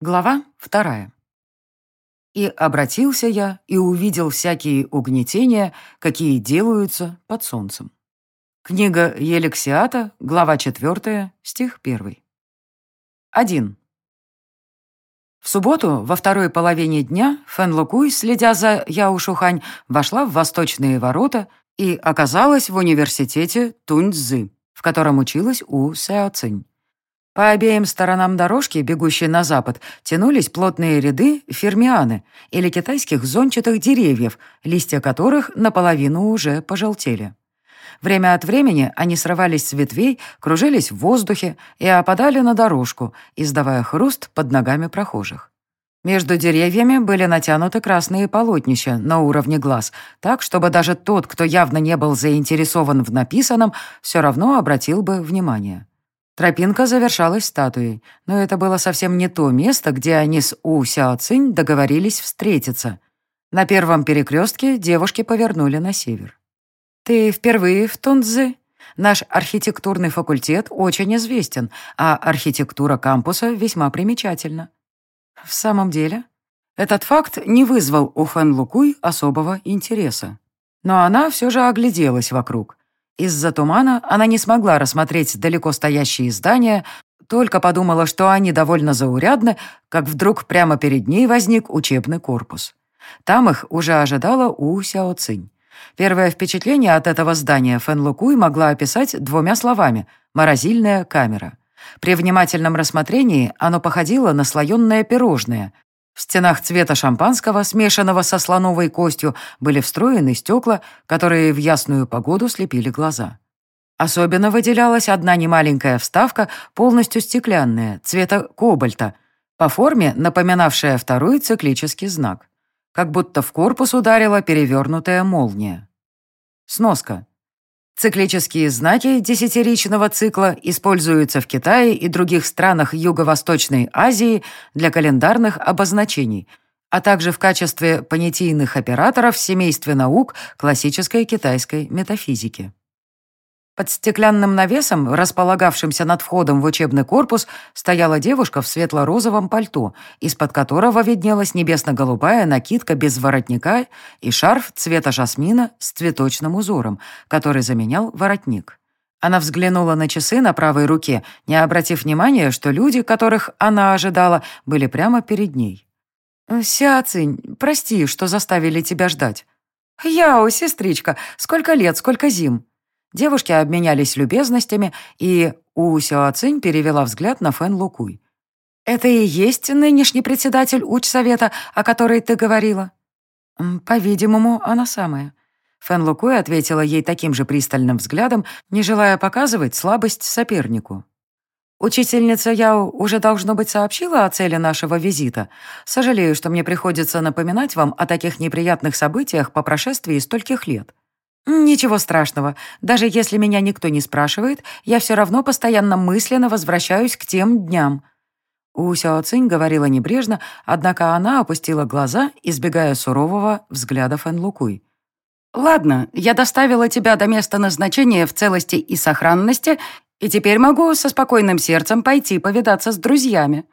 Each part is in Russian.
Глава вторая. «И обратился я, и увидел всякие угнетения, какие делаются под солнцем». Книга Елексиата, глава 4, стих 1. 1. В субботу, во второй половине дня, Фэн Лукуй, следя за Яо Шухань, вошла в восточные ворота и оказалась в университете Туньцзы, в котором училась У Сяо Цинь. По обеим сторонам дорожки, бегущей на запад, тянулись плотные ряды фермианы или китайских зончатых деревьев, листья которых наполовину уже пожелтели. Время от времени они срывались с ветвей, кружились в воздухе и опадали на дорожку, издавая хруст под ногами прохожих. Между деревьями были натянуты красные полотнища на уровне глаз, так, чтобы даже тот, кто явно не был заинтересован в написанном, все равно обратил бы внимание. Тропинка завершалась статуей, но это было совсем не то место, где они с У Сяо договорились встретиться. На первом перекрестке девушки повернули на север. «Ты впервые в Тунцзы? Наш архитектурный факультет очень известен, а архитектура кампуса весьма примечательна». В самом деле, этот факт не вызвал у Фэн Лукуй особого интереса. Но она все же огляделась вокруг — из-за тумана она не смогла рассмотреть далеко стоящие здания, только подумала, что они довольно заурядны, как вдруг прямо перед ней возник учебный корпус. Там их уже ожидала У Сяо Цинь. Первое впечатление от этого здания Фэн Лукуй могла описать двумя словами «морозильная камера». При внимательном рассмотрении оно походило на слоенное пирожное, в стенах цвета шампанского, смешанного со слоновой костью, были встроены стекла, которые в ясную погоду слепили глаза. Особенно выделялась одна немаленькая вставка, полностью стеклянная, цвета кобальта, по форме напоминавшая второй циклический знак. Как будто в корпус ударила перевернутая молния. Сноска. Циклические знаки десятиричного цикла используются в Китае и других странах Юго-Восточной Азии для календарных обозначений, а также в качестве понятийных операторов в семействе наук классической китайской метафизики. Под стеклянным навесом, располагавшимся над входом в учебный корпус, стояла девушка в светло-розовом пальто, из-под которого виднелась небесно-голубая накидка без воротника и шарф цвета жасмина с цветочным узором, который заменял воротник. Она взглянула на часы на правой руке, не обратив внимания, что люди, которых она ожидала, были прямо перед ней. «Сяцинь, прости, что заставили тебя ждать». «Яо, сестричка, сколько лет, сколько зим?» Девушки обменялись любезностями, и У Сюацинь перевела взгляд на Фэн Лукуй. «Это и есть нынешний председатель учсовета, о которой ты говорила?» «По-видимому, она самая». Фэн Лукуй ответила ей таким же пристальным взглядом, не желая показывать слабость сопернику. «Учительница Яо уже, должно быть, сообщила о цели нашего визита. Сожалею, что мне приходится напоминать вам о таких неприятных событиях по прошествии стольких лет». «Ничего страшного. Даже если меня никто не спрашивает, я все равно постоянно мысленно возвращаюсь к тем дням». У Сяо Цинь говорила небрежно, однако она опустила глаза, избегая сурового взгляда Фэн Лукуй. «Ладно, я доставила тебя до места назначения в целости и сохранности, и теперь могу со спокойным сердцем пойти повидаться с друзьями»,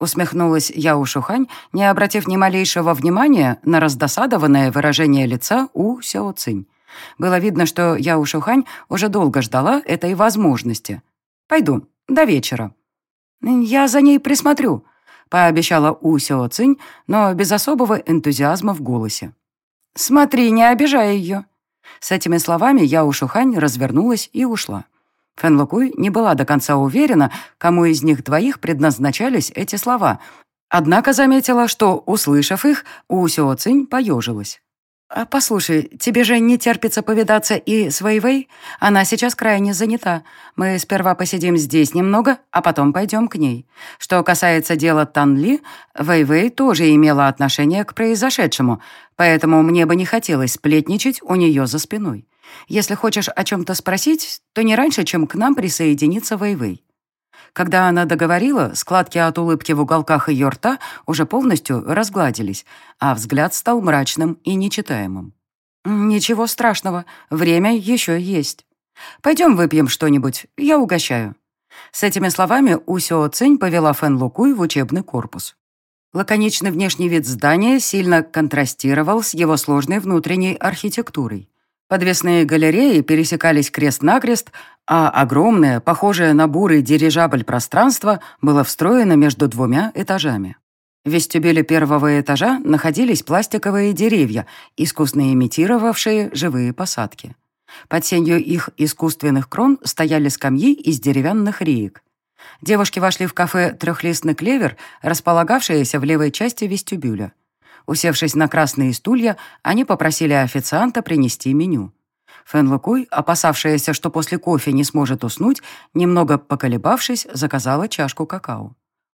усмехнулась Яо Шухань, не обратив ни малейшего внимания на раздосадованное выражение лица У Сяо Цинь. Было видно, что я у Шухань уже долго ждала этой возможности. «Пойду. До вечера». «Я за ней присмотрю», — пообещала У Сяо Цинь, но без особого энтузиазма в голосе. «Смотри, не обижай ее». С этими словами я у Шухань развернулась и ушла. Фэн Лукуй не была до конца уверена, кому из них двоих предназначались эти слова, однако заметила, что, услышав их, У Сяо Цинь поежилась. А «Послушай, тебе же не терпится повидаться и с Вэйвэй? Она сейчас крайне занята. Мы сперва посидим здесь немного, а потом пойдем к ней. Что касается дела Танли, Вэйвэй тоже имела отношение к произошедшему, поэтому мне бы не хотелось сплетничать у нее за спиной. Если хочешь о чем-то спросить, то не раньше, чем к нам присоединится Вэйвэй». Когда она договорила, складки от улыбки в уголках ее рта уже полностью разгладились, а взгляд стал мрачным и нечитаемым. «Ничего страшного, время еще есть. Пойдем выпьем что-нибудь, я угощаю». С этими словами Усио Цинь повела Фэн Лукуй в учебный корпус. Лаконичный внешний вид здания сильно контрастировал с его сложной внутренней архитектурой. Подвесные галереи пересекались крест-накрест, а огромное, похожее на бурый дирижабль пространство было встроено между двумя этажами. В вестибюле первого этажа находились пластиковые деревья, искусно имитировавшие живые посадки. Под сенью их искусственных крон стояли скамьи из деревянных реек. Девушки вошли в кафе «Трехлистный клевер», располагавшееся в левой части вестибюля. Усевшись на красные стулья, они попросили официанта принести меню. Фэн Лукуй, опасавшаяся, что после кофе не сможет уснуть, немного поколебавшись, заказала чашку какао.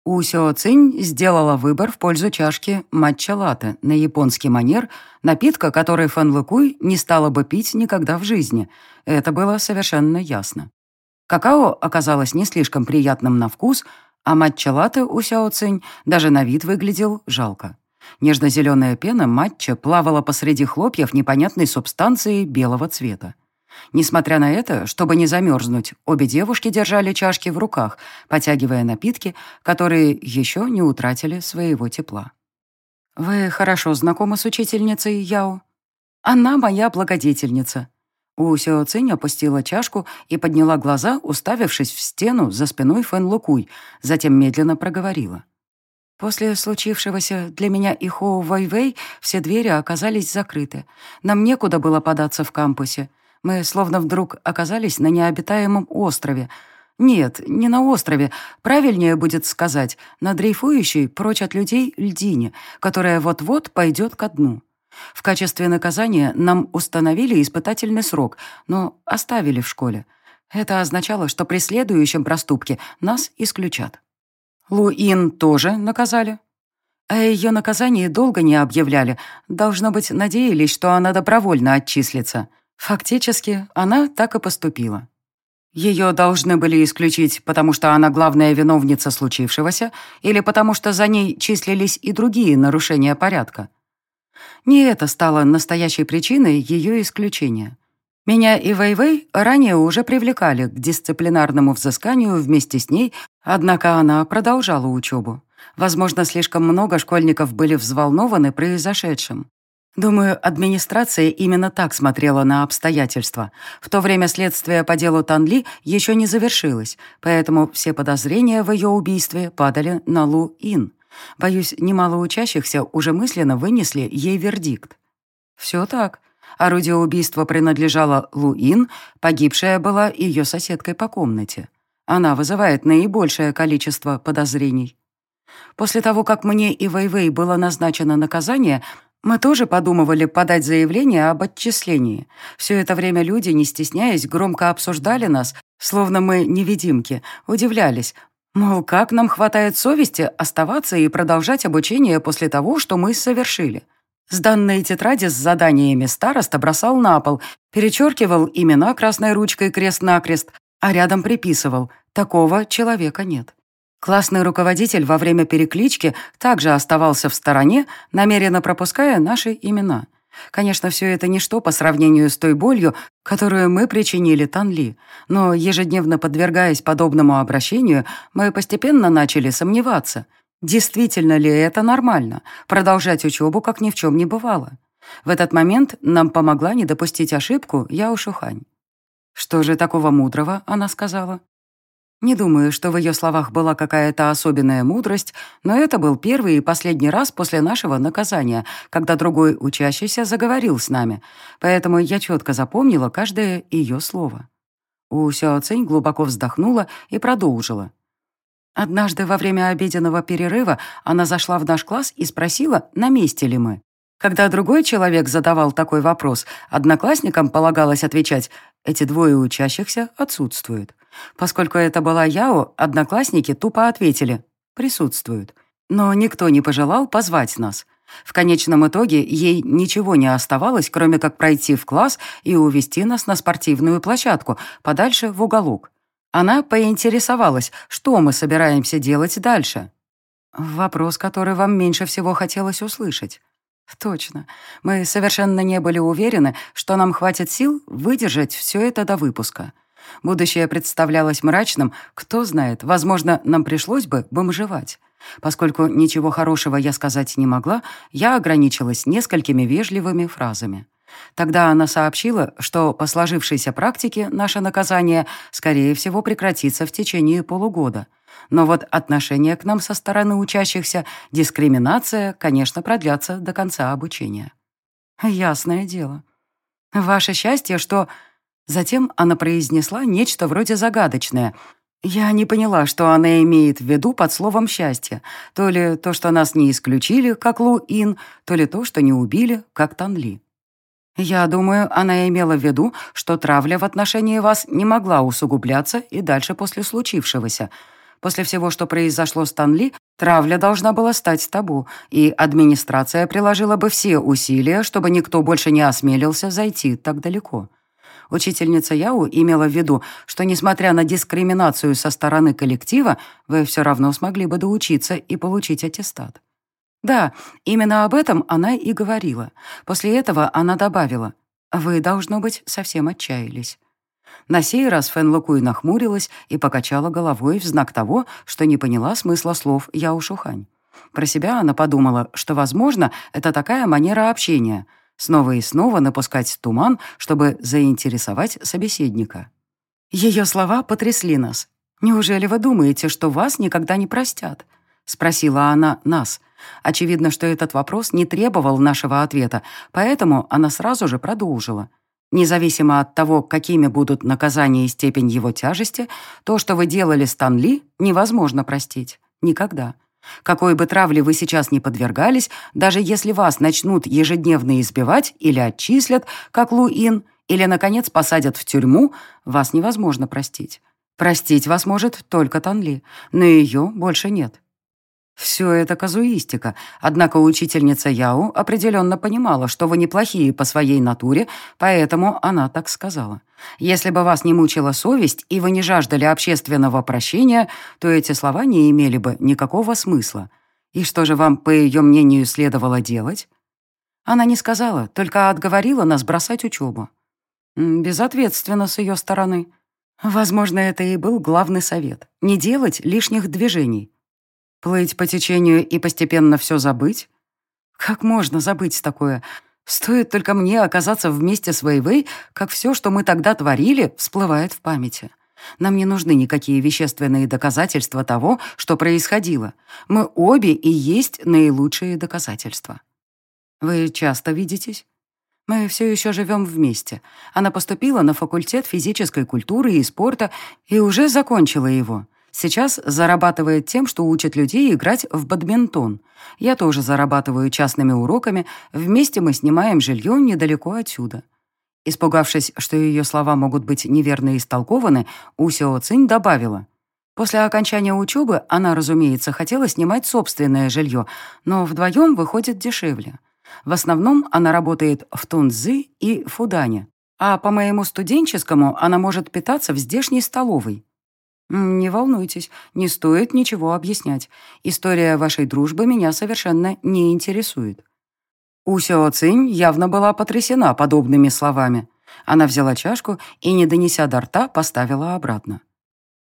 У Сяо Цинь сделала выбор в пользу чашки матча-латте на японский манер, напитка, который Фэн Лукуй не стала бы пить никогда в жизни. Это было совершенно ясно. Какао оказалось не слишком приятным на вкус, а матча-латте у Сяо Цинь даже на вид выглядел жалко. Нежно-зеленая пена матча плавала посреди хлопьев непонятной субстанции белого цвета. Несмотря на это, чтобы не замерзнуть, обе девушки держали чашки в руках, потягивая напитки, которые еще не утратили своего тепла. «Вы хорошо знакомы с учительницей Яо?» «Она моя благодетельница». У Сяо Цинь опустила чашку и подняла глаза, уставившись в стену за спиной Фэн Лукуй, затем медленно проговорила. После случившегося для меня и Хоу Вайвей все двери оказались закрыты. Нам некуда было податься в кампусе. Мы словно вдруг оказались на необитаемом острове. Нет, не на острове. Правильнее будет сказать, на дрейфующей прочь от людей льдине, которая вот-вот пойдет ко дну. В качестве наказания нам установили испытательный срок, но оставили в школе. Это означало, что при следующем проступке нас исключат. Луин тоже наказали. О ее наказании долго не объявляли. Должно быть, надеялись, что она добровольно отчислится. Фактически, она так и поступила. Ее должны были исключить, потому что она главная виновница случившегося, или потому что за ней числились и другие нарушения порядка. Не это стало настоящей причиной ее исключения. Меня и Вэйвэй ранее уже привлекали к дисциплинарному взысканию вместе с ней, однако она продолжала учебу. Возможно, слишком много школьников были взволнованы произошедшим. Думаю, администрация именно так смотрела на обстоятельства. В то время следствие по делу Танли еще не завершилось, поэтому все подозрения в ее убийстве падали на Лу Ин. Боюсь, немало учащихся уже мысленно вынесли ей вердикт. Все так. Орудие убийства принадлежало Луин, погибшая была ее соседкой по комнате. Она вызывает наибольшее количество подозрений. После того, как мне и Вэйвэй было назначено наказание, мы тоже подумывали подать заявление об отчислении. Все это время люди, не стесняясь, громко обсуждали нас, словно мы невидимки, удивлялись. Мол, как нам хватает совести оставаться и продолжать обучение после того, что мы совершили. Сданные тетради с заданиями староста бросал на пол, перечеркивал имена красной ручкой крест-накрест, а рядом приписывал «такого человека нет». Классный руководитель во время переклички также оставался в стороне, намеренно пропуская наши имена. Конечно, все это ничто по сравнению с той болью, которую мы причинили Танли, но ежедневно подвергаясь подобному обращению, мы постепенно начали сомневаться – Действительно ли это нормально? Продолжать учебу, как ни в чем не бывало. В этот момент нам помогла не допустить ошибку Яо Шухань. Что же такого мудрого, она сказала? Не думаю, что в ее словах была какая-то особенная мудрость, но это был первый и последний раз после нашего наказания, когда другой учащийся заговорил с нами, поэтому я четко запомнила каждое ее слово. У Сяо глубоко вздохнула и продолжила. Однажды во время обеденного перерыва она зашла в наш класс и спросила, на месте ли мы. Когда другой человек задавал такой вопрос, одноклассникам полагалось отвечать «эти двое учащихся отсутствуют». Поскольку это была Яо, одноклассники тупо ответили «присутствуют». Но никто не пожелал позвать нас. В конечном итоге ей ничего не оставалось, кроме как пройти в класс и увести нас на спортивную площадку, подальше в уголок. Она поинтересовалась, что мы собираемся делать дальше. Вопрос, который вам меньше всего хотелось услышать. Точно. Мы совершенно не были уверены, что нам хватит сил выдержать все это до выпуска. Будущее представлялось мрачным, кто знает, возможно, нам пришлось бы бомжевать. Поскольку ничего хорошего я сказать не могла, я ограничилась несколькими вежливыми фразами. Тогда она сообщила, что по сложившейся практике наше наказание, скорее всего, прекратится в течение полугода. Но вот отношение к нам со стороны учащихся, дискриминация, конечно, продлятся до конца обучения. Ясное дело. Ваше счастье, что... Затем она произнесла нечто вроде загадочное. Я не поняла, что она имеет в виду под словом «счастье». То ли то, что нас не исключили, как Лу-Ин, то ли то, что не убили, как Танли. Я думаю, она имела в виду, что травля в отношении вас не могла усугубляться и дальше после случившегося. После всего, что произошло с Танли, травля должна была стать табу, и администрация приложила бы все усилия, чтобы никто больше не осмелился зайти так далеко. Учительница Яу имела в виду, что, несмотря на дискриминацию со стороны коллектива, вы все равно смогли бы доучиться и получить аттестат. Да, именно об этом она и говорила. После этого она добавила, «Вы, должно быть, совсем отчаялись». На сей раз Фэн Лукуй нахмурилась и покачала головой в знак того, что не поняла смысла слов Яо Шухань. Про себя она подумала, что, возможно, это такая манера общения — снова и снова напускать туман, чтобы заинтересовать собеседника. Ее слова потрясли нас. «Неужели вы думаете, что вас никогда не простят?» — спросила она нас. Очевидно, что этот вопрос не требовал нашего ответа, поэтому она сразу же продолжила. Независимо от того, какими будут наказания и степень его тяжести, то, что вы делали с Танли, невозможно простить. Никогда. Какой бы травле вы сейчас не подвергались, даже если вас начнут ежедневно избивать или отчислят, как Луин, или, наконец, посадят в тюрьму, вас невозможно простить. Простить вас может только Танли, но ее больше нет. Все это казуистика, однако учительница Яу определенно понимала, что вы неплохие по своей натуре, поэтому она так сказала. Если бы вас не мучила совесть и вы не жаждали общественного прощения, то эти слова не имели бы никакого смысла. И что же вам, по ее мнению, следовало делать? Она не сказала, только отговорила нас бросать учебу. Безответственно с ее стороны. Возможно, это и был главный совет — не делать лишних движений. Плыть по течению и постепенно все забыть? Как можно забыть такое? Стоит только мне оказаться вместе с Вэйвэй, как все, что мы тогда творили, всплывает в памяти. Нам не нужны никакие вещественные доказательства того, что происходило. Мы обе и есть наилучшие доказательства. Вы часто видитесь? Мы все еще живем вместе. Она поступила на факультет физической культуры и спорта и уже закончила его. Сейчас зарабатывает тем, что учит людей играть в бадминтон. Я тоже зарабатываю частными уроками. Вместе мы снимаем жилье недалеко отсюда». Испугавшись, что ее слова могут быть неверно истолкованы, Усио Цинь добавила. После окончания учебы она, разумеется, хотела снимать собственное жилье, но вдвоем выходит дешевле. В основном она работает в Тунцзы и Фудане. А по моему студенческому она может питаться в здешней столовой. «Не волнуйтесь, не стоит ничего объяснять. История вашей дружбы меня совершенно не интересует». Усио Цинь явно была потрясена подобными словами. Она взяла чашку и, не донеся до рта, поставила обратно.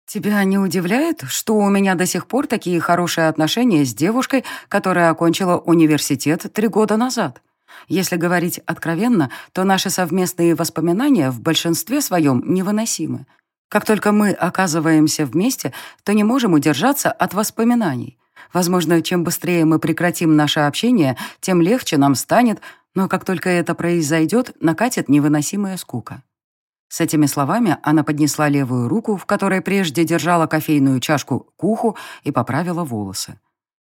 «Тебя не удивляет, что у меня до сих пор такие хорошие отношения с девушкой, которая окончила университет три года назад? Если говорить откровенно, то наши совместные воспоминания в большинстве своем невыносимы. Как только мы оказываемся вместе, то не можем удержаться от воспоминаний. Возможно, чем быстрее мы прекратим наше общение, тем легче нам станет, но как только это произойдет, накатит невыносимая скука. С этими словами она поднесла левую руку, в которой прежде держала кофейную чашку, к уху и поправила волосы.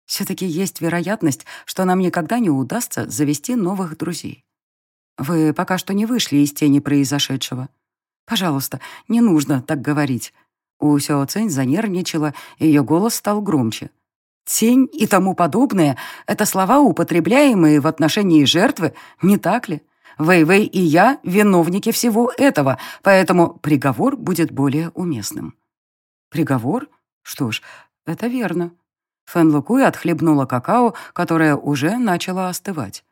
Все-таки есть вероятность, что нам никогда не удастся завести новых друзей. Вы пока что не вышли из тени произошедшего. Пожалуйста, не нужно так говорить». У Сяо Цэнь занервничала, ее голос стал громче. «Тень и тому подобное — это слова, употребляемые в отношении жертвы, не так ли? Вэй-Вэй и я — виновники всего этого, поэтому приговор будет более уместным». «Приговор? Что ж, это верно». Фэн Лукуй отхлебнула какао, которое уже начало остывать.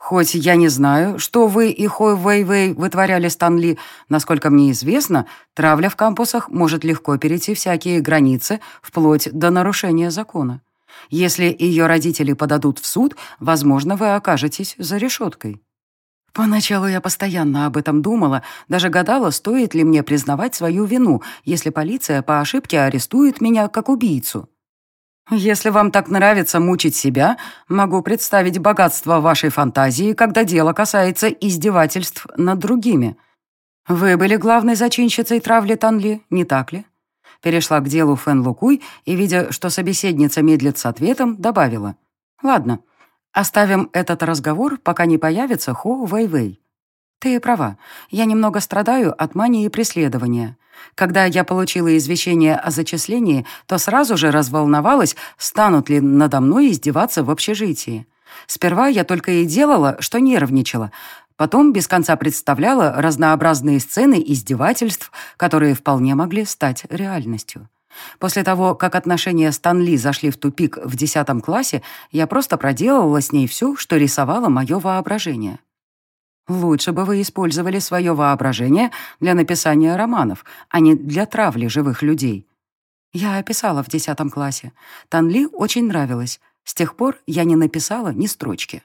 Хоть я не знаю, что вы и Хой Вэй-Вэй вытворяли Станли, насколько мне известно, травля в кампусах может легко перейти всякие границы, вплоть до нарушения закона. Если ее родители подадут в суд, возможно, вы окажетесь за решеткой. Поначалу я постоянно об этом думала, даже гадала, стоит ли мне признавать свою вину, если полиция по ошибке арестует меня как убийцу. Если вам так нравится мучить себя, могу представить богатство вашей фантазии, когда дело касается издевательств над другими. Вы были главной зачинщицей травли Танли, не так ли? Перешла к делу Фэн Лукуй и, видя, что собеседница медлит с ответом, добавила. «Ладно, Оставим этот разговор, пока не появится Хо Вэй-Вэй. Ты права, я немного страдаю от мании преследования. Когда я получила извещение о зачислении, то сразу же разволновалась, станут ли надо мной издеваться в общежитии. Сперва я только и делала, что нервничала, потом без конца представляла разнообразные сцены издевательств, которые вполне могли стать реальностью. После того, как отношения с Танли зашли в тупик в десятом классе, я просто проделала с ней все, что рисовало мое воображение. Лучше бы вы использовали свое воображение для написания романов, а не для травли живых людей. Я описала в десятом классе. Танли очень нравилось. С тех пор я не написала ни строчки.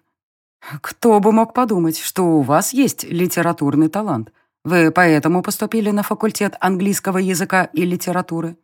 Кто бы мог подумать, что у вас есть литературный талант. Вы поэтому поступили на факультет английского языка и литературы?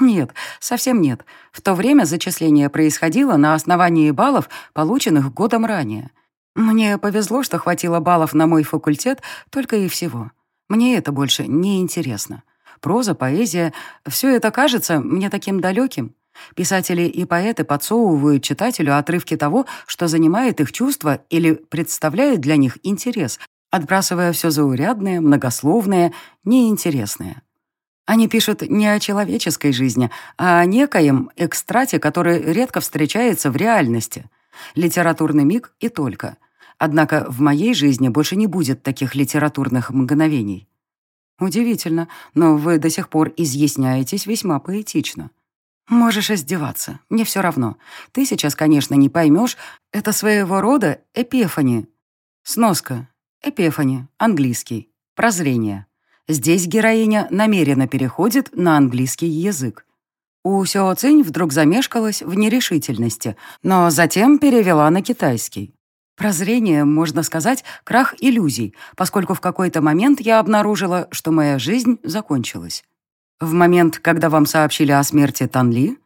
Нет, совсем нет. В то время зачисление происходило на основании баллов, полученных годом ранее. Мне повезло, что хватило баллов на мой факультет только и всего. Мне это больше не интересно. Проза, поэзия — все это кажется мне таким далеким. Писатели и поэты подсовывают читателю отрывки того, что занимает их чувства или представляет для них интерес, отбрасывая все заурядное, многословное, неинтересное. Они пишут не о человеческой жизни, а о некоем экстрате, который редко встречается в реальности. Литературный миг и только. Однако в моей жизни больше не будет таких литературных мгновений. Удивительно, но вы до сих пор изъясняетесь весьма поэтично. Можешь издеваться, мне все равно. Ты сейчас, конечно, не поймешь, это своего рода эпифани. Сноска. Эпифани. Английский. Прозрение. Здесь героиня намеренно переходит на английский язык. У Сяо Цинь вдруг замешкалась в нерешительности, но затем перевела на китайский. Прозрение, можно сказать, крах иллюзий, поскольку в какой-то момент я обнаружила, что моя жизнь закончилась. В момент, когда вам сообщили о смерти Танли?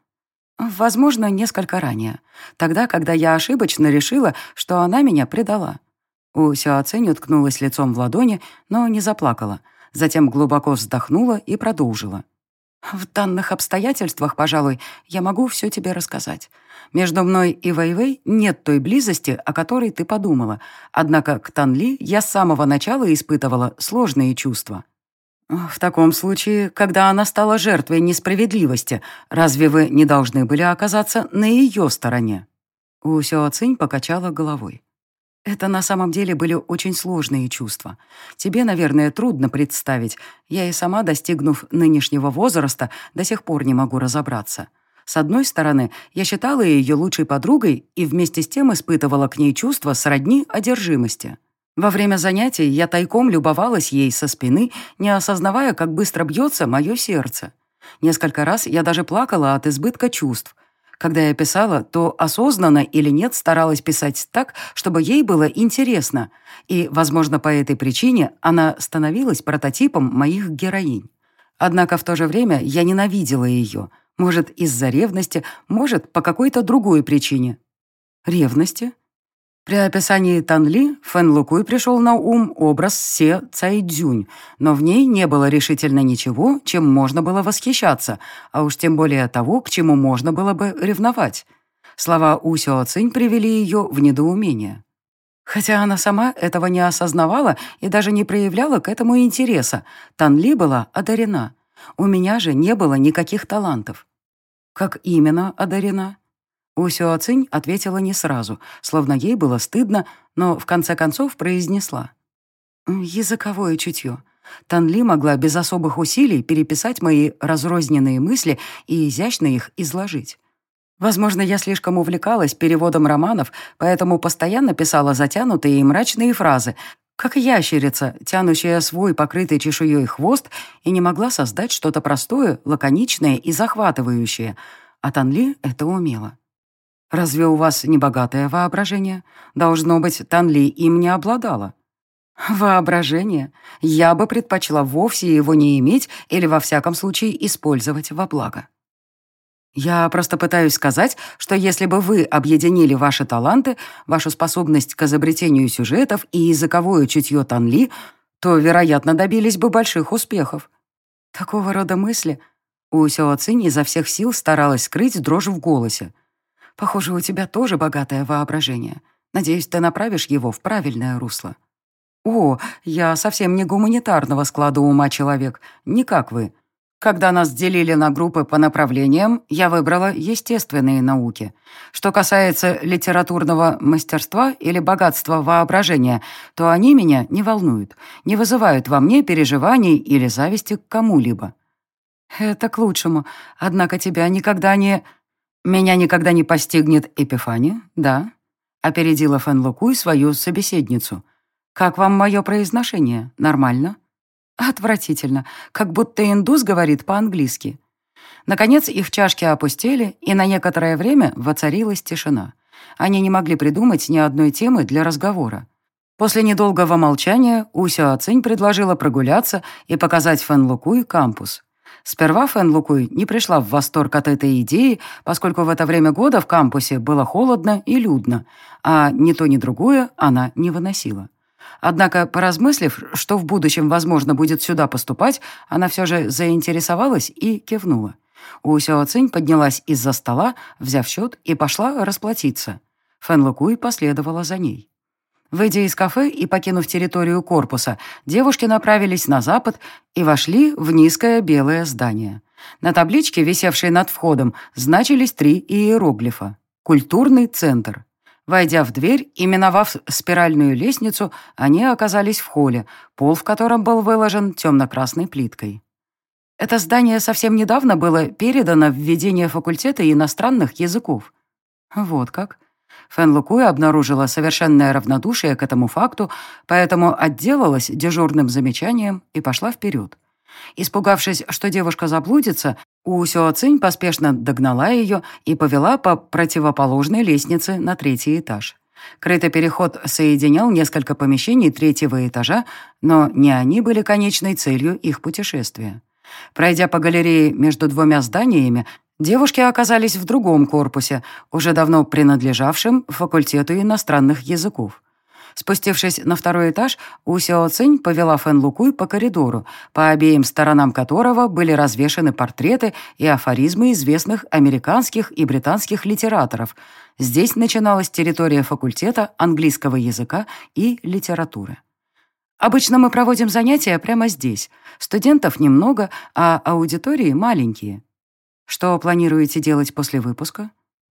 Возможно, несколько ранее. Тогда, когда я ошибочно решила, что она меня предала. У Сяо Цинь уткнулась лицом в ладони, но не заплакала — затем глубоко вздохнула и продолжила. «В данных обстоятельствах, пожалуй, я могу все тебе рассказать. Между мной и Вэйвэй нет той близости, о которой ты подумала, однако к Танли я с самого начала испытывала сложные чувства». «В таком случае, когда она стала жертвой несправедливости, разве вы не должны были оказаться на ее стороне?» У Сюо Цинь покачала головой. Это на самом деле были очень сложные чувства. Тебе, наверное, трудно представить. Я и сама, достигнув нынешнего возраста, до сих пор не могу разобраться. С одной стороны, я считала ее лучшей подругой и вместе с тем испытывала к ней чувство сродни одержимости. Во время занятий я тайком любовалась ей со спины, не осознавая, как быстро бьется мое сердце. Несколько раз я даже плакала от избытка чувств, когда я писала, то осознанно или нет старалась писать так, чтобы ей было интересно, и, возможно, по этой причине она становилась прототипом моих героинь. Однако в то же время я ненавидела ее, может, из-за ревности, может, по какой-то другой причине. Ревности? При описании Танли Фэн Лукуй пришел на ум образ Се Цайдзюнь, но в ней не было решительно ничего, чем можно было восхищаться, а уж тем более того, к чему можно было бы ревновать. Слова У Сюо Цинь привели ее в недоумение. Хотя она сама этого не осознавала и даже не проявляла к этому интереса, Танли была одарена. У меня же не было никаких талантов. Как именно одарена? У Сюацинь ответила не сразу, словно ей было стыдно, но в конце концов произнесла. «Языковое чутье. Танли могла без особых усилий переписать мои разрозненные мысли и изящно их изложить. Возможно, я слишком увлекалась переводом романов, поэтому постоянно писала затянутые и мрачные фразы, как ящерица, тянущая свой покрытый чешуей хвост, и не могла создать что-то простое, лаконичное и захватывающее, а Танли это умела. Разве у вас не богатое воображение? Должно быть, Танли им не обладала. Воображение? Я бы предпочла вовсе его не иметь или, во всяком случае, использовать во благо. Я просто пытаюсь сказать, что если бы вы объединили ваши таланты, вашу способность к изобретению сюжетов и языковое чутье Танли, то, вероятно, добились бы больших успехов. Такого рода мысли у Сяо Цинь изо всех сил старалась скрыть дрожь в голосе. «Похоже, у тебя тоже богатое воображение. Надеюсь, ты направишь его в правильное русло». «О, я совсем не гуманитарного склада ума человек, не как вы. Когда нас делили на группы по направлениям, я выбрала естественные науки. Что касается литературного мастерства или богатства воображения, то они меня не волнуют, не вызывают во мне переживаний или зависти к кому-либо. Это к лучшему. Однако тебя никогда не... Меня никогда не постигнет эпифания, да? Опередила Фэн Лукуй свою собеседницу. Как вам мое произношение? Нормально? Отвратительно, как будто индус говорит по-английски. Наконец их чашки опустели, и на некоторое время воцарилась тишина. Они не могли придумать ни одной темы для разговора. После недолгого молчания Усю Ацинь предложила прогуляться и показать Фэн Лукуй кампус. Сперва Фэн Лукуй не пришла в восторг от этой идеи, поскольку в это время года в кампусе было холодно и людно, а ни то ни другое она не выносила. Однако, поразмыслив, что в будущем, возможно, будет сюда поступать, она все же заинтересовалась и кивнула. У Сяо Цинь поднялась из-за стола, взяв счет, и пошла расплатиться. Фэн Лукуй последовала за ней. Выйдя из кафе и покинув территорию корпуса, девушки направились на запад и вошли в низкое белое здание. На табличке, висевшей над входом, значились три иероглифа. «Культурный центр». Войдя в дверь и миновав спиральную лестницу, они оказались в холле, пол в котором был выложен темно-красной плиткой. Это здание совсем недавно было передано в ведение факультета иностранных языков. Вот как. Фэн Лукуй обнаружила совершенное равнодушие к этому факту, поэтому отделалась дежурным замечанием и пошла вперед. Испугавшись, что девушка заблудится, У Сюоцинь поспешно догнала ее и повела по противоположной лестнице на третий этаж. Крытый переход соединял несколько помещений третьего этажа, но не они были конечной целью их путешествия. Пройдя по галерее между двумя зданиями, девушки оказались в другом корпусе, уже давно принадлежавшем факультету иностранных языков. Спустившись на второй этаж, У Сяо Цинь повела Фэн Лукуй по коридору, по обеим сторонам которого были развешаны портреты и афоризмы известных американских и британских литераторов. Здесь начиналась территория факультета английского языка и литературы. Обычно мы проводим занятия прямо здесь. Студентов немного, а аудитории маленькие. Что планируете делать после выпуска?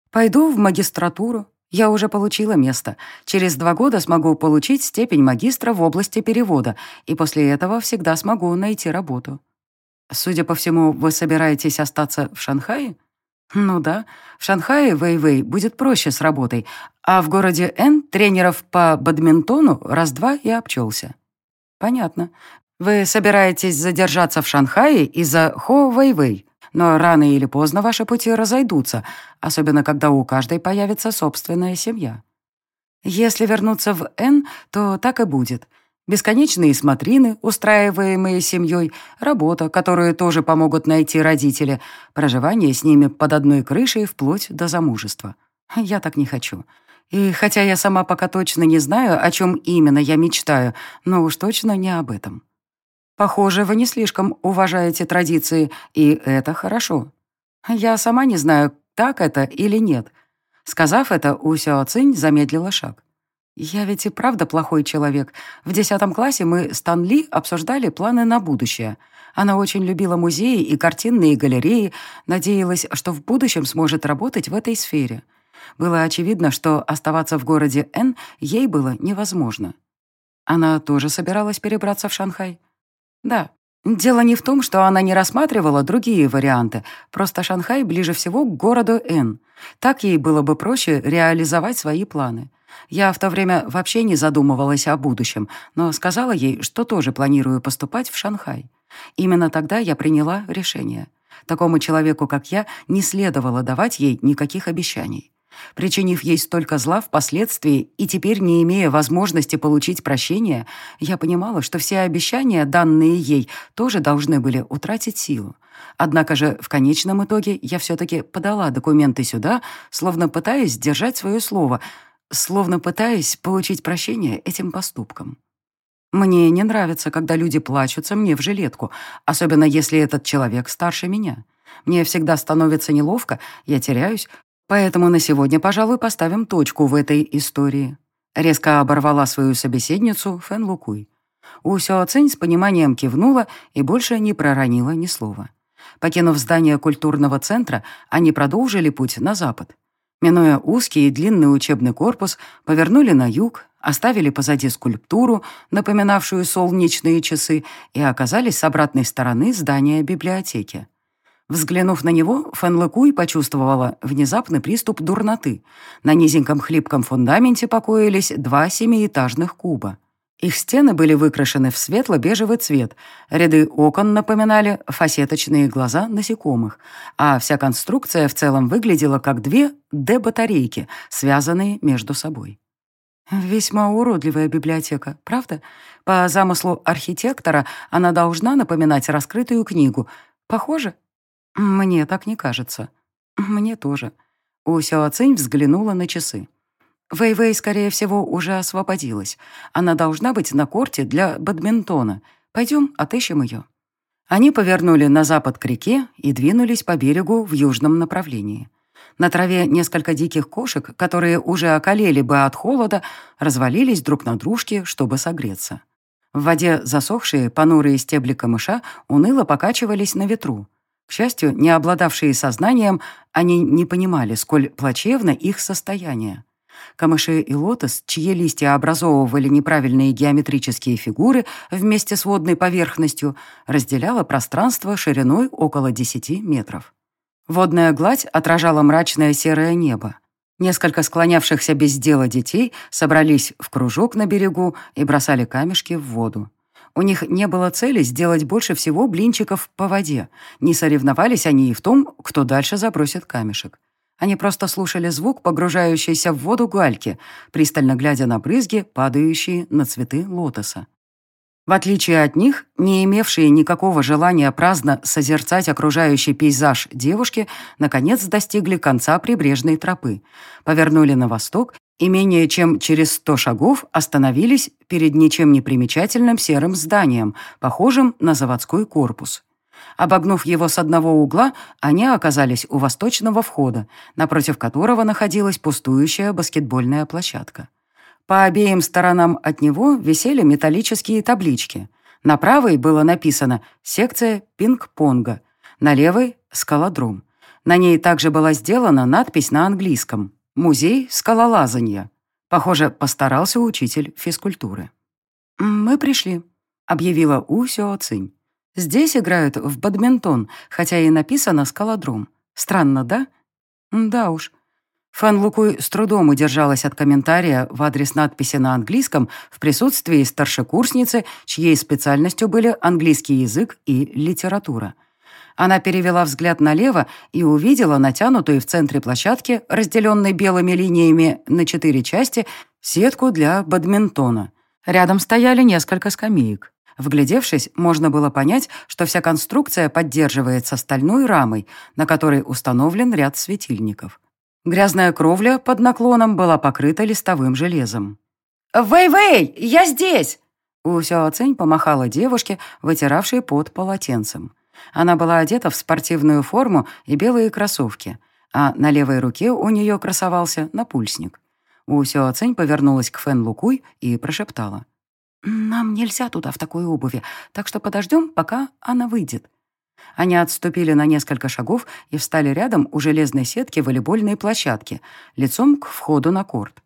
Пойду в магистратуру. Я уже получила место. Через два года смогу получить степень магистра в области перевода, и после этого всегда смогу найти работу. Судя по всему, вы собираетесь остаться в Шанхае? Ну да, в Шанхае Вэй-Вэй будет проще с работой, а в городе Н тренеров по бадминтону раз-два и обчелся. Понятно. Вы собираетесь задержаться в Шанхае из-за Хо Вэй-Вэй? Но рано или поздно ваши пути разойдутся, особенно когда у каждой появится собственная семья. Если вернуться в Н, то так и будет. Бесконечные смотрины, устраиваемые семьей, работа, которую тоже помогут найти родители, проживание с ними под одной крышей вплоть до замужества. Я так не хочу. И хотя я сама пока точно не знаю, о чем именно я мечтаю, но уж точно не об этом. Похоже, вы не слишком уважаете традиции, и это хорошо. Я сама не знаю, так это или нет. Сказав это, У Сяо Цинь замедлила шаг. «Я ведь и правда плохой человек. В десятом классе мы с Тан Ли обсуждали планы на будущее. Она очень любила музеи и картинные галереи, надеялась, что в будущем сможет работать в этой сфере. Было очевидно, что оставаться в городе Н ей было невозможно. Она тоже собиралась перебраться в Шанхай. Да. Дело не в том, что она не рассматривала другие варианты, просто Шанхай ближе всего к городу Н. Так ей было бы проще реализовать свои планы. Я в то время вообще не задумывалась о будущем, но сказала ей, что тоже планирую поступать в Шанхай. Именно тогда я приняла решение. Такому человеку, как я, не следовало давать ей никаких обещаний. Причинив ей столько зла впоследствии и теперь не имея возможности получить прощение, я понимала, что все обещания, данные ей, тоже должны были утратить силу. Однако же в конечном итоге я все-таки подала документы сюда, словно пытаясь сдержать свое слово, словно пытаясь получить прощение этим поступкам. Мне не нравится, когда люди плачутся мне в жилетку, особенно если этот человек старше меня. Мне всегда становится неловко, я теряюсь, поэтому на сегодня, пожалуй, поставим точку в этой истории. Резко оборвала свою собеседницу Фэн Лукуй. У Сюацинь с пониманием кивнула и больше не проронила ни слова. Покинув здание культурного центра, они продолжили путь на запад. Минуя узкий и длинный учебный корпус, повернули на юг, оставили позади скульптуру, напоминавшую солнечные часы, и оказались с обратной стороны здания библиотеки. Взглянув на него, Фэн Лэкуй почувствовала внезапный приступ дурноты. На низеньком хлипком фундаменте покоились два семиэтажных куба. Их стены были выкрашены в светло-бежевый цвет, ряды окон напоминали фасеточные глаза насекомых, а вся конструкция в целом выглядела как две Д-батарейки, связанные между собой. Весьма уродливая библиотека, правда? По замыслу архитектора она должна напоминать раскрытую книгу. Похоже? Мне так не кажется. Мне тоже. У Сяоцинь взглянула на часы. Вэй-Вэй, скорее всего, уже освободилась. Она должна быть на корте для бадминтона. Пойдем, отыщем ее». Они повернули на запад к реке и двинулись по берегу в южном направлении. На траве несколько диких кошек, которые уже околели бы от холода, развалились друг на дружке, чтобы согреться. В воде засохшие, понурые стебли камыша уныло покачивались на ветру. К счастью, не обладавшие сознанием, они не понимали, сколь плачевно их состояние. Камыши и лотос, чьи листья образовывали неправильные геометрические фигуры вместе с водной поверхностью, разделяло пространство шириной около 10 метров. Водная гладь отражала мрачное серое небо. Несколько склонявшихся без дела детей собрались в кружок на берегу и бросали камешки в воду. У них не было цели сделать больше всего блинчиков по воде. Не соревновались они и в том, кто дальше забросит камешек. Они просто слушали звук, погружающийся в воду гальки, пристально глядя на брызги, падающие на цветы лотоса. В отличие от них, не имевшие никакого желания праздно созерцать окружающий пейзаж девушки, наконец достигли конца прибрежной тропы, повернули на восток и менее чем через сто шагов остановились перед ничем не примечательным серым зданием, похожим на заводской корпус. Обогнув его с одного угла, они оказались у восточного входа, напротив которого находилась пустующая баскетбольная площадка. По обеим сторонам от него висели металлические таблички. На правой было написано «Секция пинг-понга», на левой — «Скалодром». На ней также была сделана надпись на английском «Музей скалолазания». Похоже, постарался учитель физкультуры. «Мы пришли», — объявила У Сюо Цинь. Здесь играют в бадминтон, хотя и написано «скалодром». Странно, да? Да уж. Фан Лукуй с трудом удержалась от комментария в адрес надписи на английском в присутствии старшекурсницы, чьей специальностью были английский язык и литература. Она перевела взгляд налево и увидела натянутую в центре площадки, разделенной белыми линиями на четыре части, сетку для бадминтона. Рядом стояли несколько скамеек. Вглядевшись, можно было понять, что вся конструкция поддерживается стальной рамой, на которой установлен ряд светильников. Грязная кровля под наклоном была покрыта листовым железом. «Вэй-вэй, я здесь!» У Сяоцинь помахала девушке, вытиравшей под полотенцем. Она была одета в спортивную форму и белые кроссовки, а на левой руке у нее красовался напульсник. У Сяоцинь повернулась к Фэн Лукуй и прошептала. «Нам нельзя туда в такой обуви, так что подождем, пока она выйдет». Они отступили на несколько шагов и встали рядом у железной сетки волейбольной площадки, лицом к входу на корт.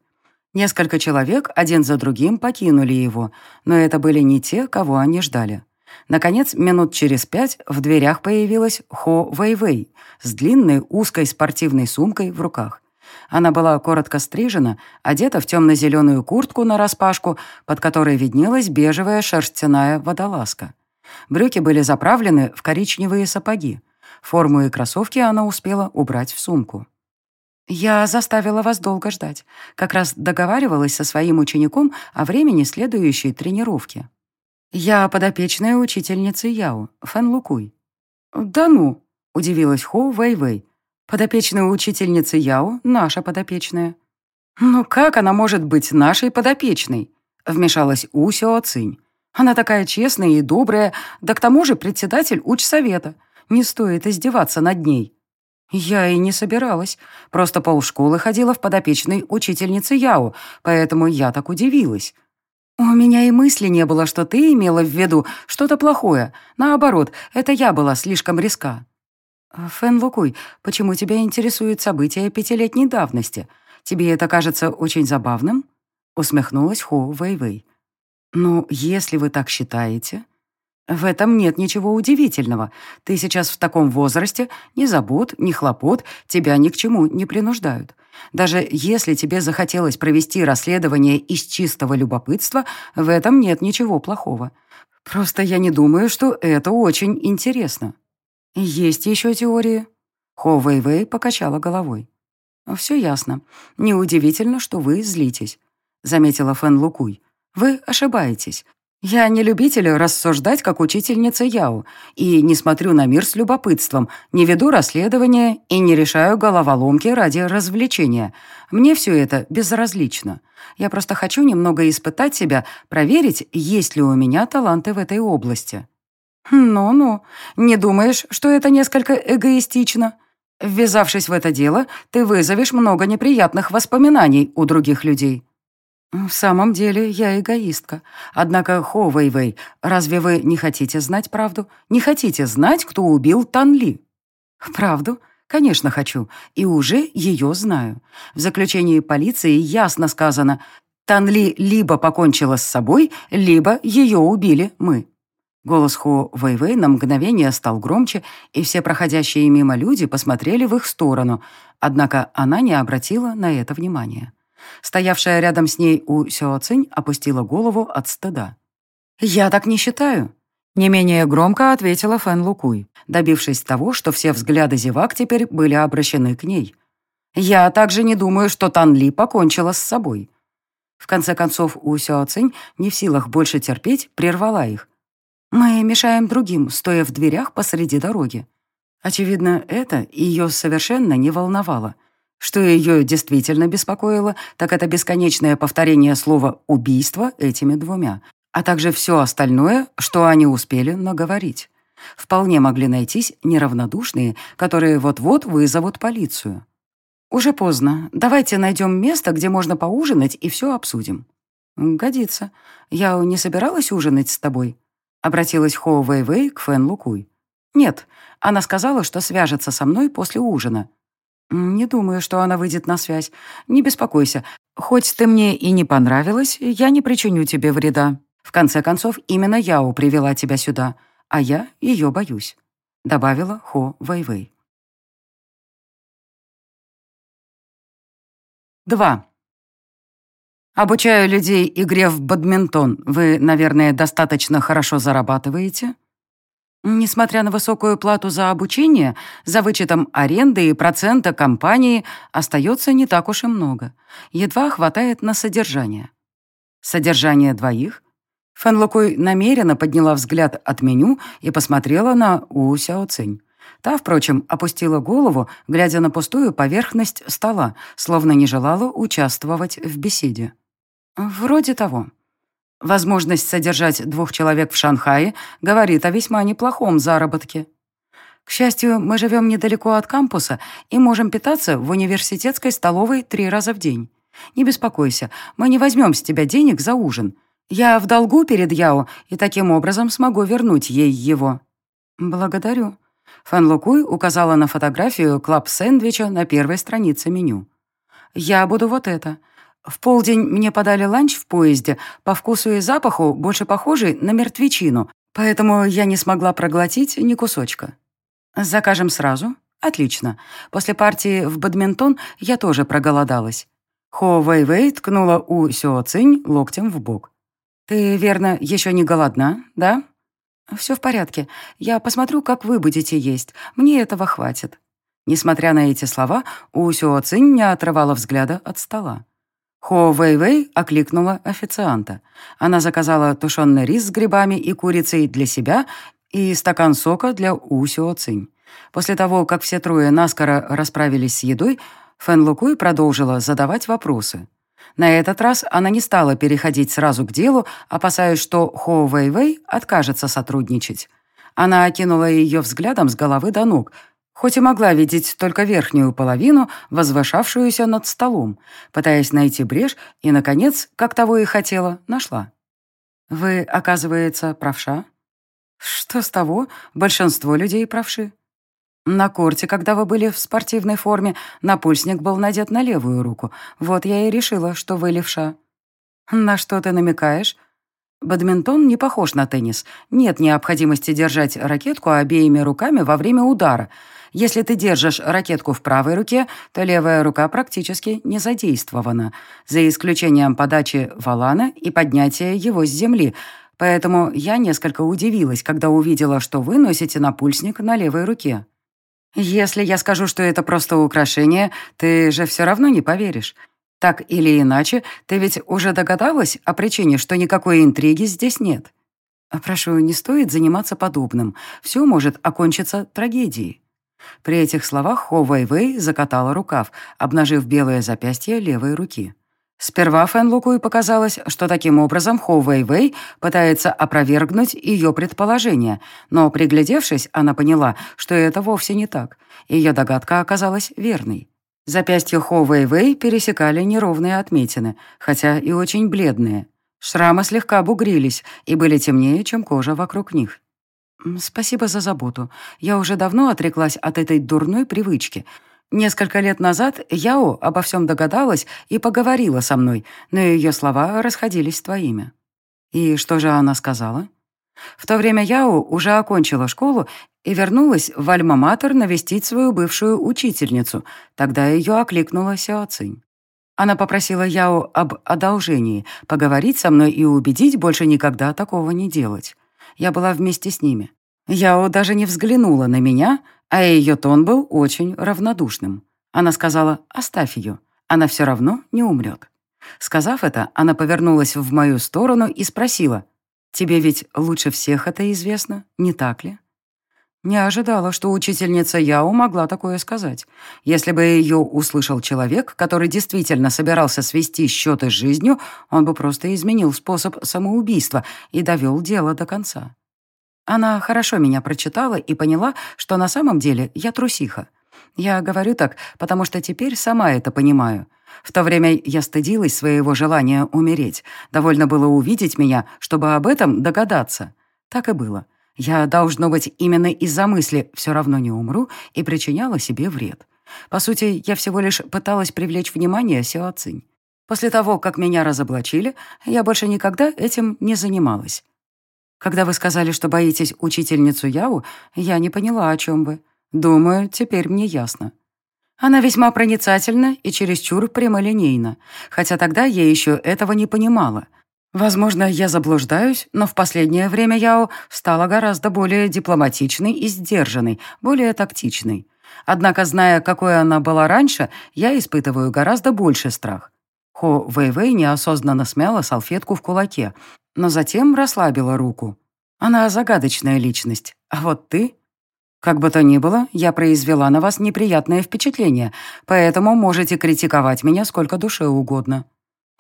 Несколько человек один за другим покинули его, но это были не те, кого они ждали. Наконец, минут через пять в дверях появилась Хо Вэйвэй с длинной узкой спортивной сумкой в руках. Она была коротко стрижена, одета в темно-зеленую куртку нараспашку, под которой виднелась бежевая шерстяная водолазка. Брюки были заправлены в коричневые сапоги. Форму и кроссовки она успела убрать в сумку. «Я заставила вас долго ждать. Как раз договаривалась со своим учеником о времени следующей тренировки. Я подопечная учительницы Яо, Фэн Лукуй». «Да ну!» — удивилась Хо Вэй-Вэй. «Подопечная учительницы Яо — наша подопечная». «Ну как она может быть нашей подопечной?» — вмешалась У Сюо Цинь. «Она такая честная и добрая, да к тому же председатель учсовета. Не стоит издеваться над ней». «Я и не собиралась. Просто полшколы ходила в подопечной учительнице Яо, поэтому я так удивилась. У меня и мысли не было, что ты имела в виду что-то плохое. Наоборот, это я была слишком риска». «Фэн Лукуй, почему тебя интересуют события пятилетней давности? Тебе это кажется очень забавным?» Усмехнулась Хо Вэй-Вэй. «Ну, если вы так считаете...» «В этом нет ничего удивительного. Ты сейчас в таком возрасте, ни забот, ни хлопот, тебя ни к чему не принуждают. Даже если тебе захотелось провести расследование из чистого любопытства, в этом нет ничего плохого. Просто я не думаю, что это очень интересно». «Есть еще теории?» Хо Вэй-Вэй покачала головой. «Все ясно. Неудивительно, что вы злитесь», — заметила Фэн Лукуй. «Вы ошибаетесь. Я не любитель рассуждать, как учительница Яо, и не смотрю на мир с любопытством, не веду расследования и не решаю головоломки ради развлечения. Мне все это безразлично. Я просто хочу немного испытать себя, проверить, есть ли у меня таланты в этой области». «Ну-ну, не думаешь, что это несколько эгоистично?» Ввязавшись в это дело, ты вызовешь много неприятных воспоминаний у других людей. В самом деле я эгоистка. Однако, Хо Вэй Вэй, разве вы не хотите знать правду? Не хотите знать, кто убил Тан Ли? Правду? Конечно, хочу. И уже ее знаю. В заключении полиции ясно сказано, Тан Ли либо покончила с собой, либо ее убили мы. Голос Хо Вэйвэй на мгновение стал громче, и все проходящие мимо люди посмотрели в их сторону, однако она не обратила на это внимания. Стоявшая рядом с ней У Сюо Цинь опустила голову от стыда. «Я так не считаю», — не менее громко ответила Фэн Лукуй, добившись того, что все взгляды зевак теперь были обращены к ней. «Я также не думаю, что Тан Ли покончила с собой». В конце концов, У Сюо Цинь, не в силах больше терпеть, прервала их. Мы мешаем другим, стоя в дверях посреди дороги. Очевидно, это ее совершенно не волновало. Что ее действительно беспокоило, так это бесконечное повторение слова «убийство» этими двумя, а также все остальное, что они успели наговорить. Вполне могли найтись неравнодушные, которые вот-вот вызовут полицию. «Уже поздно. Давайте найдем место, где можно поужинать, и все обсудим». «Годится. Я не собиралась ужинать с тобой», Обратилась Хо Вэй Вэй к Фэн Лукуй. «Нет, она сказала, что свяжется со мной после ужина». «Не думаю, что она выйдет на связь. Не беспокойся. Хоть ты мне и не понравилась, я не причиню тебе вреда. В конце концов, именно Яо привела тебя сюда, а я ее боюсь», — добавила Хо Вэй Вэй. Два. Обучаю людей игре в бадминтон. Вы, наверное, достаточно хорошо зарабатываете? Несмотря на высокую плату за обучение, за вычетом аренды и процента компании остается не так уж и много. Едва хватает на содержание. Содержание двоих? Фэн намеренно подняла взгляд от меню и посмотрела на У Цинь. Та, впрочем, опустила голову, глядя на пустую поверхность стола, словно не желала участвовать в беседе. «Вроде того. Возможность содержать двух человек в Шанхае говорит о весьма неплохом заработке. К счастью, мы живем недалеко от кампуса и можем питаться в университетской столовой три раза в день. Не беспокойся, мы не возьмем с тебя денег за ужин. Я в долгу перед Яо и таким образом смогу вернуть ей его». «Благодарю». Фан Лукуй указала на фотографию клаб-сэндвича на первой странице меню. «Я буду вот это. В полдень мне подали ланч в поезде, по вкусу и запаху больше похожий на мертвечину, поэтому я не смогла проглотить ни кусочка. Закажем сразу? Отлично. После партии в бадминтон я тоже проголодалась. Хо Вэй Вэй ткнула У Сюо Цинь локтем в бок. «Ты, верно, еще не голодна, да?» «Все в порядке. Я посмотрю, как вы будете есть. Мне этого хватит». Несмотря на эти слова, У Сюо Цинь не отрывала взгляда от стола. Хо Вэй Вэй окликнула официанта. Она заказала тушеный рис с грибами и курицей для себя и стакан сока для У Сюо Цинь. После того, как все трое наскоро расправились с едой, Фэн Лукуй продолжила задавать вопросы. На этот раз она не стала переходить сразу к делу, опасаясь, что Хо Вэй Вэй откажется сотрудничать. Она окинула ее взглядом с головы до ног, хоть и могла видеть только верхнюю половину, возвышавшуюся над столом, пытаясь найти брешь и, наконец, как того и хотела, нашла. «Вы, оказывается, правша?» «Что с того? Большинство людей правши». «На корте, когда вы были в спортивной форме, напульсник был надет на левую руку. Вот я и решила, что вы левша». «На что ты намекаешь?» Бадминтон не похож на теннис. Нет необходимости держать ракетку обеими руками во время удара. Если ты держишь ракетку в правой руке, то левая рука практически не задействована, за исключением подачи валана и поднятия его с земли. Поэтому я несколько удивилась, когда увидела, что вы носите напульсник на левой руке. Если я скажу, что это просто украшение, ты же все равно не поверишь. Так или иначе, ты ведь уже догадалась о причине, что никакой интриги здесь нет. Прошу, не стоит заниматься подобным. Все может окончиться трагедией. При этих словах Хо Вэй Вэй закатала рукав, обнажив белое запястье левой руки. Сперва Фэн Лукуй показалось, что таким образом Хо Вэй Вэй пытается опровергнуть ее предположение, но, приглядевшись, она поняла, что это вовсе не так. Ее догадка оказалась верной. Запястья Хо Вэй Вэй пересекали неровные отметины, хотя и очень бледные. Шрамы слегка бугрились и были темнее, чем кожа вокруг них. «Спасибо за заботу. Я уже давно отреклась от этой дурной привычки. Несколько лет назад Яо обо всем догадалась и поговорила со мной, но ее слова расходились с твоими». «И что же она сказала?» В то время Яо уже окончила школу и вернулась в Альма-Матер навестить свою бывшую учительницу. Тогда ее окликнула Сяо. Она попросила Яо об одолжении, поговорить со мной и убедить больше никогда такого не делать. Я была вместе с ними. Яо даже не взглянула на меня, а ее тон был очень равнодушным. Она сказала «оставь ее, она все равно не умрет». Сказав это, она повернулась в мою сторону и спросила «Тебе ведь лучше всех это известно, не так ли?» Не ожидала, что учительница Яо могла такое сказать. Если бы ее услышал человек, который действительно собирался свести счеты с жизнью, он бы просто изменил способ самоубийства и довел дело до конца. Она хорошо меня прочитала и поняла, что на самом деле я трусиха. Я говорю так, потому что теперь сама это понимаю. В то время я стыдилась своего желания умереть. Довольно было увидеть меня, чтобы об этом догадаться. Так и было. Я, должно быть, именно из-за мысли «все равно не умру» и причиняла себе вред. По сути, я всего лишь пыталась привлечь внимание Сяо. После того, как меня разоблачили, я больше никогда этим не занималась. Когда вы сказали, что боитесь учительницу Яу, я не поняла, о чем вы. Думаю, теперь мне ясно. Она весьма проницательна и чересчур прямолинейна, хотя тогда я еще этого не понимала. Возможно, я заблуждаюсь, но в последнее время Яо стала гораздо более дипломатичной и сдержанной, более тактичной. Однако, зная, какой она была раньше, я испытываю гораздо больше страх. Хо Вэй-Вэй неосознанно смяла салфетку в кулаке, но затем расслабила руку. Она загадочная личность, а вот ты... Как бы то ни было, я произвела на вас неприятное впечатление, поэтому можете критиковать меня сколько душе угодно.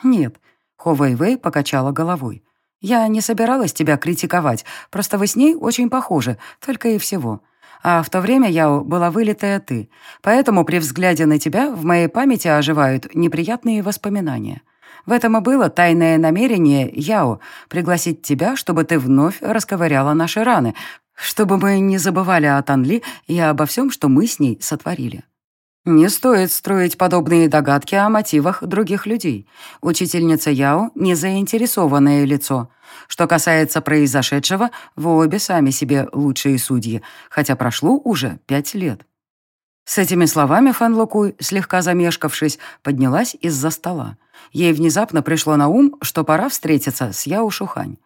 Нет, Хо Вэй-Вэй покачала головой. «Я не собиралась тебя критиковать, просто вы с ней очень похожи, только и всего. А в то время я была вылитая ты, поэтому при взгляде на тебя в моей памяти оживают неприятные воспоминания. В этом и было тайное намерение Яо пригласить тебя, чтобы ты вновь расковыряла наши раны, чтобы мы не забывали о Танли и обо всем, что мы с ней сотворили. Не стоит строить подобные догадки о мотивах других людей. Учительница Яо — не заинтересованное лицо. Что касается произошедшего, вы обе сами себе лучшие судьи, хотя прошло уже пять лет. С этими словами Фан Лукуй, слегка замешкавшись, поднялась из-за стола. Ей внезапно пришло на ум, что пора встретиться с Яо Шухань.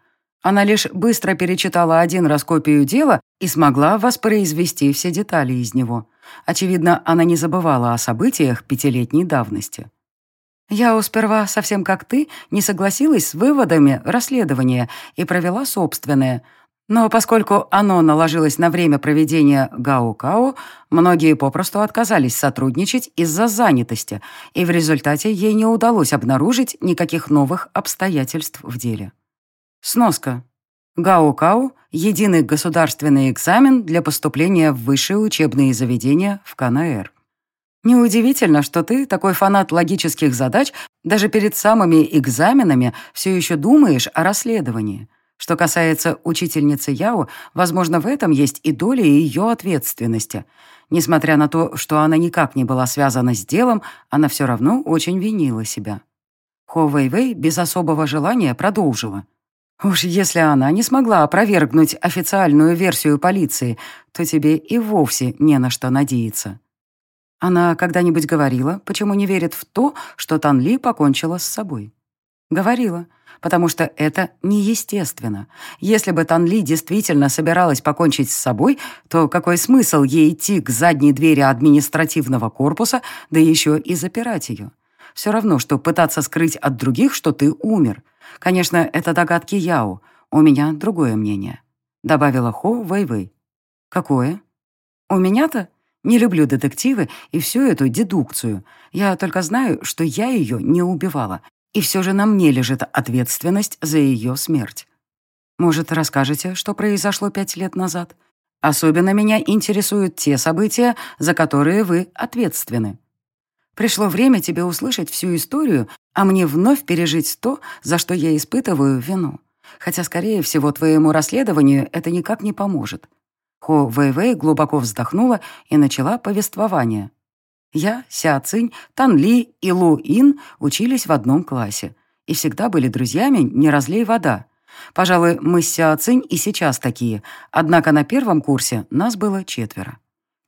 Она лишь быстро перечитала один раз копию дела и смогла воспроизвести все детали из него. Очевидно, она не забывала о событиях пятилетней давности. «Я сперва, совсем как ты, не согласилась с выводами расследования и провела собственное. Но поскольку оно наложилось на время проведения Гао-Као, многие попросту отказались сотрудничать из-за занятости, и в результате ей не удалось обнаружить никаких новых обстоятельств в деле. Сноска. Гао-Као – единый государственный экзамен для поступления в высшие учебные заведения в КНР. Неудивительно, что ты, такой фанат логических задач, даже перед самыми экзаменами все еще думаешь о расследовании. Что касается учительницы Яо, возможно, в этом есть и доля ее ответственности. Несмотря на то, что она никак не была связана с делом, она все равно очень винила себя. Хо Вэй Вэй без особого желания продолжила. Уж если она не смогла опровергнуть официальную версию полиции, то тебе и вовсе не на что надеяться. Она когда-нибудь говорила, почему не верит в то, что Танли покончила с собой? Говорила, потому что это неестественно. Если бы Танли действительно собиралась покончить с собой, то какой смысл ей идти к задней двери административного корпуса, да еще и запирать ее? Все равно, что пытаться скрыть от других, что ты умер. Конечно, это догадки Яо. У меня другое мнение. Добавила Хо Вэй-Вэй. Какое? У меня-то? Не люблю детективы и всю эту дедукцию. Я только знаю, что я ее не убивала. И все же на мне лежит ответственность за ее смерть. Может, расскажете, что произошло пять лет назад? Особенно меня интересуют те события, за которые вы ответственны. Пришло время тебе услышать всю историю, а мне вновь пережить то, за что я испытываю вину. Хотя, скорее всего, твоему расследованию это никак не поможет. Хо Вэйвэй глубоко вздохнула и начала повествование. Я, Ся Цинь, Тан Ли и Лу Ин учились в одном классе и всегда были друзьями «не разлей вода». Пожалуй, мы с Ся Цинь и сейчас такие, однако на первом курсе нас было четверо.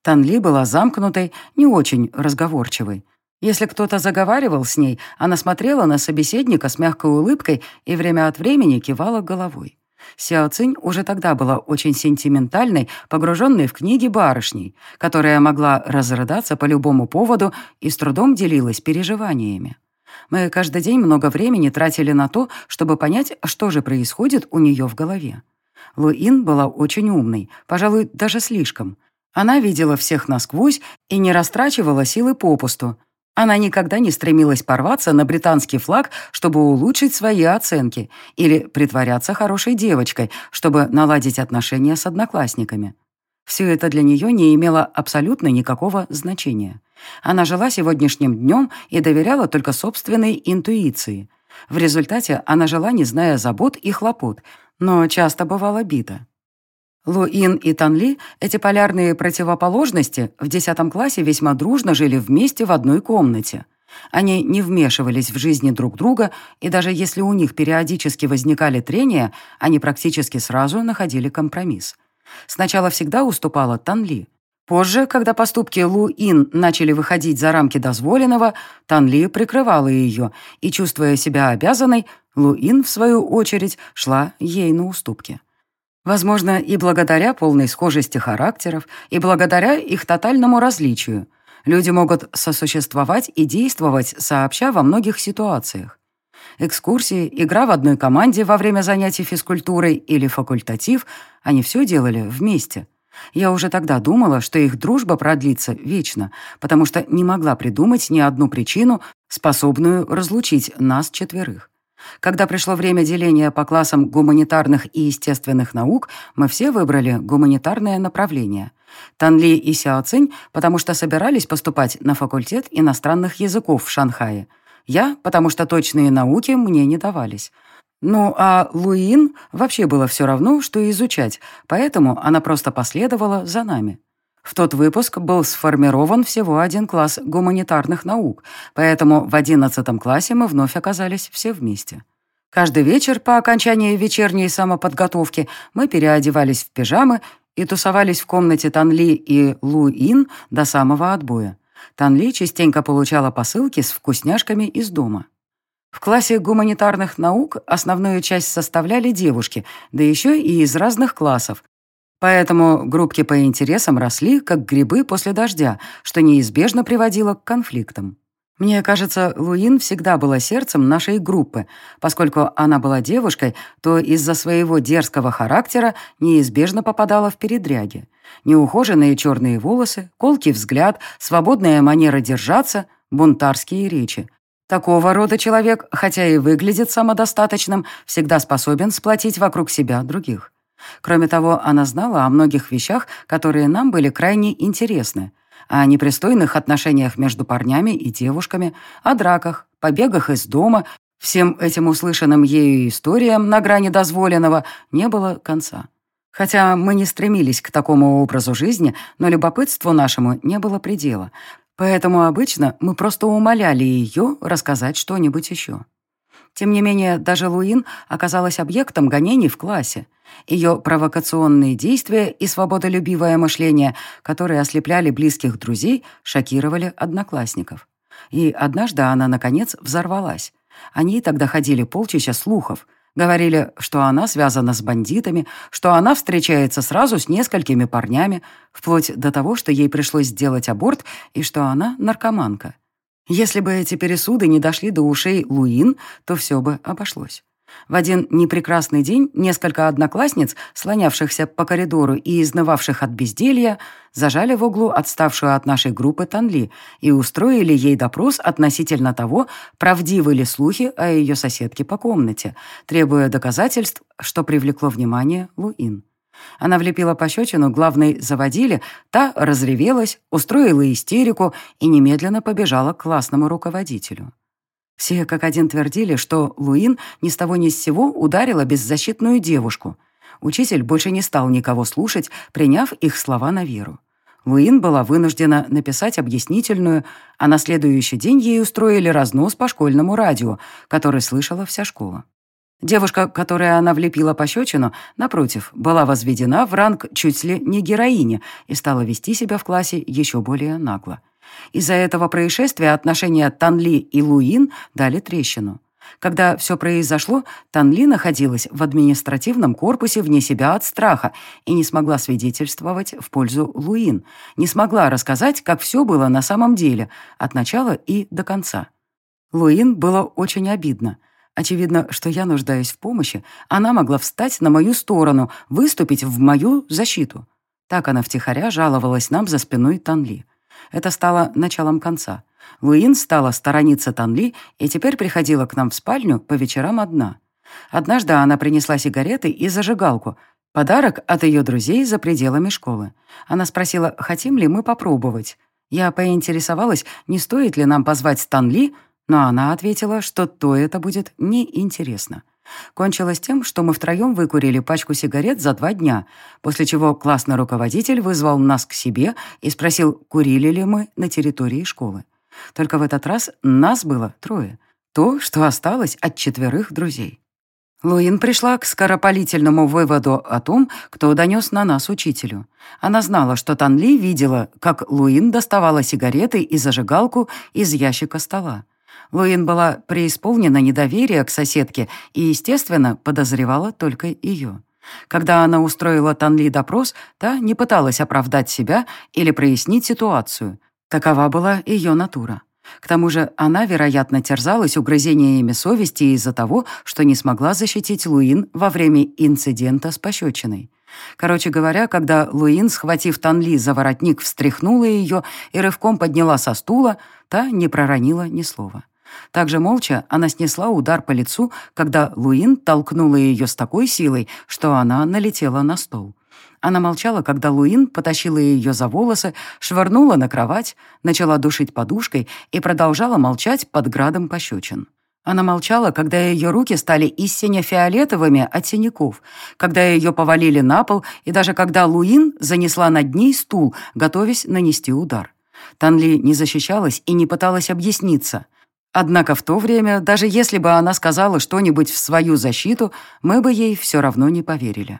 Тан Ли была замкнутой, не очень разговорчивой. Если кто-то заговаривал с ней, она смотрела на собеседника с мягкой улыбкой и время от времени кивала головой. Сяо Цинь уже тогда была очень сентиментальной, погруженной в книги барышней, которая могла разрыдаться по любому поводу и с трудом делилась переживаниями. Мы каждый день много времени тратили на то, чтобы понять, что же происходит у нее в голове. Луин была очень умной, пожалуй, даже слишком. Она видела всех насквозь и не растрачивала силы попусту, она никогда не стремилась порваться на британский флаг, чтобы улучшить свои оценки, или притворяться хорошей девочкой, чтобы наладить отношения с одноклассниками. Все это для нее не имело абсолютно никакого значения. Она жила сегодняшним днем и доверяла только собственной интуиции. В результате она жила, не зная забот и хлопот, но часто бывала бита. Луин и Танли, эти полярные противоположности, в десятом классе весьма дружно жили вместе в одной комнате. Они не вмешивались в жизни друг друга, и даже если у них периодически возникали трения, они практически сразу находили компромисс. Сначала всегда уступала Танли. Позже, когда поступки Лу Ин начали выходить за рамки дозволенного, Танли прикрывала ее, и, чувствуя себя обязанной, Лу Ин, в свою очередь, шла ей на уступки. Возможно, и благодаря полной схожести характеров, и благодаря их тотальному различию. Люди могут сосуществовать и действовать сообща во многих ситуациях. Экскурсии, игра в одной команде во время занятий физкультурой или факультатив – они все делали вместе. Я уже тогда думала, что их дружба продлится вечно, потому что не могла придумать ни одну причину, способную разлучить нас четверых. Когда пришло время деления по классам гуманитарных и естественных наук, мы все выбрали гуманитарное направление. Танли и Сяо Цинь, потому что собирались поступать на факультет иностранных языков в Шанхае. Я, потому что точные науки мне не давались. Ну, а Луин вообще было все равно, что изучать, поэтому она просто последовала за нами. В тот выпуск был сформирован всего один класс гуманитарных наук, поэтому в одиннадцатом классе мы вновь оказались все вместе. Каждый вечер по окончании вечерней самоподготовки мы переодевались в пижамы и тусовались в комнате Танли и Лу Ин до самого отбоя. Танли частенько получала посылки с вкусняшками из дома. В классе гуманитарных наук основную часть составляли девушки, да еще и из разных классов, Поэтому группки по интересам росли, как грибы после дождя, что неизбежно приводило к конфликтам. Мне кажется, Луин всегда была сердцем нашей группы. Поскольку она была девушкой, то из-за своего дерзкого характера неизбежно попадала в передряги. Неухоженные черные волосы, колкий взгляд, свободная манера держаться, бунтарские речи. Такого рода человек, хотя и выглядит самодостаточным, всегда способен сплотить вокруг себя других. Кроме того, она знала о многих вещах, которые нам были крайне интересны о непристойных отношениях между парнями и девушками, о драках, побегах из дома, всем этим услышанным ею историям на грани дозволенного не было конца. Хотя мы не стремились к такому образу жизни, но любопытству нашему не было предела, поэтому обычно мы просто умоляли ее рассказать что-нибудь еще. Тем не менее, даже Луин оказалась объектом гонений в классе. Ее провокационные действия и свободолюбивое мышление, которые ослепляли близких друзей, шокировали одноклассников. И однажды она, наконец, взорвалась. Они тогда ходили полчища слухов. Говорили, что она связана с бандитами, что она встречается сразу с несколькими парнями, вплоть до того, что ей пришлось сделать аборт и что она наркоманка. Если бы эти пересуды не дошли до ушей Луин, то все бы обошлось. В один непрекрасный день несколько одноклассниц, слонявшихся по коридору и изнывавших от безделья, зажали в углу отставшую от нашей группы Танли и устроили ей допрос относительно того, правдивы ли слухи о ее соседке по комнате, требуя доказательств, что привлекло внимание Луин. Она влепила пощечину главной заводили, та разревелась, устроила истерику и немедленно побежала к классному руководителю. Все как один твердили, что Луин ни с того ни с сего ударила беззащитную девушку. Учитель больше не стал никого слушать, приняв их слова на веру. Луин была вынуждена написать объяснительную, а на следующий день ей устроили разнос по школьному радио, который слышала вся школа. Девушка, которой она влепила пощечину, напротив, была возведена в ранг чуть ли не героини и стала вести себя в классе еще более нагло. Из-за этого происшествия отношения Танли и Луин дали трещину. Когда все произошло, Танли находилась в административном корпусе вне себя от страха и не смогла свидетельствовать в пользу Луин, не смогла рассказать, как все было на самом деле, от начала и до конца. Луин было очень обидно. Очевидно, что я нуждаюсь в помощи, она могла встать на мою сторону, выступить в мою защиту. Так она втихаря жаловалась нам за спиной Танли. Это стало началом конца. Луин стала сторониться Танли и теперь приходила к нам в спальню по вечерам одна. Однажды она принесла сигареты и зажигалку, подарок от ее друзей за пределами школы. Она спросила, хотим ли мы попробовать. Я поинтересовалась, не стоит ли нам позвать Танли, но она ответила, что то это будет неинтересно. Кончилось тем, что мы втроем выкурили пачку сигарет за два дня, после чего классный руководитель вызвал нас к себе и спросил, курили ли мы на территории школы. Только в этот раз нас было трое. То, что осталось от четверых друзей. Луин пришла к скоропалительному выводу о том, кто донес на нас учителю. Она знала, что Танли видела, как Луин доставала сигареты и зажигалку из ящика стола. Луин была преисполнена недоверия к соседке и, естественно, подозревала только ее. Когда она устроила Танли допрос, та не пыталась оправдать себя или прояснить ситуацию. Такова была ее натура. К тому же она, вероятно, терзалась угрызениями совести из-за того, что не смогла защитить Луин во время инцидента с пощечиной. Короче говоря, когда Луин, схватив Танли за воротник, встряхнула ее и рывком подняла со стула, та не проронила ни слова. Также молча она снесла удар по лицу, когда Луин толкнула ее с такой силой, что она налетела на стол. Она молчала, когда Луин потащила ее за волосы, швырнула на кровать, начала душить подушкой и продолжала молчать под градом пощечин. Она молчала, когда ее руки стали истинно фиолетовыми от синяков, когда ее повалили на пол и даже когда Луин занесла над ней стул, готовясь нанести удар. Танли не защищалась и не пыталась объясниться. Однако в то время, даже если бы она сказала что-нибудь в свою защиту, мы бы ей все равно не поверили.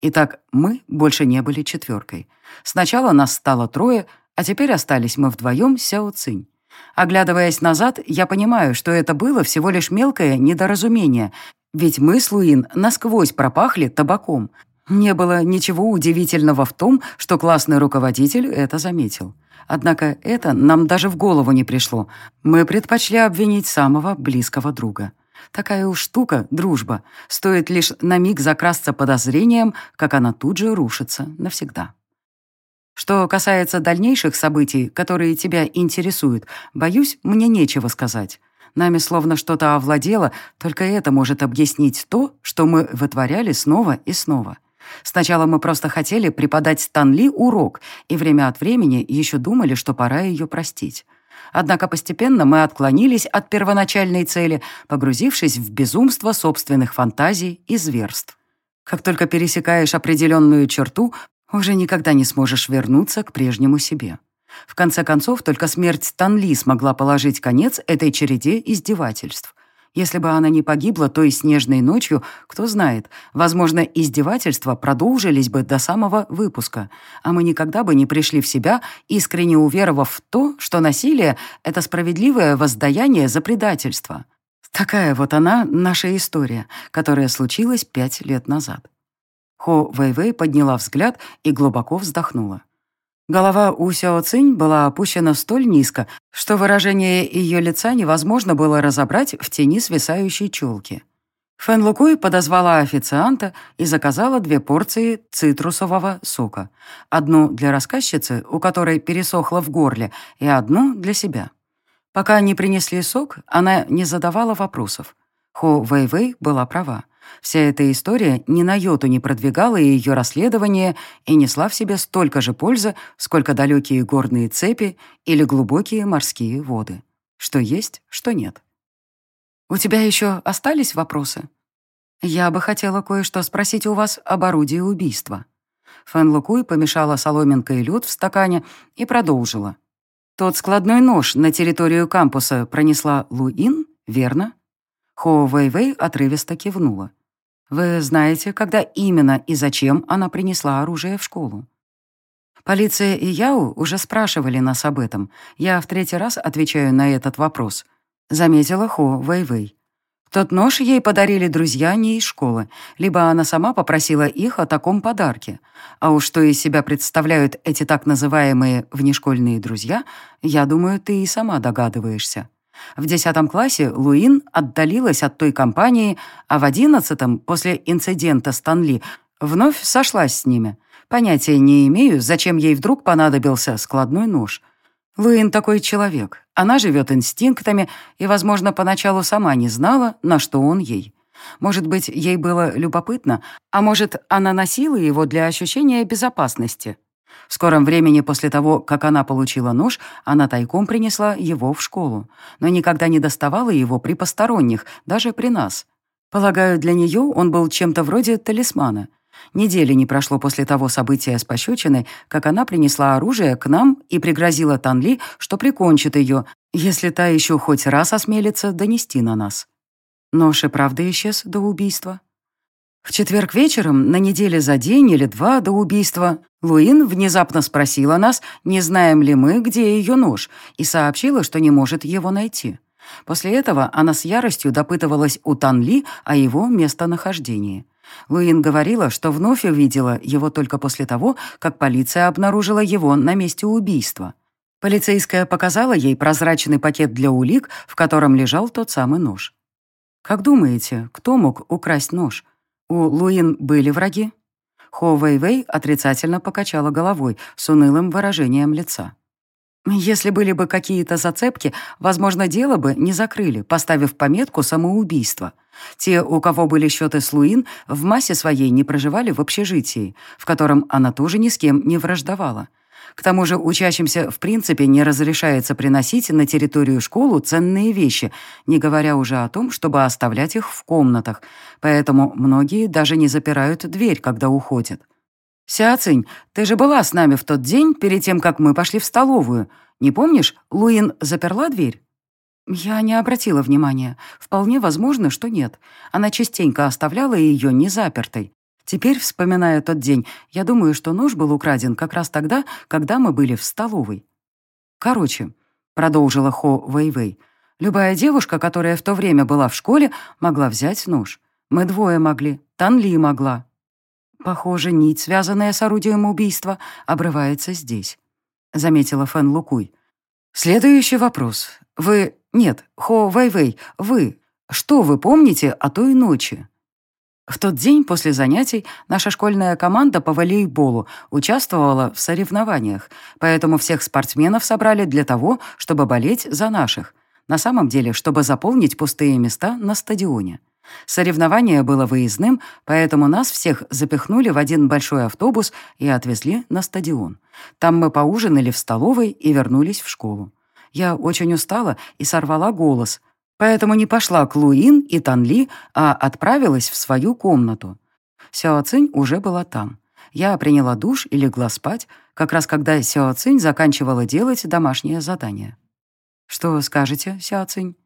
Итак, мы больше не были четверкой. Сначала нас стало трое, а теперь остались мы вдвоем Сяо Цинь. Оглядываясь назад, я понимаю, что это было всего лишь мелкое недоразумение, ведь мы с Луин насквозь пропахли табаком. Не было ничего удивительного в том, что классный руководитель это заметил. Однако это нам даже в голову не пришло. Мы предпочли обвинить самого близкого друга. Такая уж штука, дружба. Стоит лишь на миг закрасться подозрением, как она тут же рушится навсегда. Что касается дальнейших событий, которые тебя интересуют, боюсь, мне нечего сказать. Нами словно что-то овладело, только это может объяснить то, что мы вытворяли снова и снова. Сначала мы просто хотели преподать Станли урок, и время от времени еще думали, что пора ее простить. Однако постепенно мы отклонились от первоначальной цели, погрузившись в безумство собственных фантазий и зверств. Как только пересекаешь определенную черту, уже никогда не сможешь вернуться к прежнему себе. В конце концов, только смерть Танли смогла положить конец этой череде издевательств. Если бы она не погибла той снежной ночью, кто знает, возможно, издевательства продолжились бы до самого выпуска, а мы никогда бы не пришли в себя, искренне уверовав в то, что насилие — это справедливое воздаяние за предательство. Такая вот она, наша история, которая случилась пять лет назад. Хо Вэйвэй подняла взгляд и глубоко вздохнула. Голова У Сяо Цинь была опущена столь низко, что выражение ее лица невозможно было разобрать в тени свисающей челки. Фэн Лукуй подозвала официанта и заказала две порции цитрусового сока. Одну для рассказчицы, у которой пересохло в горле, и одну для себя. Пока не принесли сок, она не задавала вопросов. Хо Вэй-Вэй была права. Вся эта история ни на йоту не продвигала ее расследование и несла в себе столько же пользы, сколько далекие горные цепи или глубокие морские воды. Что есть, что нет. «У тебя еще остались вопросы?» «Я бы хотела кое-что спросить у вас об орудии убийства». Фэн Лукуй помешала соломинкой лед в стакане и продолжила. «Тот складной нож на территорию кампуса пронесла Луин, верно?» Хо Вэй-Вэй отрывисто кивнула. «Вы знаете, когда именно и зачем она принесла оружие в школу?» «Полиция и Яу уже спрашивали нас об этом. Я в третий раз отвечаю на этот вопрос», — заметила Хо Вэй-Вэй. Тот нож ей подарили друзья не из школы, либо она сама попросила их о таком подарке. А уж что из себя представляют эти так называемые внешкольные друзья, я думаю, ты и сама догадываешься. В десятом классе Луин отдалилась от той компании, а в одиннадцатом, после инцидента Станли, вновь сошлась с ними. Понятия не имею, зачем ей вдруг понадобился складной нож. Луин такой человек. Она живет инстинктами и, возможно, поначалу сама не знала, на что он ей. Может быть, ей было любопытно, а может, она носила его для ощущения безопасности. В скором времени после того, как она получила нож, она тайком принесла его в школу, но никогда не доставала его при посторонних, даже при нас. Полагаю, для нее он был чем-то вроде талисмана. Недели не прошло после того события с пощечиной, как она принесла оружие к нам и пригрозила Танли, что прикончит ее, если та еще хоть раз осмелится донести на нас. Нож и правда исчез до убийства. В четверг вечером, на неделе за день или два до убийства, Луин внезапно спросила нас, не знаем ли мы, где ее нож, и сообщила, что не может его найти. После этого она с яростью допытывалась у Танли о его местонахождении. Луин говорила, что вновь увидела его только после того, как полиция обнаружила его на месте убийства. Полицейская показала ей прозрачный пакет для улик, в котором лежал тот самый нож. «Как думаете, кто мог украсть нож?» У Луин были враги? Хо Вэй Вэй отрицательно покачала головой с унылым выражением лица. Если были бы какие-то зацепки, возможно, дело бы не закрыли, поставив пометку «самоубийство». Те, у кого были счеты с Луин, в массе своей не проживали в общежитии, в котором она тоже ни с кем не враждовала. К тому же учащимся в принципе не разрешается приносить на территорию школы ценные вещи, не говоря уже о том, чтобы оставлять их в комнатах, поэтому многие даже не запирают дверь, когда уходят. «Сяцинь, ты же была с нами в тот день, перед тем, как мы пошли в столовую. Не помнишь, Луин заперла дверь?» Я не обратила внимания. Вполне возможно, что нет. Она частенько оставляла ее незапертой. Теперь, вспоминая тот день, я думаю, что нож был украден как раз тогда, когда мы были в столовой. Короче, продолжила Хо Вэйвэй, любая девушка, которая в то время была в школе, могла взять нож. Мы двое могли, Танли могла. «Похоже, нить, связанная с орудием убийства, обрывается здесь», — заметила Фэн Лукуй. «Следующий вопрос. Вы... Нет, Хо Вэйвэй, вы... Что вы помните о той ночи?» В тот день после занятий наша школьная команда по волейболу участвовала в соревнованиях, поэтому всех спортсменов собрали для того, чтобы болеть за наших. На самом деле, чтобы заполнить пустые места на стадионе. Соревнование было выездным, поэтому нас всех запихнули в один большой автобус и отвезли на стадион. Там мы поужинали в столовой и вернулись в школу. Я очень устала и сорвала голос, поэтому не пошла к Луин и Танли, а отправилась в свою комнату. Сяо Цинь уже была там. Я приняла душ и легла спать, как раз когда Сяо Цинь заканчивала делать домашнее задание. «Что скажете, Сяо Цинь?»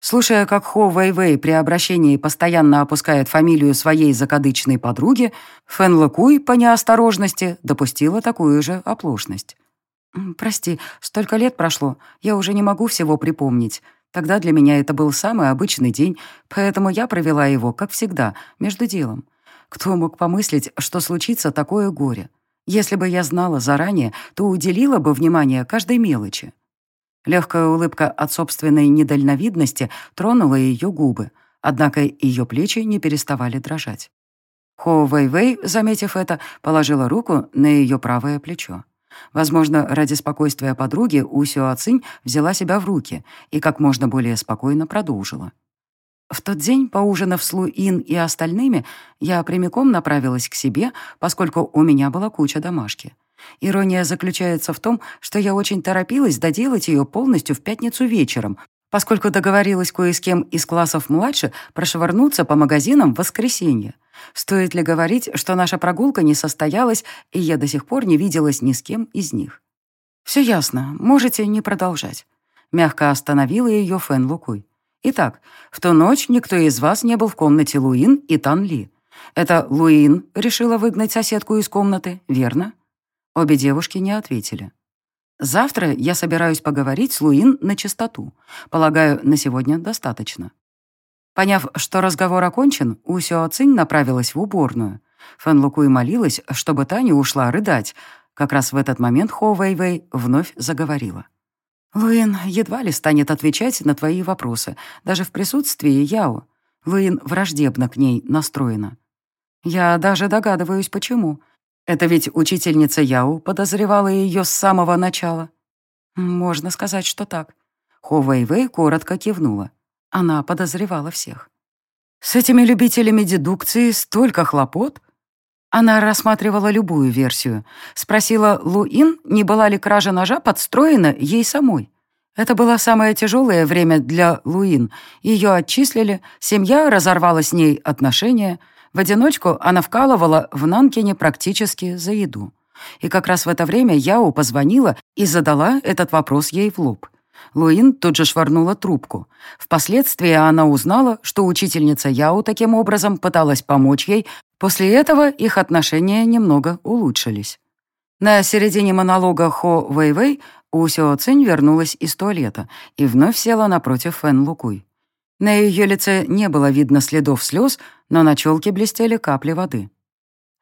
Слушая, как Хо Вэй-Вэй при обращении постоянно опускает фамилию своей закадычной подруги, Фэн Лэкуй по неосторожности допустила такую же оплошность. «Прости, столько лет прошло, я уже не могу всего припомнить. Тогда для меня это был самый обычный день, поэтому я провела его, как всегда, между делом. Кто мог помыслить, что случится такое горе? Если бы я знала заранее, то уделила бы внимание каждой мелочи. Легкая улыбка от собственной недальновидности тронула ее губы, однако ее плечи не переставали дрожать. Хо Вэй-Вэй, заметив это, положила руку на ее правое плечо. Возможно, ради спокойствия подруги У Сюа Цинь взяла себя в руки и как можно более спокойно продолжила. В тот день, поужинав с Лу Ин и остальными, я прямиком направилась к себе, поскольку у меня была куча домашки. Ирония заключается в том, что я очень торопилась доделать ее полностью в пятницу вечером, поскольку договорилась кое с кем из классов младше прошвырнуться по магазинам в воскресенье. Стоит ли говорить, что наша прогулка не состоялась, и я до сих пор не виделась ни с кем из них? «Все ясно, можете не продолжать», — мягко остановила ее Фэн Лукуй. «Итак, в ту ночь никто из вас не был в комнате Луин и Тан Ли. Это Луин решила выгнать соседку из комнаты, верно?» Обе девушки не ответили. «Завтра я собираюсь поговорить с Луин на чистоту. Полагаю, на сегодня достаточно». Поняв, что разговор окончен, У Сюо Цинь направилась в уборную. Фэн Лукуй молилась, чтобы Таня ушла рыдать. Как раз в этот момент Хо Вэй Вэй вновь заговорила. «Луин едва ли станет отвечать на твои вопросы, даже в присутствии Яо. Луин враждебно к ней настроена. Я даже догадываюсь, почему. Это ведь учительница Яу подозревала ее с самого начала. Можно сказать, что так. Хо Вэй Вэй коротко кивнула. Она подозревала всех. С этими любителями дедукции столько хлопот. Она рассматривала любую версию. Спросила Луин, не была ли кража ножа подстроена ей самой. Это было самое тяжелое время для Луин. Ее отчислили, семья разорвала с ней отношения — в одиночку она вкалывала в Нанкине практически за еду. И как раз в это время Яо позвонила и задала этот вопрос ей в лоб. Луин тут же швырнула трубку. Впоследствии она узнала, что учительница Яо таким образом пыталась помочь ей. После этого их отношения немного улучшились. На середине монолога Хо Вэй-Вэй У Сяо Цинь вернулась из туалета и вновь села напротив Фэн Лукуй. На ее лице не было видно следов слез, но на челке блестели капли воды.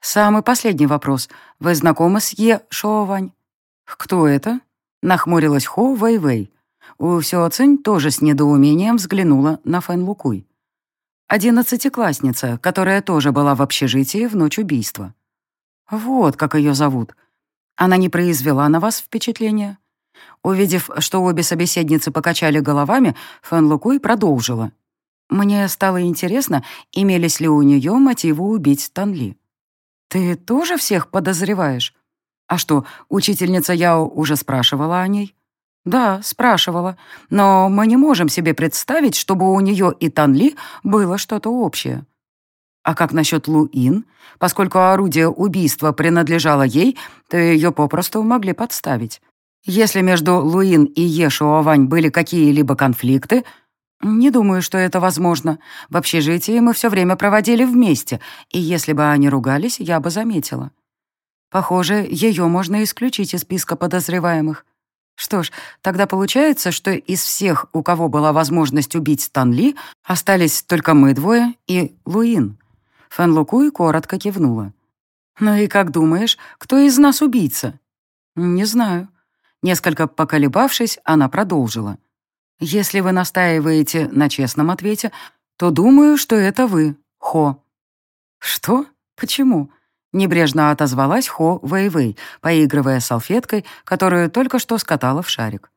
«Самый последний вопрос. Вы знакомы с Е Шоувань?» «Кто это?» — нахмурилась Хо Вэй-Вэй. У Сюоцинь тоже с недоумением взглянула на Фэн Лукуй. «Одиннадцатиклассница, которая тоже была в общежитии в ночь убийства. Вот как ее зовут. Она не произвела на вас впечатления?» Увидев, что обе собеседницы покачали головами, Фэн Лукуй продолжила. «Мне стало интересно, имелись ли у нее мотивы убить Танли. Ты тоже всех подозреваешь? А что, учительница Яо уже спрашивала о ней?» «Да, спрашивала. Но мы не можем себе представить, чтобы у нее и Танли было что-то общее». А как насчет Луин? Поскольку орудие убийства принадлежало ей, то ее попросту могли подставить. Если между Луин и Ешуавань были какие-либо конфликты, не думаю, что это возможно. В общежитии мы все время проводили вместе, и если бы они ругались, я бы заметила. Похоже, ее можно исключить из списка подозреваемых. Что ж, тогда получается, что из всех, у кого была возможность убить Станли, остались только мы двое и Луин. Фэн Лукуй коротко кивнула. «Ну и как думаешь, кто из нас убийца?» «Не знаю». Несколько поколебавшись, она продолжила. «Если вы настаиваете на честном ответе, то думаю, что это вы, Хо». «Что? Почему?» Небрежно отозвалась Хо Вэйвэй, поигрывая салфеткой, которую только что скатала в шарик.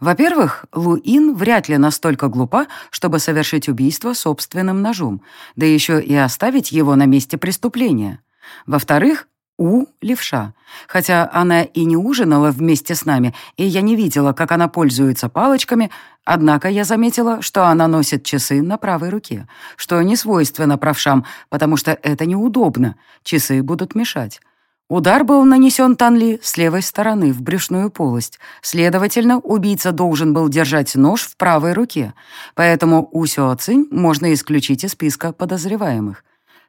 Во-первых, Луин вряд ли настолько глупа, чтобы совершить убийство собственным ножом, да еще и оставить его на месте преступления. Во-вторых, у — левша. Хотя она и не ужинала вместе с нами, и я не видела, как она пользуется палочками, однако я заметила, что она носит часы на правой руке, что не свойственно правшам, потому что это неудобно, часы будут мешать. Удар был нанесен Танли с левой стороны в брюшную полость. Следовательно, убийца должен был держать нож в правой руке. Поэтому У Сюо Цинь можно исключить из списка подозреваемых.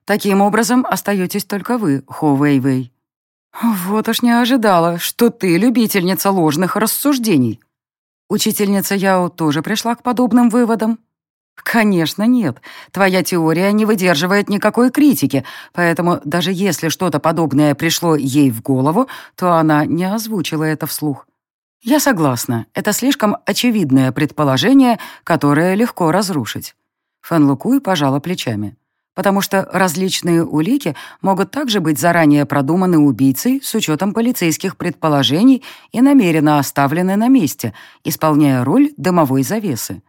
Таким образом, остаетесь только вы, Хо Вэй Вэй. Вот уж не ожидала, что ты любительница ложных рассуждений. Учительница Яо тоже пришла к подобным выводам. Конечно, нет. Твоя теория не выдерживает никакой критики, поэтому даже если что-то подобное пришло ей в голову, то она не озвучила это вслух. Я согласна, это слишком очевидное предположение, которое легко разрушить. Фэн Лукуй пожала плечами потому что различные улики могут также быть заранее продуманы убийцей с учетом полицейских предположений и намеренно оставлены на месте, исполняя роль дымовой завесы.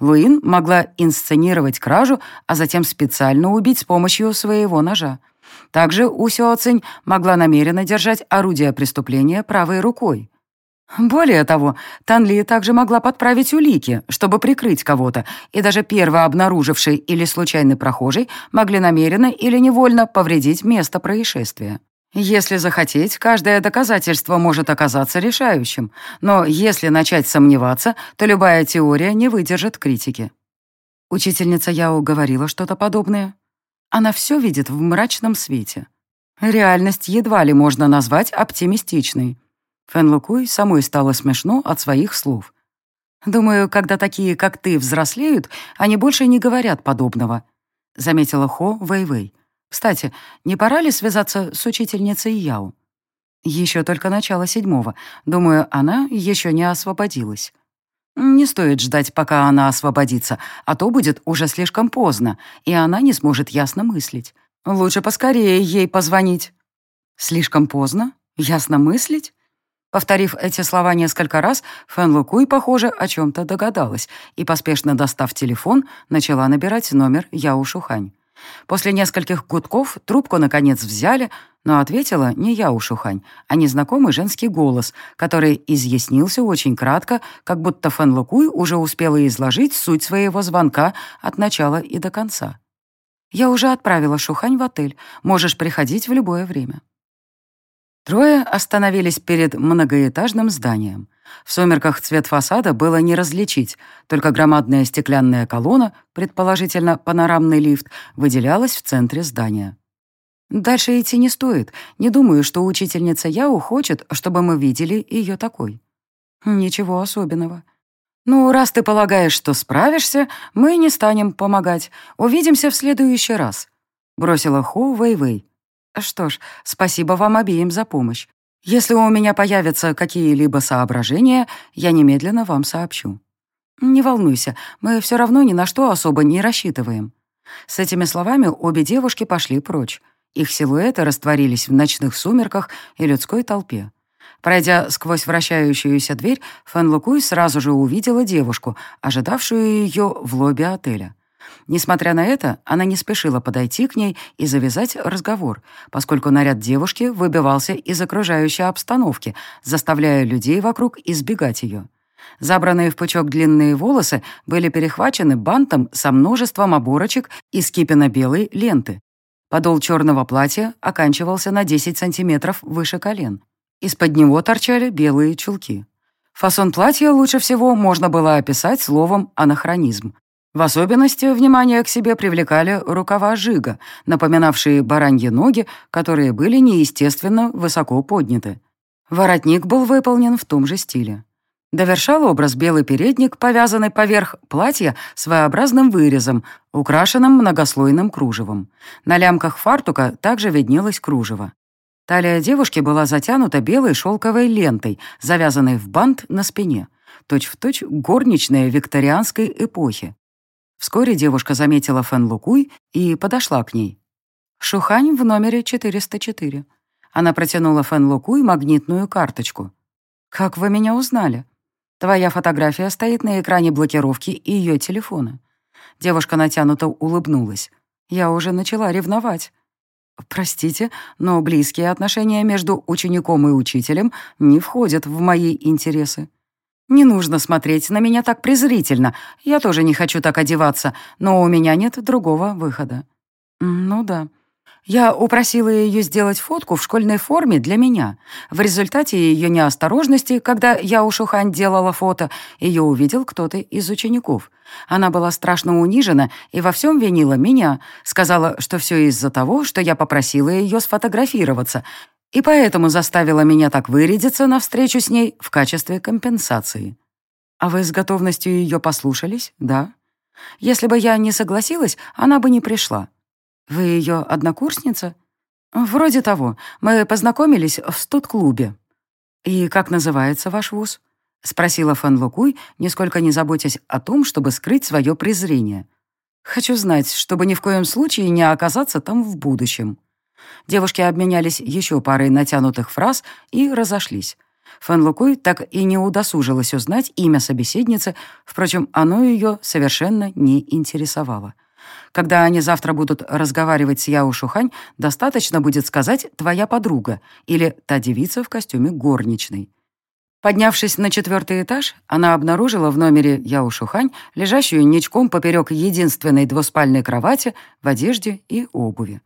Луин могла инсценировать кражу, а затем специально убить с помощью своего ножа. Также У Сюоцинь могла намеренно держать орудие преступления правой рукой. Более того, Танли также могла подправить улики, чтобы прикрыть кого-то, и даже первый обнаруживший или случайный прохожий могли намеренно или невольно повредить место происшествия. Если захотеть, каждое доказательство может оказаться решающим, но если начать сомневаться, то любая теория не выдержит критики. Учительница Яо говорила что-то подобное. Она все видит в мрачном свете. Реальность едва ли можно назвать оптимистичной. Фэн Лукуй самой стало смешно от своих слов. «Думаю, когда такие, как ты, взрослеют, они больше не говорят подобного», — заметила Хо Вэй-Вэй. «Кстати, не пора ли связаться с учительницей Яо?» «Еще только начало седьмого. Думаю, она еще не освободилась». «Не стоит ждать, пока она освободится, а то будет уже слишком поздно, и она не сможет ясно мыслить. Лучше поскорее ей позвонить». «Слишком поздно? Ясно мыслить?» Повторив эти слова несколько раз, Фэн Лукуй, похоже, о чем-то догадалась и, поспешно достав телефон, начала набирать номер Яо Шухань. После нескольких гудков трубку, наконец, взяли, но ответила не Яо Шухань, а незнакомый женский голос, который изъяснился очень кратко, как будто Фэн Лукуй уже успела изложить суть своего звонка от начала и до конца. «Я уже отправила Шухань в отель. Можешь приходить в любое время». Трое остановились перед многоэтажным зданием. В сумерках цвет фасада было не различить, только громадная стеклянная колонна, предположительно панорамный лифт, выделялась в центре здания. Дальше идти не стоит. Не думаю, что учительница Яу хочет, чтобы мы видели ее такой. Ничего особенного. Ну, раз ты полагаешь, что справишься, мы не станем помогать. Увидимся в следующий раз. Бросила Хо Вэй-Вэй. Что ж, спасибо вам обеим за помощь. Если у меня появятся какие-либо соображения, я немедленно вам сообщу. Не волнуйся, мы все равно ни на что особо не рассчитываем. С этими словами обе девушки пошли прочь. Их силуэты растворились в ночных сумерках и людской толпе. Пройдя сквозь вращающуюся дверь, Фэн Лукуй сразу же увидела девушку, ожидавшую ее в лобби отеля. Несмотря на это, она не спешила подойти к ней и завязать разговор, поскольку наряд девушки выбивался из окружающей обстановки, заставляя людей вокруг избегать ее. Забранные в пучок длинные волосы были перехвачены бантом со множеством оборочек из кипенно-белой ленты. Подол черного платья оканчивался на 10 сантиметров выше колен. Из-под него торчали белые чулки. Фасон платья лучше всего можно было описать словом «анахронизм». В особенности внимание к себе привлекали рукава жига, напоминавшие бараньи ноги, которые были неестественно высоко подняты. Воротник был выполнен в том же стиле. Довершал образ белый передник, повязанный поверх платья своеобразным вырезом, украшенным многослойным кружевом. На лямках фартука также виднелось кружево. Талия девушки была затянута белой шелковой лентой, завязанной в бант на спине, точь-в-точь точь горничная викторианской эпохи. Вскоре девушка заметила Фэн Лукуй и подошла к ней. «Шухань в номере 404». Она протянула Фэн Лукуй магнитную карточку. «Как вы меня узнали?» «Твоя фотография стоит на экране блокировки ее телефона». Девушка натянуто улыбнулась. «Я уже начала ревновать». «Простите, но близкие отношения между учеником и учителем не входят в мои интересы. Не нужно смотреть на меня так презрительно. Я тоже не хочу так одеваться, но у меня нет другого выхода». «Ну да», я упросила ее сделать фотку в школьной форме для меня. В результате ее неосторожности, когда я у Шухань делала фото, ее увидел кто-то из учеников. Она была страшно унижена и во всем винила меня. Сказала, что все из-за того, что я попросила ее сфотографироваться, и поэтому заставила меня так вырядиться на встречу с ней в качестве компенсации. А вы с готовностью ее послушались, да? Если бы я не согласилась, она бы не пришла. «Вы ее однокурсница?» «Вроде того. Мы познакомились в студ-клубе». «И как называется ваш вуз?» — спросила Фэн Лукуй, нисколько не заботясь о том, чтобы скрыть свое презрение. «Хочу знать, чтобы ни в коем случае не оказаться там в будущем». Девушки обменялись еще парой натянутых фраз и разошлись. Фэн Лукуй так и не удосужилась узнать имя собеседницы, впрочем, оно ее совершенно не интересовало. Когда они завтра будут разговаривать с Яо Шухань, достаточно будет сказать «твоя подруга» или «та девица в костюме горничной». Поднявшись на четвертый этаж, она обнаружила в номере Яо Шухань, лежащую ничком поперек единственной двуспальной кровати в одежде и обуви.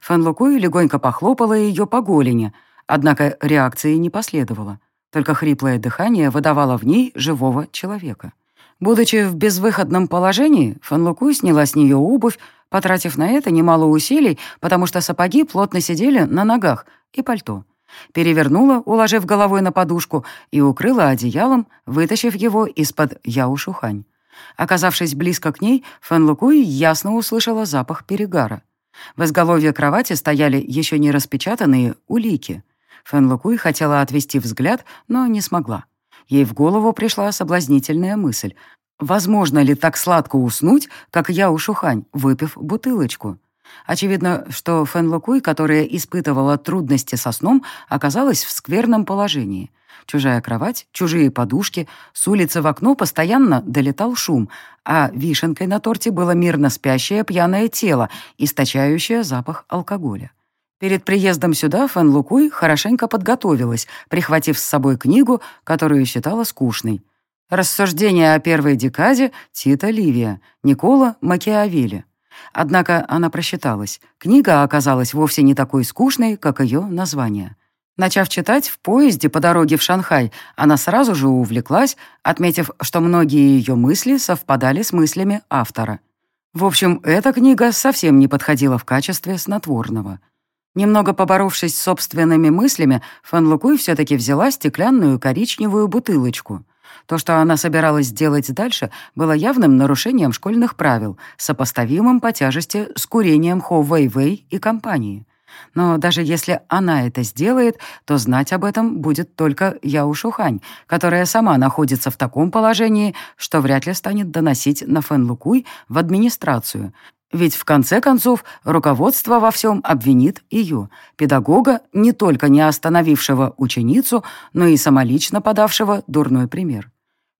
Фэн Лукуй легонько похлопала ее по голени, однако реакции не последовало. Только хриплое дыхание выдавало в ней живого человека. Будучи в безвыходном положении, Фан Лукуй сняла с нее обувь, потратив на это немало усилий, потому что сапоги плотно сидели на ногах, и пальто. Перевернула, уложив головой на подушку, и укрыла одеялом, вытащив его из-под Яушухань. Оказавшись близко к ней, Фэн Лукуй ясно услышала запах перегара. В изголовье кровати стояли еще не распечатанные улики. Фэн Лукуй хотела отвести взгляд, но не смогла. Ей в голову пришла соблазнительная мысль. Возможно ли так сладко уснуть, как я у Шухань, выпив бутылочку? Очевидно, что Фэн Лукуй, которая испытывала трудности со сном, оказалась в скверном положении. Чужая кровать, чужие подушки, с улицы в окно постоянно долетал шум, а вишенкой на торте было мирно спящее пьяное тело, источающее запах алкоголя. Перед приездом сюда Фэн Лукуй хорошенько подготовилась, прихватив с собой книгу, которую считала скучной. «Рассуждения о первой декаде» Тита Ливия, Никола Макиавелли. Однако она просчиталась. Книга оказалась вовсе не такой скучной, как ее название. Начав читать в поезде по дороге в Шанхай, она сразу же увлеклась, отметив, что многие ее мысли совпадали с мыслями автора. В общем, эта книга совсем не подходила в качестве снотворного. Немного поборовшись с собственными мыслями, Фан Лукуй все-таки взяла стеклянную коричневую бутылочку. То, что она собиралась сделать дальше, было явным нарушением школьных правил, сопоставимым по тяжести с курением Хо Вэй Вэй и компании. Но даже если она это сделает, то знать об этом будет только Яо Шухань, которая сама находится в таком положении, что вряд ли станет доносить на Фэн Лукуй в администрацию, ведь в конце концов руководство во всем обвинит ее, педагога, не только не остановившего ученицу, но и самолично подавшего дурной пример.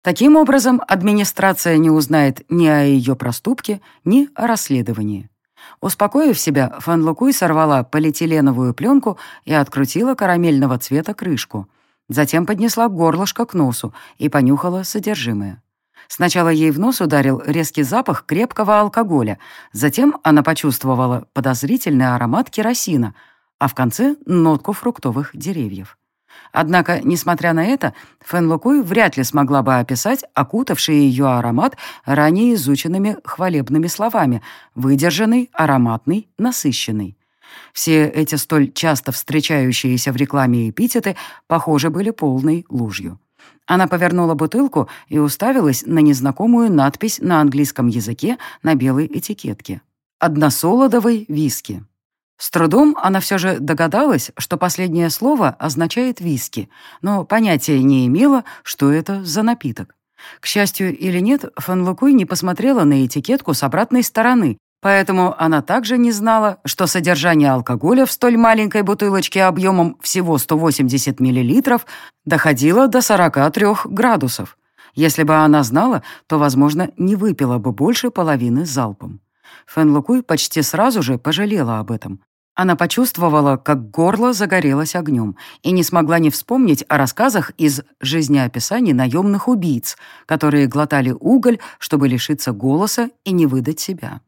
Таким образом, администрация не узнает ни о ее проступке, ни о расследовании. Успокоив себя, Фан Лукуй сорвала полиэтиленовую пленку и открутила карамельного цвета крышку. Затем поднесла горлышко к носу и понюхала содержимое. Сначала ей в нос ударил резкий запах крепкого алкоголя, затем она почувствовала подозрительный аромат керосина, а в конце — нотку фруктовых деревьев. Однако, несмотря на это, Фэн Лукуй вряд ли смогла бы описать окутавший ее аромат ранее изученными хвалебными словами «выдержанный, ароматный, насыщенный». Все эти столь часто встречающиеся в рекламе эпитеты, похоже, были полной ложью. Она повернула бутылку и уставилась на незнакомую надпись на английском языке на белой этикетке. «Односолодовый виски». С трудом она все же догадалась, что последнее слово означает «виски», но понятия не имела, что это за напиток. К счастью или нет, Фан Лукуй не посмотрела на этикетку с обратной стороны, поэтому она также не знала, что содержание алкоголя в столь маленькой бутылочке объемом всего 180 мл доходило до 43 градусов. Если бы она знала, то, возможно, не выпила бы больше половины залпом. Фэн Лукуй почти сразу же пожалела об этом. Она почувствовала, как горло загорелось огнем, и не смогла не вспомнить о рассказах из жизнеописаний наемных убийц, которые глотали уголь, чтобы лишиться голоса и не выдать себя.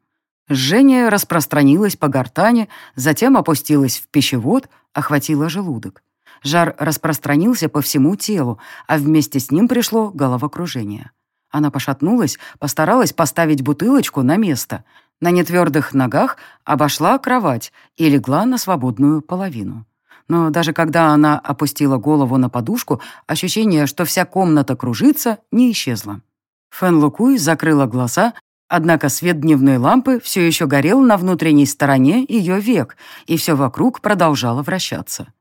Жжение распространилось по гортани, затем опустилось в пищевод, охватило желудок. Жар распространился по всему телу, а вместе с ним пришло головокружение. Она пошатнулась, постаралась поставить бутылочку на место, на нетвердых ногах обошла кровать и легла на свободную половину. Но даже когда она опустила голову на подушку, ощущение, что вся комната кружится, не исчезло. Фэн Лукуй закрыла глаза, однако свет дневной лампы все еще горел на внутренней стороне ее век, и все вокруг продолжало вращаться.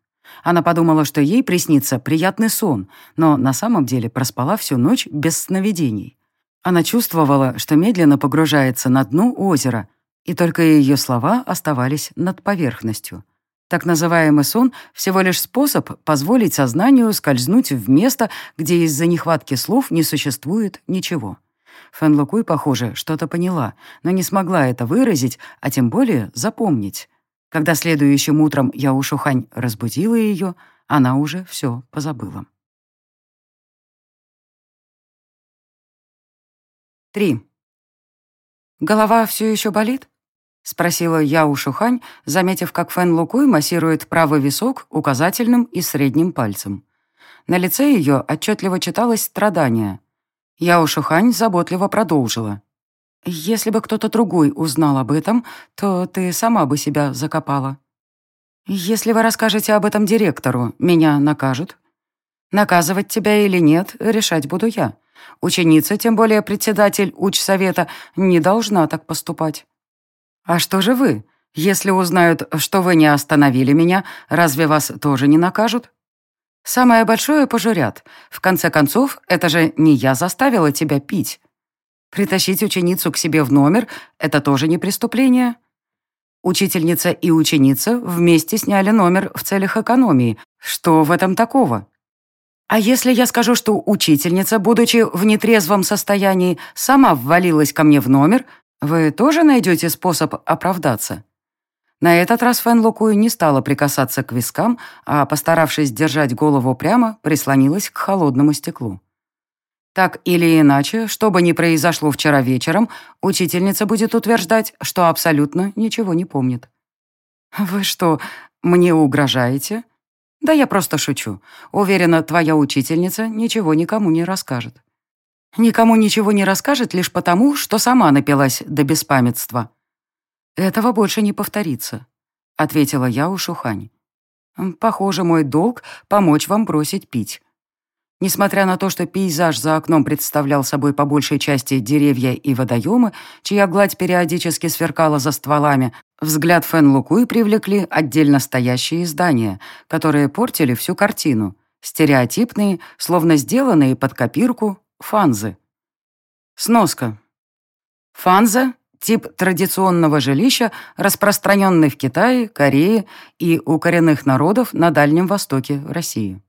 Она подумала, что ей приснится приятный сон, но на самом деле проспала всю ночь без сновидений. Она чувствовала, что медленно погружается на дно озера, и только ее слова оставались над поверхностью. Так называемый сон — всего лишь способ позволить сознанию скользнуть в место, где из-за нехватки слов не существует ничего. Фэн Лукуй, похоже, что-то поняла, но не смогла это выразить, а тем более запомнить. Когда следующим утром Яу Шухань разбудила ее, она уже все позабыла. 3. «Голова все еще болит?» — спросила Яу Шухань, заметив, как Фэн Лукуй массирует правый висок указательным и средним пальцем. На лице ее отчетливо читалось страдание. Яу Шухань заботливо продолжила. «Если бы кто-то другой узнал об этом, то ты сама бы себя закопала. Если вы расскажете об этом директору, меня накажут. Наказывать тебя или нет, решать буду я. Ученица, тем более председатель учсовета, не должна так поступать. А что же вы? Если узнают, что вы не остановили меня, разве вас тоже не накажут? Самое большое пожурят. В конце концов, это же не я заставила тебя пить. Притащить ученицу к себе в номер — это тоже не преступление. Учительница и ученица вместе сняли номер в целях экономии. Что в этом такого? А если я скажу, что учительница, будучи в нетрезвом состоянии, сама ввалилась ко мне в номер, вы тоже найдете способ оправдаться?» На этот раз Фэн Лукуй не стала прикасаться к вискам, а, постаравшись держать голову прямо, прислонилась к холодному стеклу. Так или иначе, что бы ни произошло вчера вечером, учительница будет утверждать, что абсолютно ничего не помнит. «Вы что, мне угрожаете?» «Да я просто шучу. Уверена, твоя учительница ничего никому не расскажет». «Никому ничего не расскажет лишь потому, что сама напилась до беспамятства». «Этого больше не повторится», — ответила я у Шухань. «Похоже, мой долг — помочь вам бросить пить». Несмотря на то, что пейзаж за окном представлял собой по большей части деревья и водоемы, чья гладь периодически сверкала за стволами, взгляд Фэн Лукуи привлекли отдельно стоящие здания, которые портили всю картину. Стереотипные, словно сделанные под копирку, фанзы. Сноска. Фанза — тип традиционного жилища, распространенный в Китае, Корее и у коренных народов на Дальнем Востоке России.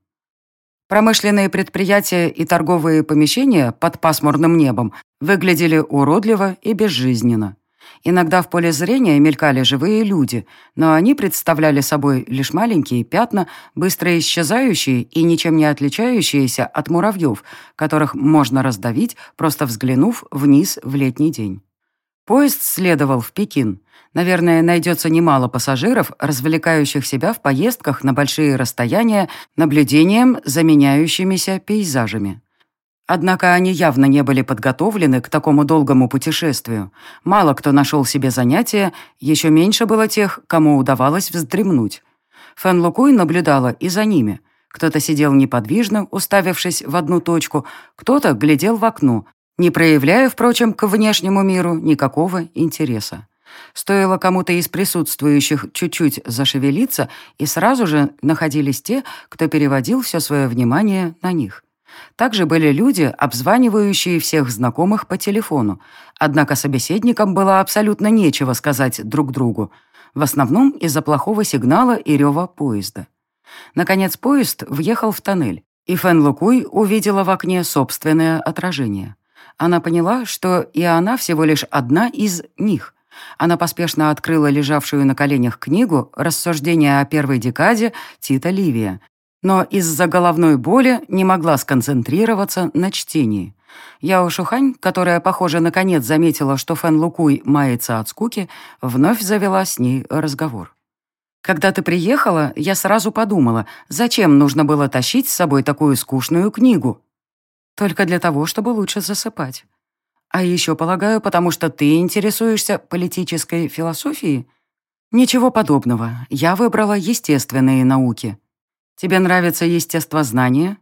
Промышленные предприятия и торговые помещения под пасмурным небом выглядели уродливо и безжизненно. Иногда в поле зрения мелькали живые люди, но они представляли собой лишь маленькие пятна, быстро исчезающие и ничем не отличающиеся от муравьев, которых можно раздавить, просто взглянув вниз в летний день. Поезд следовал в Пекин. Наверное, найдется немало пассажиров, развлекающих себя в поездках на большие расстояния наблюдением за меняющимися пейзажами. Однако они явно не были подготовлены к такому долгому путешествию. Мало кто нашел себе занятия, еще меньше было тех, кому удавалось вздремнуть. Фэн Лукуй наблюдала и за ними. Кто-то сидел неподвижно, уставившись в одну точку, кто-то глядел в окно, не проявляя, впрочем, к внешнему миру никакого интереса. Стоило кому-то из присутствующих чуть-чуть зашевелиться, и сразу же находились те, кто переводил все свое внимание на них. Также были люди, обзванивающие всех знакомых по телефону, однако собеседникам было абсолютно нечего сказать друг другу, в основном из-за плохого сигнала и рева поезда. Наконец поезд въехал в тоннель, и Фэн Лукуй увидела в окне собственное отражение. Она поняла, что и она всего лишь одна из них. Она поспешно открыла лежавшую на коленях книгу «Рассуждения о первой декаде» Тита Ливия, но из-за головной боли не могла сконцентрироваться на чтении. Яо Шухань, которая, похоже, наконец заметила, что Фэн Лукуй мается от скуки, вновь завела с ней разговор. «Когда ты приехала, я сразу подумала, зачем нужно было тащить с собой такую скучную книгу?» «Только для того, чтобы лучше засыпать. А еще, полагаю, потому что ты интересуешься политической философией?» «Ничего подобного. Я выбрала естественные науки. Тебе нравится естествознание?»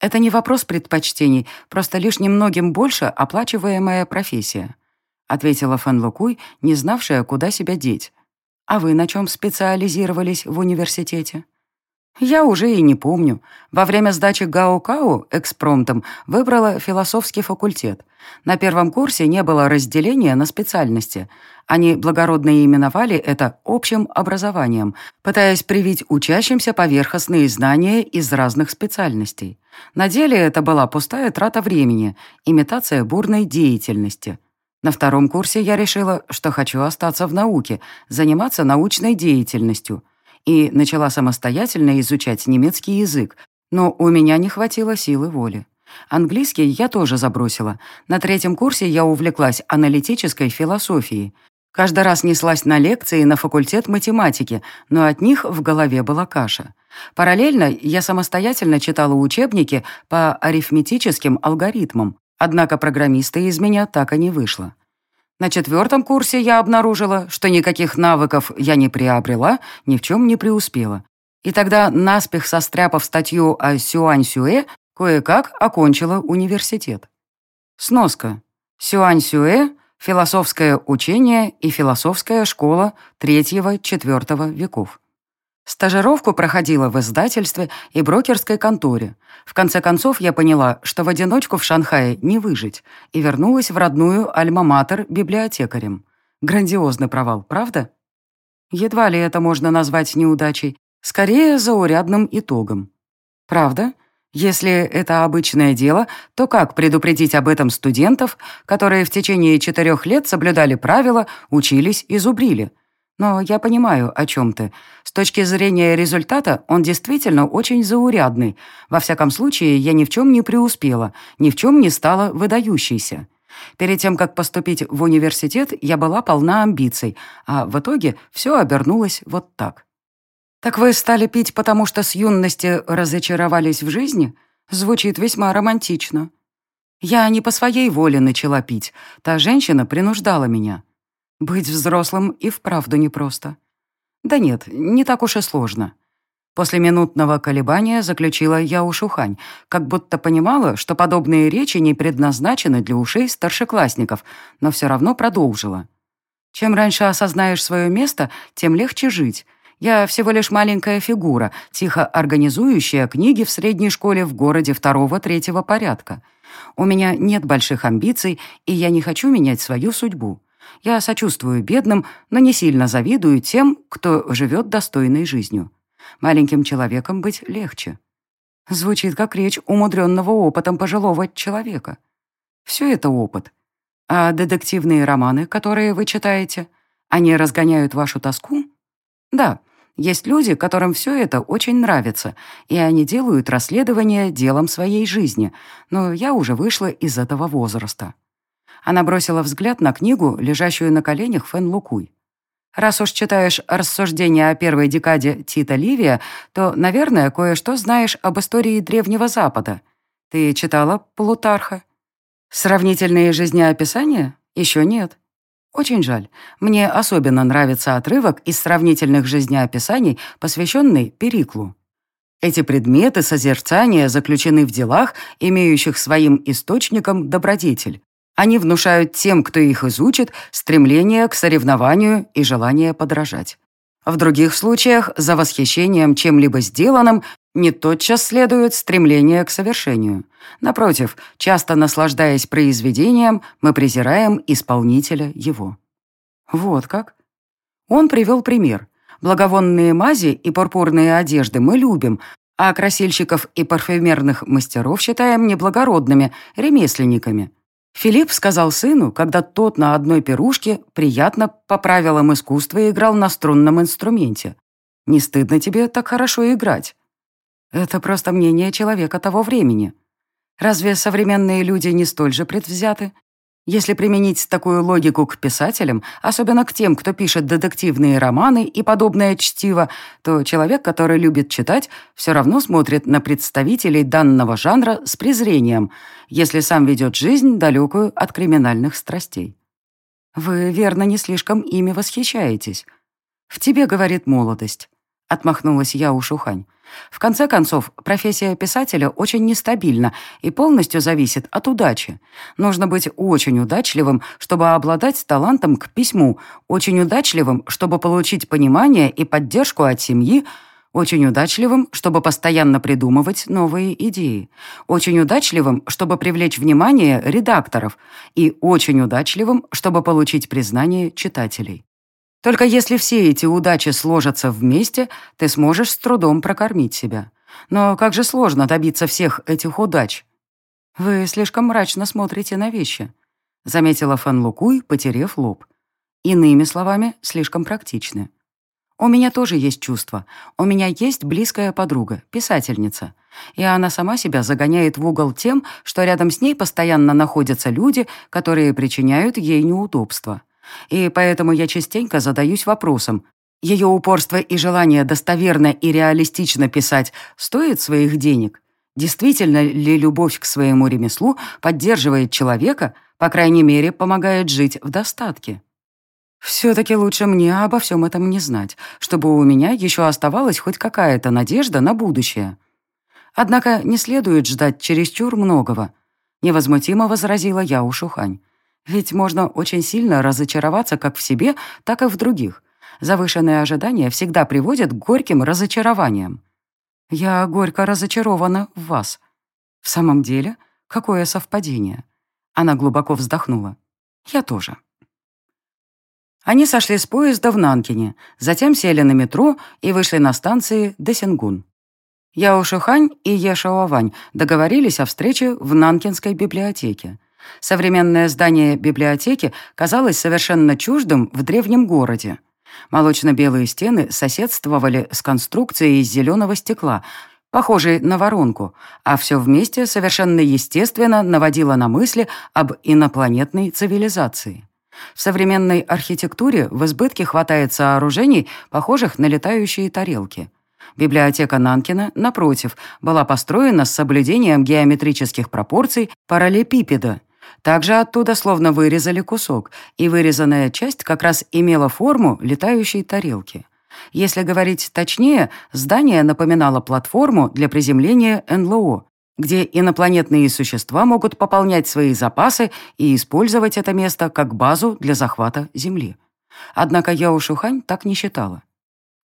«Это не вопрос предпочтений, просто лишь немногим больше оплачиваемая профессия», ответила Фэн Лукуй, не знавшая, куда себя деть. «А вы на чем специализировались в университете?» «Я уже и не помню. Во время сдачи Гао-Као экспромтом выбрала философский факультет. На первом курсе не было разделения на специальности. Они благородно именовали это общим образованием, пытаясь привить учащимся поверхностные знания из разных специальностей. На деле это была пустая трата времени, имитация бурной деятельности». На втором курсе я решила, что хочу остаться в науке, заниматься научной деятельностью. И начала самостоятельно изучать немецкий язык, но у меня не хватило силы воли. Английский я тоже забросила. На третьем курсе я увлеклась аналитической философией. Каждый раз неслась на лекции на факультет математики, но от них в голове была каша. Параллельно я самостоятельно читала учебники по арифметическим алгоритмам, Однако программиста из меня так и не вышло. На четвертом курсе я обнаружила, что никаких навыков я не приобрела, ни в чем не преуспела. И тогда, наспех состряпав статью о Сюань-Сюэ, кое-как окончила университет. Сноска. Сюань-Сюэ – философское учение и философская школа III-IV веков. Стажировку проходила в издательстве и брокерской конторе. В конце концов я поняла, что в одиночку в Шанхае не выжить, и вернулась в родную альма-матер библиотекарем. Грандиозный провал, правда? Едва ли это можно назвать неудачей, скорее заурядным итогом. Правда? Если это обычное дело, то как предупредить об этом студентов, которые в течение четырех лет соблюдали правила, учились и зубрили? Но я понимаю, о чем ты. С точки зрения результата он действительно очень заурядный. Во всяком случае, я ни в чем не преуспела, ни в чем не стала выдающейся. Перед тем, как поступить в университет, я была полна амбиций, а в итоге все обернулось вот так. «Так вы стали пить, потому что с юности разочаровались в жизни?» Звучит весьма романтично. Я не по своей воле начала пить. Та женщина принуждала меня. Быть взрослым и вправду непросто. Да нет, не так уж и сложно. После минутного колебания заключила я ушухань, как будто понимала, что подобные речи не предназначены для ушей старшеклассников, но все равно продолжила. Чем раньше осознаешь свое место, тем легче жить. Я всего лишь маленькая фигура, тихо организующая книги в средней школе в городе второго-третьего порядка. У меня нет больших амбиций, и я не хочу менять свою судьбу. Я сочувствую бедным, но не сильно завидую тем, кто живет достойной жизнью. Маленьким человеком быть легче. Звучит как речь умудренного опытом пожилого человека. Все это опыт. А детективные романы, которые вы читаете, они разгоняют вашу тоску? Да, есть люди, которым все это очень нравится, и они делают расследование делом своей жизни, но я уже вышла из этого возраста. Она бросила взгляд на книгу, лежащую на коленях Фэн Лукуй. «Раз уж читаешь рассуждения о первой декаде Тита Ливия, то, наверное, кое-что знаешь об истории Древнего Запада. Ты читала Плутарха? Сравнительные жизнеописания? Еще нет. Очень жаль. Мне особенно нравится отрывок из сравнительных жизнеописаний, посвященный Периклу. Эти предметы созерцания заключены в делах, имеющих своим источником добродетель. Они внушают тем, кто их изучит, стремление к соревнованию и желание подражать. В других случаях за восхищением чем-либо сделанным не тотчас следует стремление к совершению. Напротив, часто наслаждаясь произведением, мы презираем исполнителя его. Вот как. Он привел пример. Благовонные мази и пурпурные одежды мы любим, а красильщиков и парфюмерных мастеров считаем неблагородными, ремесленниками. Филипп сказал сыну, когда тот на одной пирушке приятно по правилам искусства играл на струнном инструменте. «Не стыдно тебе так хорошо играть?» Это просто мнение человека того времени. Разве современные люди не столь же предвзяты? Если применить такую логику к писателям, особенно к тем, кто пишет детективные романы и подобное чтиво, то человек, который любит читать, все равно смотрит на представителей данного жанра с презрением, если сам ведет жизнь, далекую от криминальных страстей. Вы, верно, не слишком ими восхищаетесь. В тебе, говорит молодость. Отмахнулась я у Шухань. В конце концов, профессия писателя очень нестабильна и полностью зависит от удачи. Нужно быть очень удачливым, чтобы обладать талантом к письму, очень удачливым, чтобы получить понимание и поддержку от семьи, очень удачливым, чтобы постоянно придумывать новые идеи, очень удачливым, чтобы привлечь внимание редакторов, и очень удачливым, чтобы получить признание читателей. Только если все эти удачи сложатся вместе, ты сможешь с трудом прокормить себя. Но как же сложно добиться всех этих удач? Вы слишком мрачно смотрите на вещи, заметила Фан Лукуй, потерев лоб. Иными словами, слишком практичны. У меня тоже есть чувства. У меня есть близкая подруга, писательница. И она сама себя загоняет в угол тем, что рядом с ней постоянно находятся люди, которые причиняют ей неудобства. И поэтому я частенько задаюсь вопросом, ее упорство и желание достоверно и реалистично писать стоит своих денег? Действительно ли любовь к своему ремеслу поддерживает человека, по крайней мере, помогает жить в достатке? Все-таки лучше мне обо всем этом не знать, чтобы у меня еще оставалась хоть какая-то надежда на будущее. Однако не следует ждать чересчур многого. Невозмутимо возразила я Ушухань. Ведь можно очень сильно разочароваться как в себе, так и в других. Завышенные ожидания всегда приводят к горьким разочарованиям. Я горько разочарована в вас. В самом деле, какое совпадение? Она глубоко вздохнула. Я тоже. Они сошли с поезда в Нанкине, затем сели на метро и вышли на станции Десингун. Яо Шихань и Е договорились о встрече в Нанкинской библиотеке. Современное здание библиотеки казалось совершенно чуждым в древнем городе. Молочно-белые стены соседствовали с конструкцией из зеленого стекла, похожей на воронку, а все вместе совершенно естественно наводило на мысли об инопланетной цивилизации. В современной архитектуре в избытке хватает сооружений, похожих на летающие тарелки. Библиотека Нанкина, напротив, была построена с соблюдением геометрических пропорций параллелепипеда также оттуда словно вырезали кусок, и вырезанная часть как раз имела форму летающей тарелки. Если говорить точнее, здание напоминало платформу для приземления НЛО, где инопланетные существа могут пополнять свои запасы и использовать это место как базу для захвата Земли. Однако Яо Шухань так не считала.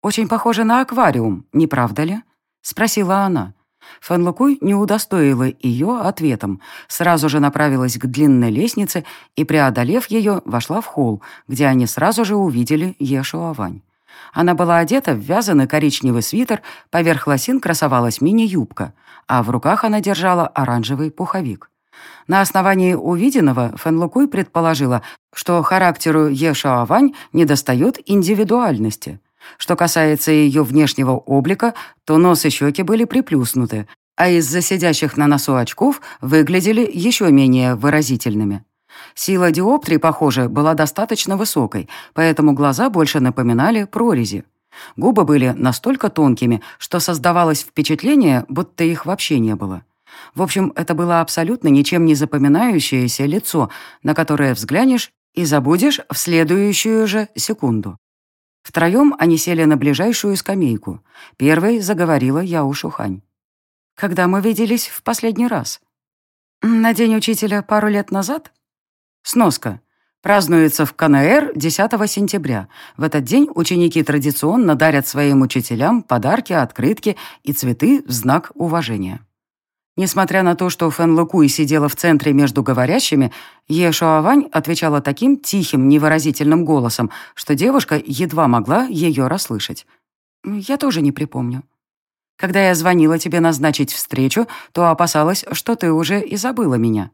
«Очень похоже на аквариум, не правда ли?» — спросила она. Фанлукуй не удостоила ее ответом, сразу же направилась к длинной лестнице и, преодолев ее, вошла в холл, где они сразу же увидели Ешуавань. Она была одета в вязаный коричневый свитер, поверх лосин красовалась мини-юбка, а в руках она держала оранжевый пуховик. На основании увиденного Фэнлукуй предположила, что характеру Ешуавань недостает индивидуальности – что касается ее внешнего облика, то нос и щеки были приплюснуты, а из-за сидящих на носу очков выглядели еще менее выразительными. Сила диоптрии, похоже, была достаточно высокой, поэтому глаза больше напоминали прорези. Губы были настолько тонкими, что создавалось впечатление, будто их вообще не было. В общем, это было абсолютно ничем не запоминающееся лицо, на которое взглянешь и забудешь в следующую же секунду. Втроем они сели на ближайшую скамейку. Первой заговорила Яу Шухань. «Когда мы виделись в последний раз?» «На день учителя пару лет назад?» Сноска. Празднуется в КНР 10 сентября. В этот день ученики традиционно дарят своим учителям подарки, открытки и цветы в знак уважения. Несмотря на то, что Фэн Лукуй сидела в центре между говорящими, Е Шуавань отвечала таким тихим, невыразительным голосом, что девушка едва могла ее расслышать. «Я тоже не припомню. Когда я звонила тебе назначить встречу, то опасалась, что ты уже и забыла меня.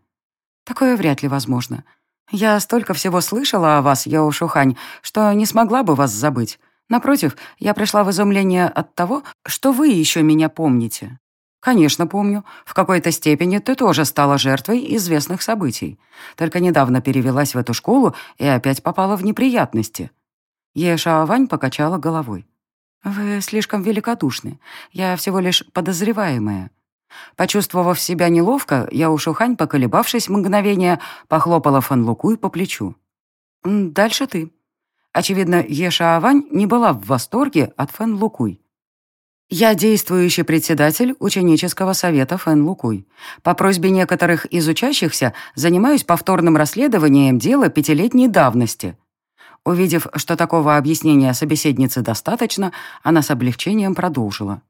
Такое вряд ли возможно. Я столько всего слышала о вас, Яо Шухань, что не смогла бы вас забыть. Напротив, я пришла в изумление от того, что вы еще меня помните. Конечно, помню. В какой-то степени ты тоже стала жертвой известных событий. Только недавно перевелась в эту школу и опять попала в неприятности. Еша Вань покачала головой. «Вы слишком великодушны. Я всего лишь подозреваемая. Почувствовав себя неловко, я у Шухань, поколебавшись мгновение, похлопала Фан Лукуй по плечу. «Дальше ты». Очевидно, Еша Авань не была в восторге от Фэн Лукуй. Я действующий председатель ученического совета Фэн Лукуй. По просьбе некоторых из учащихся занимаюсь повторным расследованием дела пятилетней давности. Увидев, что такого объяснения собеседницы достаточно, она с облегчением продолжила.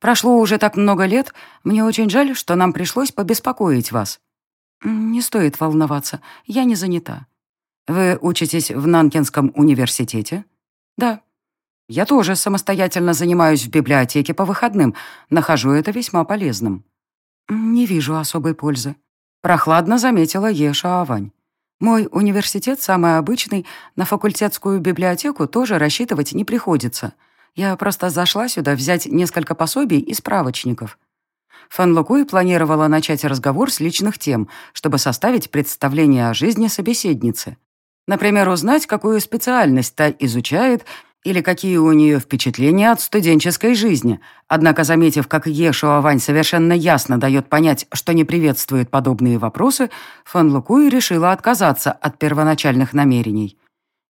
Прошло уже так много лет. Мне очень жаль, что нам пришлось побеспокоить вас. Не стоит волноваться, я не занята. Вы учитесь в Нанкинском университете? Да. Я тоже самостоятельно занимаюсь в библиотеке по выходным. Нахожу это весьма полезным. Не вижу особой пользы. Прохладно заметила Еша Авань. Мой университет самый обычный, на факультетскую библиотеку тоже рассчитывать не приходится — я просто зашла сюда взять несколько пособий и справочников. Фан Лукуй планировала начать разговор с личных тем, чтобы составить представление о жизни собеседницы. Например, узнать, какую специальность та изучает или какие у нее впечатления от студенческой жизни. Однако, заметив, как Ешу Авань совершенно ясно дает понять, что не приветствует подобные вопросы, Фан Лукуй решила отказаться от первоначальных намерений.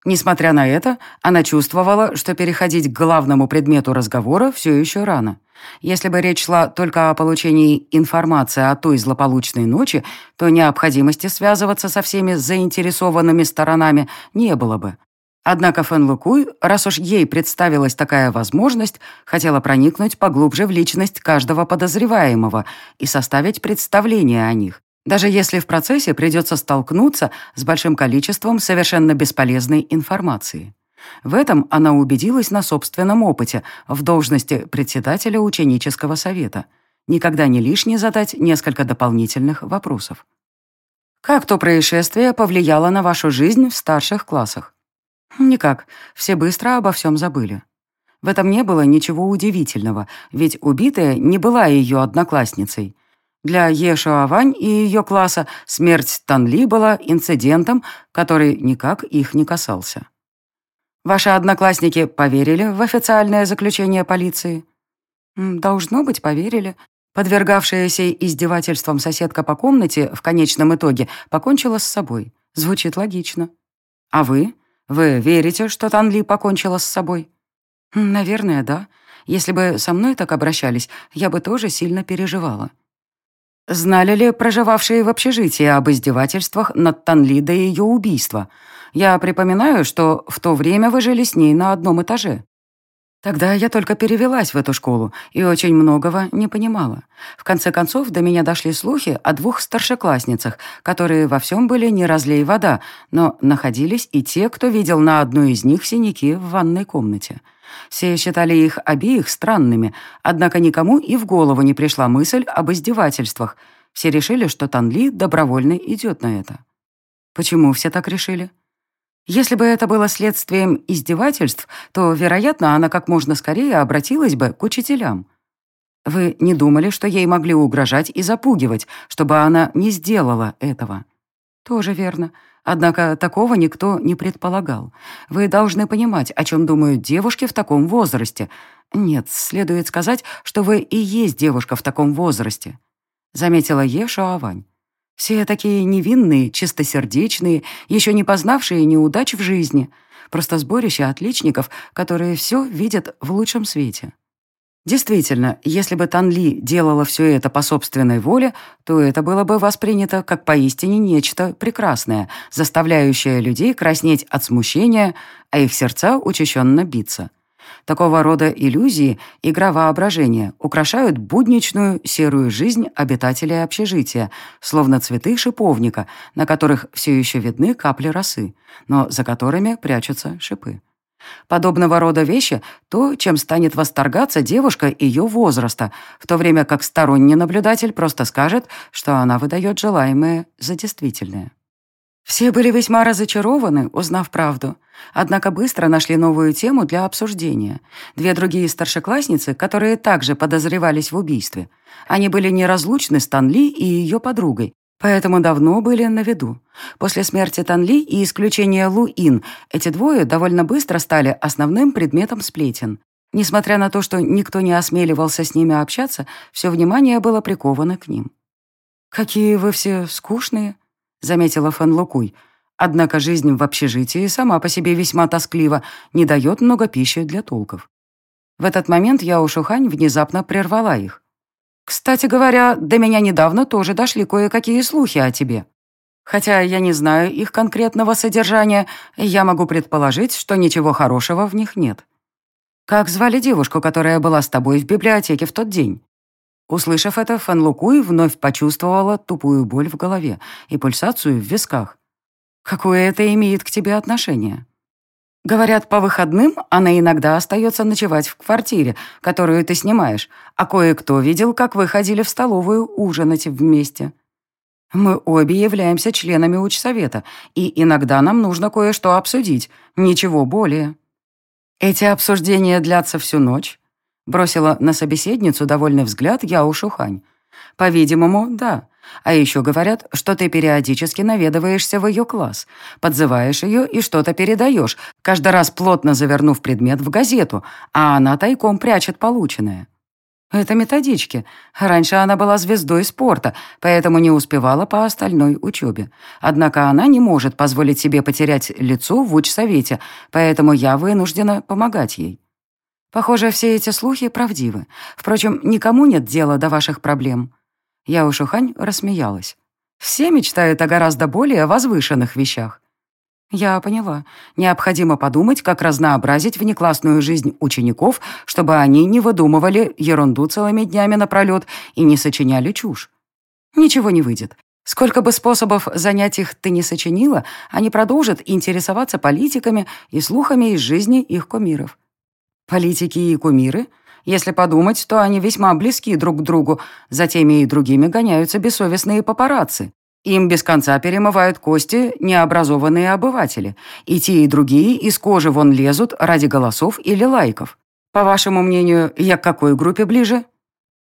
Несмотря на это, она чувствовала, что переходить к главному предмету разговора все еще рано. Если бы речь шла только о получении информации о той злополучной ночи, то необходимости связываться со всеми заинтересованными сторонами не было бы. Однако Фэн Лукуй, раз уж ей представилась такая возможность, хотела проникнуть поглубже в личность каждого подозреваемого и составить представление о них даже если в процессе придется столкнуться с большим количеством совершенно бесполезной информации. В этом она убедилась на собственном опыте в должности председателя ученического совета. Никогда не лишне задать несколько дополнительных вопросов. Как то происшествие повлияло на вашу жизнь в старших классах? Никак. Все быстро обо всем забыли. В этом не было ничего удивительного, ведь убитая не была ее одноклассницей. Для Ешуавань и ее класса смерть Танли была инцидентом, который никак их не касался. Ваши одноклассники поверили в официальное заключение полиции? Должно быть, поверили. Подвергавшаяся издевательствам соседка по комнате в конечном итоге покончила с собой. Звучит логично. А вы? Вы верите, что Танли покончила с собой? Наверное, да. Если бы со мной так обращались, я бы тоже сильно переживала. Знали ли проживавшие в общежитии об издевательствах над Танли до ее убийства? Я припоминаю, что в то время вы жили с ней на одном этаже. Тогда я только перевелась в эту школу и очень многого не понимала. В конце концов, до меня дошли слухи о двух старшеклассницах, которые во всем были не разлей вода, но находились и те, кто видел на одной из них синяки в ванной комнате. Все считали их обеих странными, однако никому и в голову не пришла мысль об издевательствах. Все решили, что Танли добровольно идет на это. Почему все так решили? Если бы это было следствием издевательств, то, вероятно, она как можно скорее обратилась бы к учителям. Вы не думали, что ей могли угрожать и запугивать, чтобы она не сделала этого? Тоже верно. Однако такого никто не предполагал. Вы должны понимать, о чем думают девушки в таком возрасте. Нет, следует сказать, что вы и есть девушка в таком возрасте», — заметила Еша Авань. «Все такие невинные, чистосердечные, еще не познавшие неудач в жизни. Просто сборище отличников, которые все видят в лучшем свете». Действительно, если бы Танли делала все это по собственной воле, то это было бы воспринято как поистине нечто прекрасное, заставляющее людей краснеть от смущения, а их сердца учащенно биться. Такого рода иллюзии, игра воображения, украшают будничную серую жизнь обитателей общежития, словно цветы шиповника, на которых все еще видны капли росы, но за которыми прячутся шипы. Подобного рода вещи — то, чем станет восторгаться девушка ее возраста, в то время как сторонний наблюдатель просто скажет, что она выдает желаемое за действительное. Все были весьма разочарованы, узнав правду. Однако быстро нашли новую тему для обсуждения. Две другие старшеклассницы, которые также подозревались в убийстве. Они были неразлучны с Танли и ее подругой, Поэтому давно были на виду. После смерти Танли и исключения Лу Ин эти двое довольно быстро стали основным предметом сплетен. Несмотря на то, что никто не осмеливался с ними общаться, все внимание было приковано к ним. «Какие вы все скучные», — заметила Фэн Лукуй. «Однако жизнь в общежитии сама по себе весьма тосклива, не дает много пищи для толков». В этот момент Яо Шухань внезапно прервала их. Кстати говоря, до меня недавно тоже дошли кое-какие слухи о тебе. Хотя я не знаю их конкретного содержания, я могу предположить, что ничего хорошего в них нет. Как звали девушку, которая была с тобой в библиотеке в тот день? Услышав это, Фэн Лукуй вновь почувствовала тупую боль в голове и пульсацию в висках. Какое это имеет к тебе отношение? Говорят, по выходным она иногда остается ночевать в квартире, которую ты снимаешь, а кое-кто видел, как вы ходили в столовую ужинать вместе. Мы обе являемся членами учсовета, и иногда нам нужно кое-что обсудить, ничего более. Эти обсуждения длятся всю ночь. Бросила на собеседницу довольный взгляд Яу Шухань. По-видимому, да. А еще говорят, что ты периодически наведываешься в ее класс, подзываешь ее и что-то передаешь, каждый раз плотно завернув предмет в газету, а она тайком прячет полученное. Это методички. Раньше она была звездой спорта, поэтому не успевала по остальной учебе. Однако она не может позволить себе потерять лицо в учсовете, поэтому я вынуждена помогать ей. Похоже, все эти слухи правдивы. Впрочем, никому нет дела до ваших проблем. Я Ушухань рассмеялась. Все мечтают о гораздо более возвышенных вещах. Я поняла. Необходимо подумать, как разнообразить внеклассную жизнь учеников, чтобы они не выдумывали ерунду целыми днями напролет и не сочиняли чушь. Ничего не выйдет. Сколько бы способов занять их ты не сочинила, они продолжат интересоваться политиками и слухами из жизни их кумиров. Политики и кумиры — если подумать, то они весьма близки друг к другу. За теми и другими гоняются бессовестные папарацци. Им без конца перемывают кости необразованные обыватели. И те, и другие из кожи вон лезут ради голосов или лайков. По вашему мнению, я к какой группе ближе?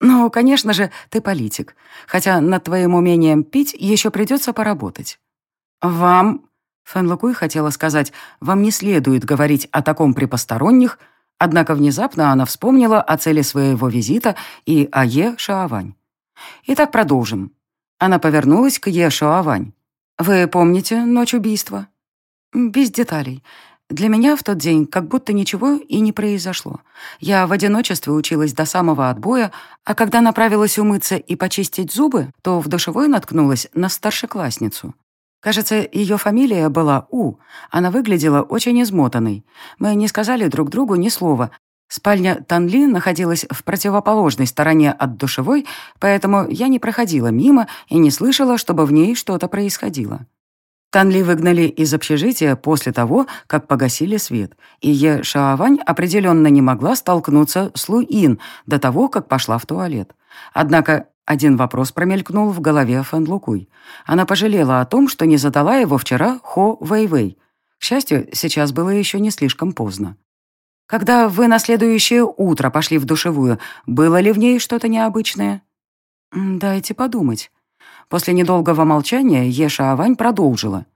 Ну, конечно же, ты политик. Хотя над твоим умением пить еще придется поработать. Вам... Фэн хотела сказать, вам не следует говорить о таком при посторонних, Однако внезапно она вспомнила о цели своего визита и о Е Шаовань. Итак, продолжим. Она повернулась к Е Шаовань. «Вы помните ночь убийства?» «Без деталей. Для меня в тот день как будто ничего и не произошло. Я в одиночестве училась до самого отбоя, а когда направилась умыться и почистить зубы, то в душевой наткнулась на старшеклассницу. Кажется, ее фамилия была У. Она выглядела очень измотанной. Мы не сказали друг другу ни слова. Спальня Танли находилась в противоположной стороне от душевой, поэтому я не проходила мимо и не слышала, чтобы в ней что-то происходило. Танли выгнали из общежития после того, как погасили свет, и Е Шаовань определенно не могла столкнуться с Луин до того, как пошла в туалет. Однако один вопрос промелькнул в голове Фэн Лукуй. Она пожалела о том, что не задала его вчера Хо Вэйвэй. К счастью, сейчас было еще не слишком поздно. «Когда вы на следующее утро пошли в душевую, было ли в ней что-то необычное?» «Дайте подумать». После недолгого молчания Еша Авань продолжила.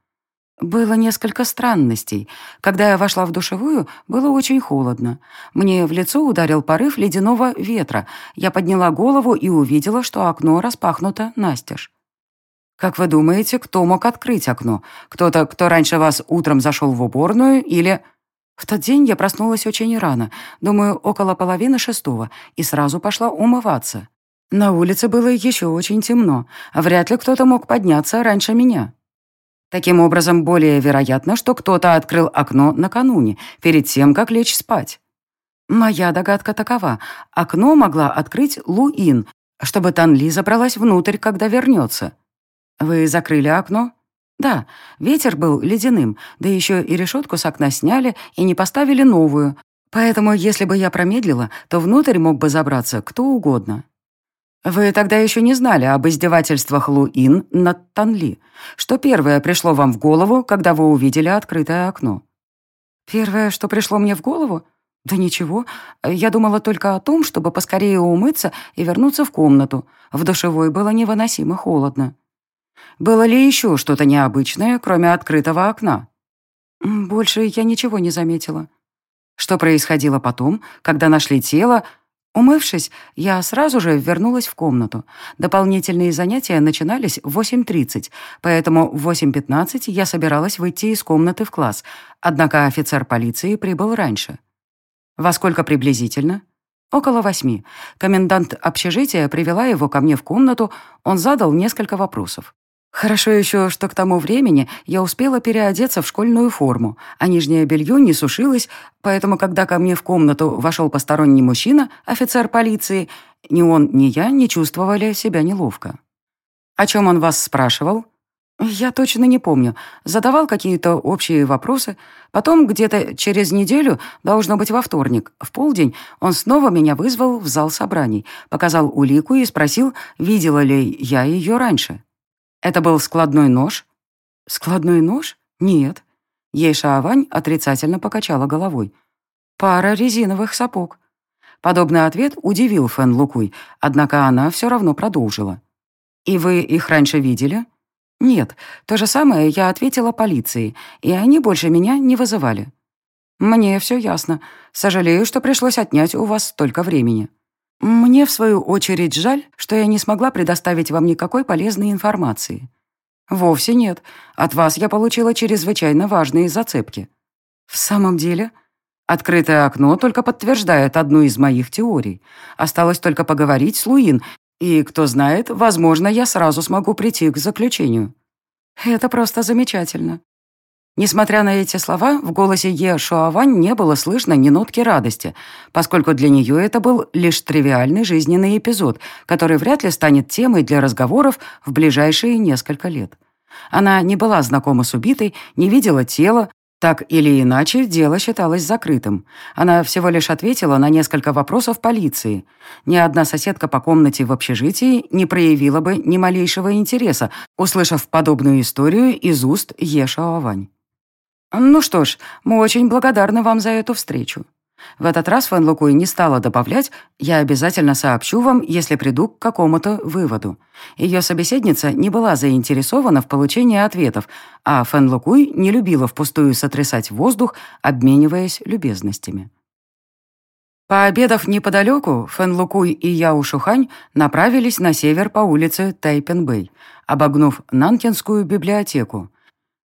Было несколько странностей. Когда я вошла в душевую, было очень холодно. Мне в лицо ударил порыв ледяного ветра. Я подняла голову и увидела, что окно распахнуто настежь. «Как вы думаете, кто мог открыть окно? Кто-то, кто раньше вас утром зашел в уборную или...» В тот день я проснулась очень рано, думаю, около половины шестого, и сразу пошла умываться. На улице было еще очень темно, вряд ли кто-то мог подняться раньше меня. Таким образом, более вероятно, что кто-то открыл окно накануне, перед тем, как лечь спать. Моя догадка такова. Окно могла открыть Луин, чтобы Танли забралась внутрь, когда вернется. Вы закрыли окно? Да, ветер был ледяным, да еще и решетку с окна сняли и не поставили новую. Поэтому, если бы я промедлила, то внутрь мог бы забраться кто угодно. Вы тогда еще не знали об издевательствах Луин над Танли. Что первое пришло вам в голову, когда вы увидели открытое окно? Первое, что пришло мне в голову? Да ничего. Я думала только о том, чтобы поскорее умыться и вернуться в комнату. В душевой было невыносимо холодно. Было ли еще что-то необычное, кроме открытого окна? Больше я ничего не заметила. Что происходило потом, когда нашли тело, Умывшись, я сразу же вернулась в комнату. Дополнительные занятия начинались в 8.30, поэтому в 8.15 я собиралась выйти из комнаты в класс, однако офицер полиции прибыл раньше. Во сколько приблизительно? Около восьми. Комендант общежития привела его ко мне в комнату, он задал несколько вопросов. Хорошо еще, что к тому времени я успела переодеться в школьную форму, а нижнее белье не сушилось, поэтому, когда ко мне в комнату вошел посторонний мужчина, офицер полиции, ни он, ни я не чувствовали себя неловко. «О чем он вас спрашивал?» «Я точно не помню. Задавал какие-то общие вопросы. Потом, где-то через неделю, должно быть во вторник, в полдень, он снова меня вызвал в зал собраний, показал улику и спросил, видела ли я ее раньше». Это был складной нож? Складной нож? Нет. Ейша Авань отрицательно покачала головой. Пара резиновых сапог. Подобный ответ удивил Фэн Лукуй, однако она все равно продолжила. «И вы их раньше видели?» «Нет, то же самое я ответила полиции, и они больше меня не вызывали». «Мне все ясно. Сожалею, что пришлось отнять у вас столько времени». Мне, в свою очередь, жаль, что я не смогла предоставить вам никакой полезной информации. Вовсе нет. От вас я получила чрезвычайно важные зацепки. В самом деле, открытое окно только подтверждает одну из моих теорий. Осталось только поговорить с Луин, и, кто знает, возможно, я сразу смогу прийти к заключению. Это просто замечательно. Несмотря на эти слова, в голосе Е. Шуавань не было слышно ни нотки радости, поскольку для нее это был лишь тривиальный жизненный эпизод, который вряд ли станет темой для разговоров в ближайшие несколько лет. Она не была знакома с убитой, не видела тела, так или иначе, дело считалось закрытым. Она всего лишь ответила на несколько вопросов полиции. Ни одна соседка по комнате в общежитии не проявила бы ни малейшего интереса, услышав подобную историю из уст Е. «Ну что ж, мы очень благодарны вам за эту встречу. В этот раз Фэн Лукуй не стала добавлять «Я обязательно сообщу вам, если приду к какому-то выводу». Ее собеседница не была заинтересована в получении ответов, а Фэн Лукуй не любила впустую сотрясать воздух, обмениваясь любезностями. Пообедав неподалеку, Фэн Лукуй и Яо Шухань направились на север по улице Тайпен-Бэй, обогнув Нанкинскую библиотеку.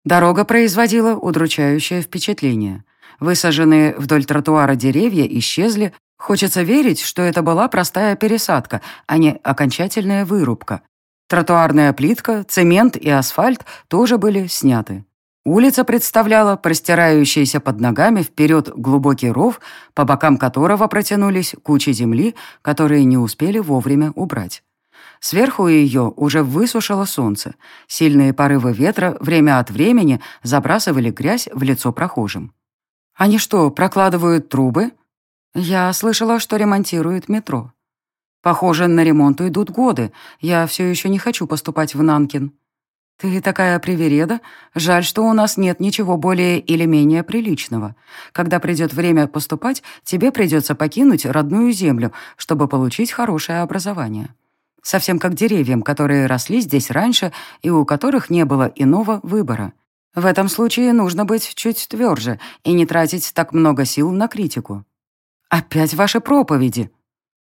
Дорога производила удручающее впечатление. Высаженные вдоль тротуара деревья исчезли. Хочется верить, что это была простая пересадка, а не окончательная вырубка. Тротуарная плитка, цемент и асфальт тоже были сняты. Улица представляла простирающийся под ногами вперед глубокий ров, по бокам которого протянулись кучи земли, которые не успели вовремя убрать. Сверху ее уже высушило солнце. Сильные порывы ветра время от времени забрасывали грязь в лицо прохожим. «Они что, прокладывают трубы?» «Я слышала, что ремонтируют метро». «Похоже, на ремонт идут годы. Я все еще не хочу поступать в Нанкин». «Ты такая привереда. Жаль, что у нас нет ничего более или менее приличного. Когда придет время поступать, тебе придется покинуть родную землю, чтобы получить хорошее образование». Совсем как деревьям, которые росли здесь раньше и у которых не было иного выбора. В этом случае нужно быть чуть тверже и не тратить так много сил на критику. Опять ваши проповеди.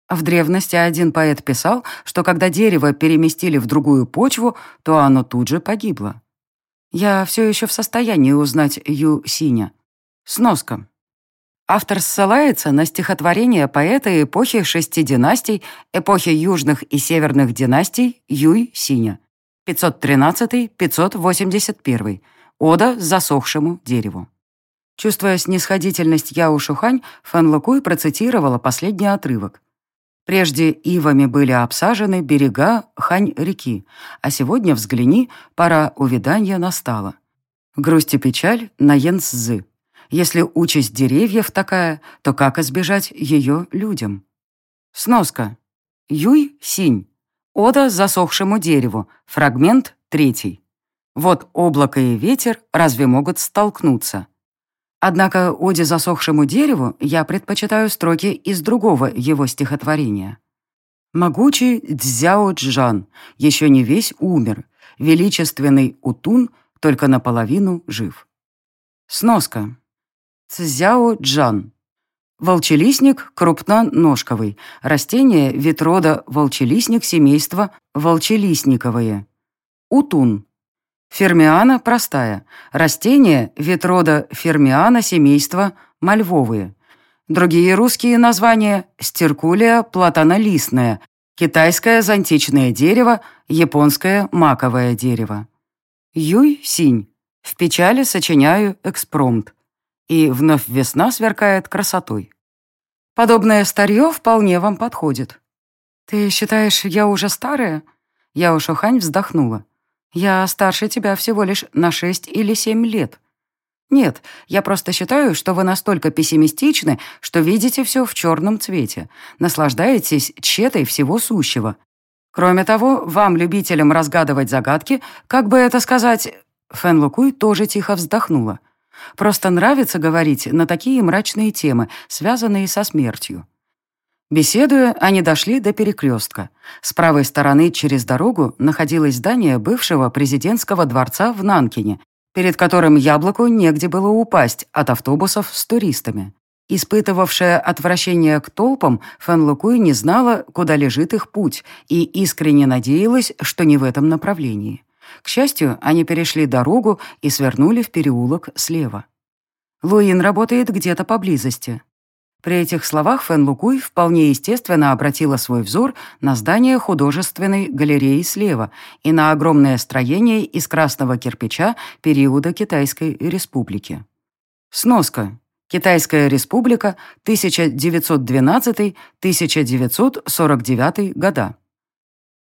В древности один поэт писал, что когда дерево переместили в другую почву, то оно тут же погибло. Я все еще в состоянии узнать Ю Синя. Сноска. Автор ссылается на стихотворение поэта эпохи шести династий, эпохи южных и северных династий Юй-Синя, 513-581, Ода засохшему дереву. Чувствуя снисходительность Яо Шухань, Фэн Лукуй процитировала последний отрывок. Прежде ивами были обсажены берега Хань-реки, а сегодня взгляни, пора увядания настала. Грусть и печаль на Янцзы. Если участь деревьев такая, то как избежать ее людям? Сноска. Юй-синь. Ода засохшему дереву. Фрагмент третий. Вот облако и ветер разве могут столкнуться? Однако оде засохшему дереву я предпочитаю строки из другого его стихотворения. «Могучий Цзяо Джан еще не весь умер, величественный Утун только наполовину жив». Сноска. Цзяо Джан. Волчелистник крупноножковый. Растение вид рода волчелистник семейства волчелистниковые. Утун. Фермиана простая. Растение вид рода фермиана семейства мальвовые. Другие русские названия – стеркулия платанолистная, китайское зонтичное дерево, японское маковое дерево. Юй-синь. В печали сочиняю экспромт. И вновь весна сверкает красотой. Подобное старье вполне вам подходит. Ты считаешь, я уже старая? Я Ушухань вздохнула. Я старше тебя всего лишь на шесть или семь лет. Нет, я просто считаю, что вы настолько пессимистичны, что видите все в черном цвете, наслаждаетесь тщетой всего сущего. Кроме того, вам, любителям разгадывать загадки, как бы это сказать... Фэн Лукуй тоже тихо вздохнула. Просто нравится говорить на такие мрачные темы, связанные со смертью. Беседуя, они дошли до перекрестка. С правой стороны через дорогу находилось здание бывшего президентского дворца в Нанкине, перед которым яблоку негде было упасть от автобусов с туристами. Испытывавшая отвращение к толпам, Фэн Лукуй не знала, куда лежит их путь, и искренне надеялась, что не в этом направлении. К счастью, они перешли дорогу и свернули в переулок слева. Луин работает где-то поблизости. При этих словах Фэн Лукуй вполне естественно обратила свой взор на здание художественной галереи слева и на огромное строение из красного кирпича периода Китайской республики. Сноска. Китайская республика, 1912-1949 года.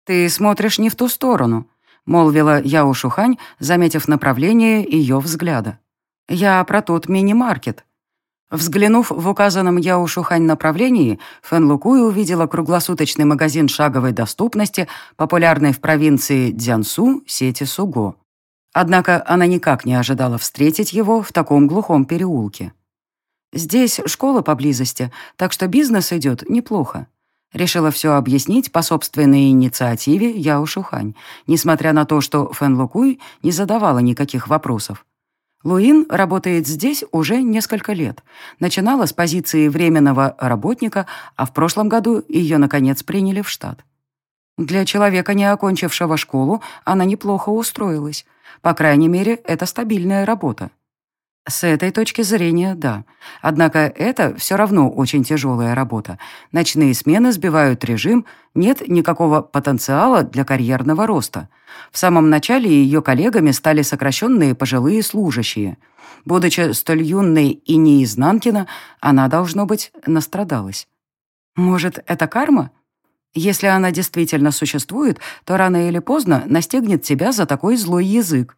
«Ты смотришь не в ту сторону», — молвила Яо Шухань, заметив направление ее взгляда. «Я про тот мини-маркет». Взглянув в указанном Яушухань направлении, Фэн Лукуй увидела круглосуточный магазин шаговой доступности, популярный в провинции Дзянсу, сети Суго. Однако она никак не ожидала встретить его в таком глухом переулке. «Здесь школа поблизости, так что бизнес идет неплохо», Решила все объяснить по собственной инициативе Яо Шухань, несмотря на то, что Фэн Лукуй не задавала никаких вопросов. Луин работает здесь уже несколько лет. Начинала с позиции временного работника, а в прошлом году ее, наконец, приняли в штат. Для человека, не окончившего школу, она неплохо устроилась. По крайней мере, это стабильная работа. С этой точки зрения, да. Однако это все равно очень тяжелая работа. Ночные смены сбивают режим, нет никакого потенциала для карьерного роста. В самом начале ее коллегами стали сокращенные пожилые служащие. Будучи столь юной и не из Нанкина, она, должно быть, настрадалась. Может, это карма? Если она действительно существует, то рано или поздно настигнет тебя за такой злой язык.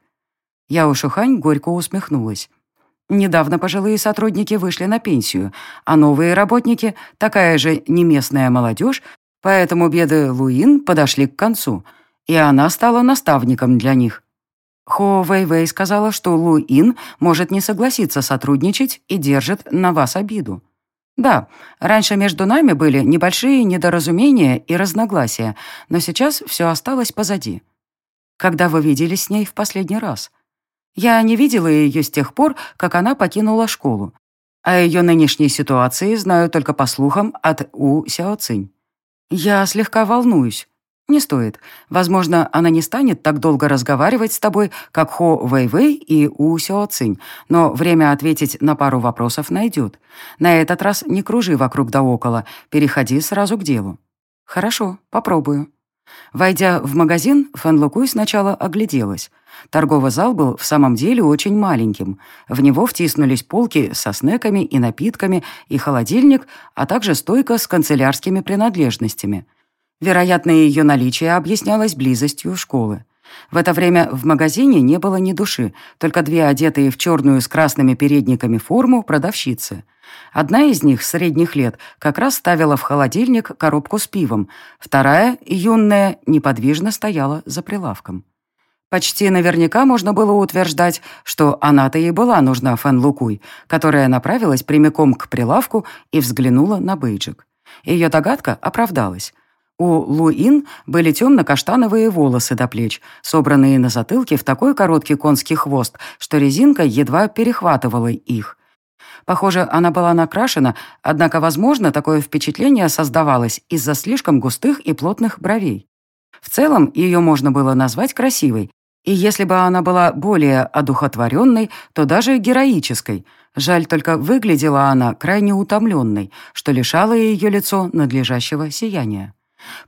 Я у Шухань горько усмехнулась. Недавно пожилые сотрудники вышли на пенсию, а новые работники, такая же неместная молодежь, поэтому беды Луин подошли к концу, и она стала наставником для них. Хо Вэй Вэй сказала, что Луин может не согласиться сотрудничать и держит на вас обиду. Да, раньше между нами были небольшие недоразумения и разногласия, но сейчас все осталось позади. Когда вы виделись с ней в последний раз — я не видела ее с тех пор, как она покинула школу. О ее нынешней ситуации знаю только по слухам от У Сяо Цинь. Я слегка волнуюсь. «Не стоит. Возможно, она не станет так долго разговаривать с тобой, как Хо Вэйвэй и У Сяо Цинь, но время ответить на пару вопросов найдет. На этот раз не кружи вокруг да около, переходи сразу к делу». «Хорошо, попробую». Войдя в магазин, Фэн Лукуй сначала огляделась. Торговый зал был в самом деле очень маленьким. В него втиснулись полки со снеками и напитками и холодильник, а также стойка с канцелярскими принадлежностями. Вероятно, ее наличие объяснялось близостью школы. В это время в магазине не было ни души, только две одетые в черную с красными передниками форму продавщицы. Одна из них, средних лет, как раз ставила в холодильник коробку с пивом, вторая, юная, неподвижно стояла за прилавком. Почти наверняка можно было утверждать, что она-то и была нужна Фэн Лукуй, которая направилась прямиком к прилавку и взглянула на бейджик. Ее догадка оправдалась. У Луин были темно-каштановые волосы до плеч, собранные на затылке в такой короткий конский хвост, что резинка едва перехватывала их. Похоже, она была накрашена, однако, возможно, такое впечатление создавалось из-за слишком густых и плотных бровей. В целом, ее можно было назвать красивой, и если бы она была более одухотворенной, то даже героической. Жаль, только выглядела она крайне утомленной, что лишало ее лицо надлежащего сияния.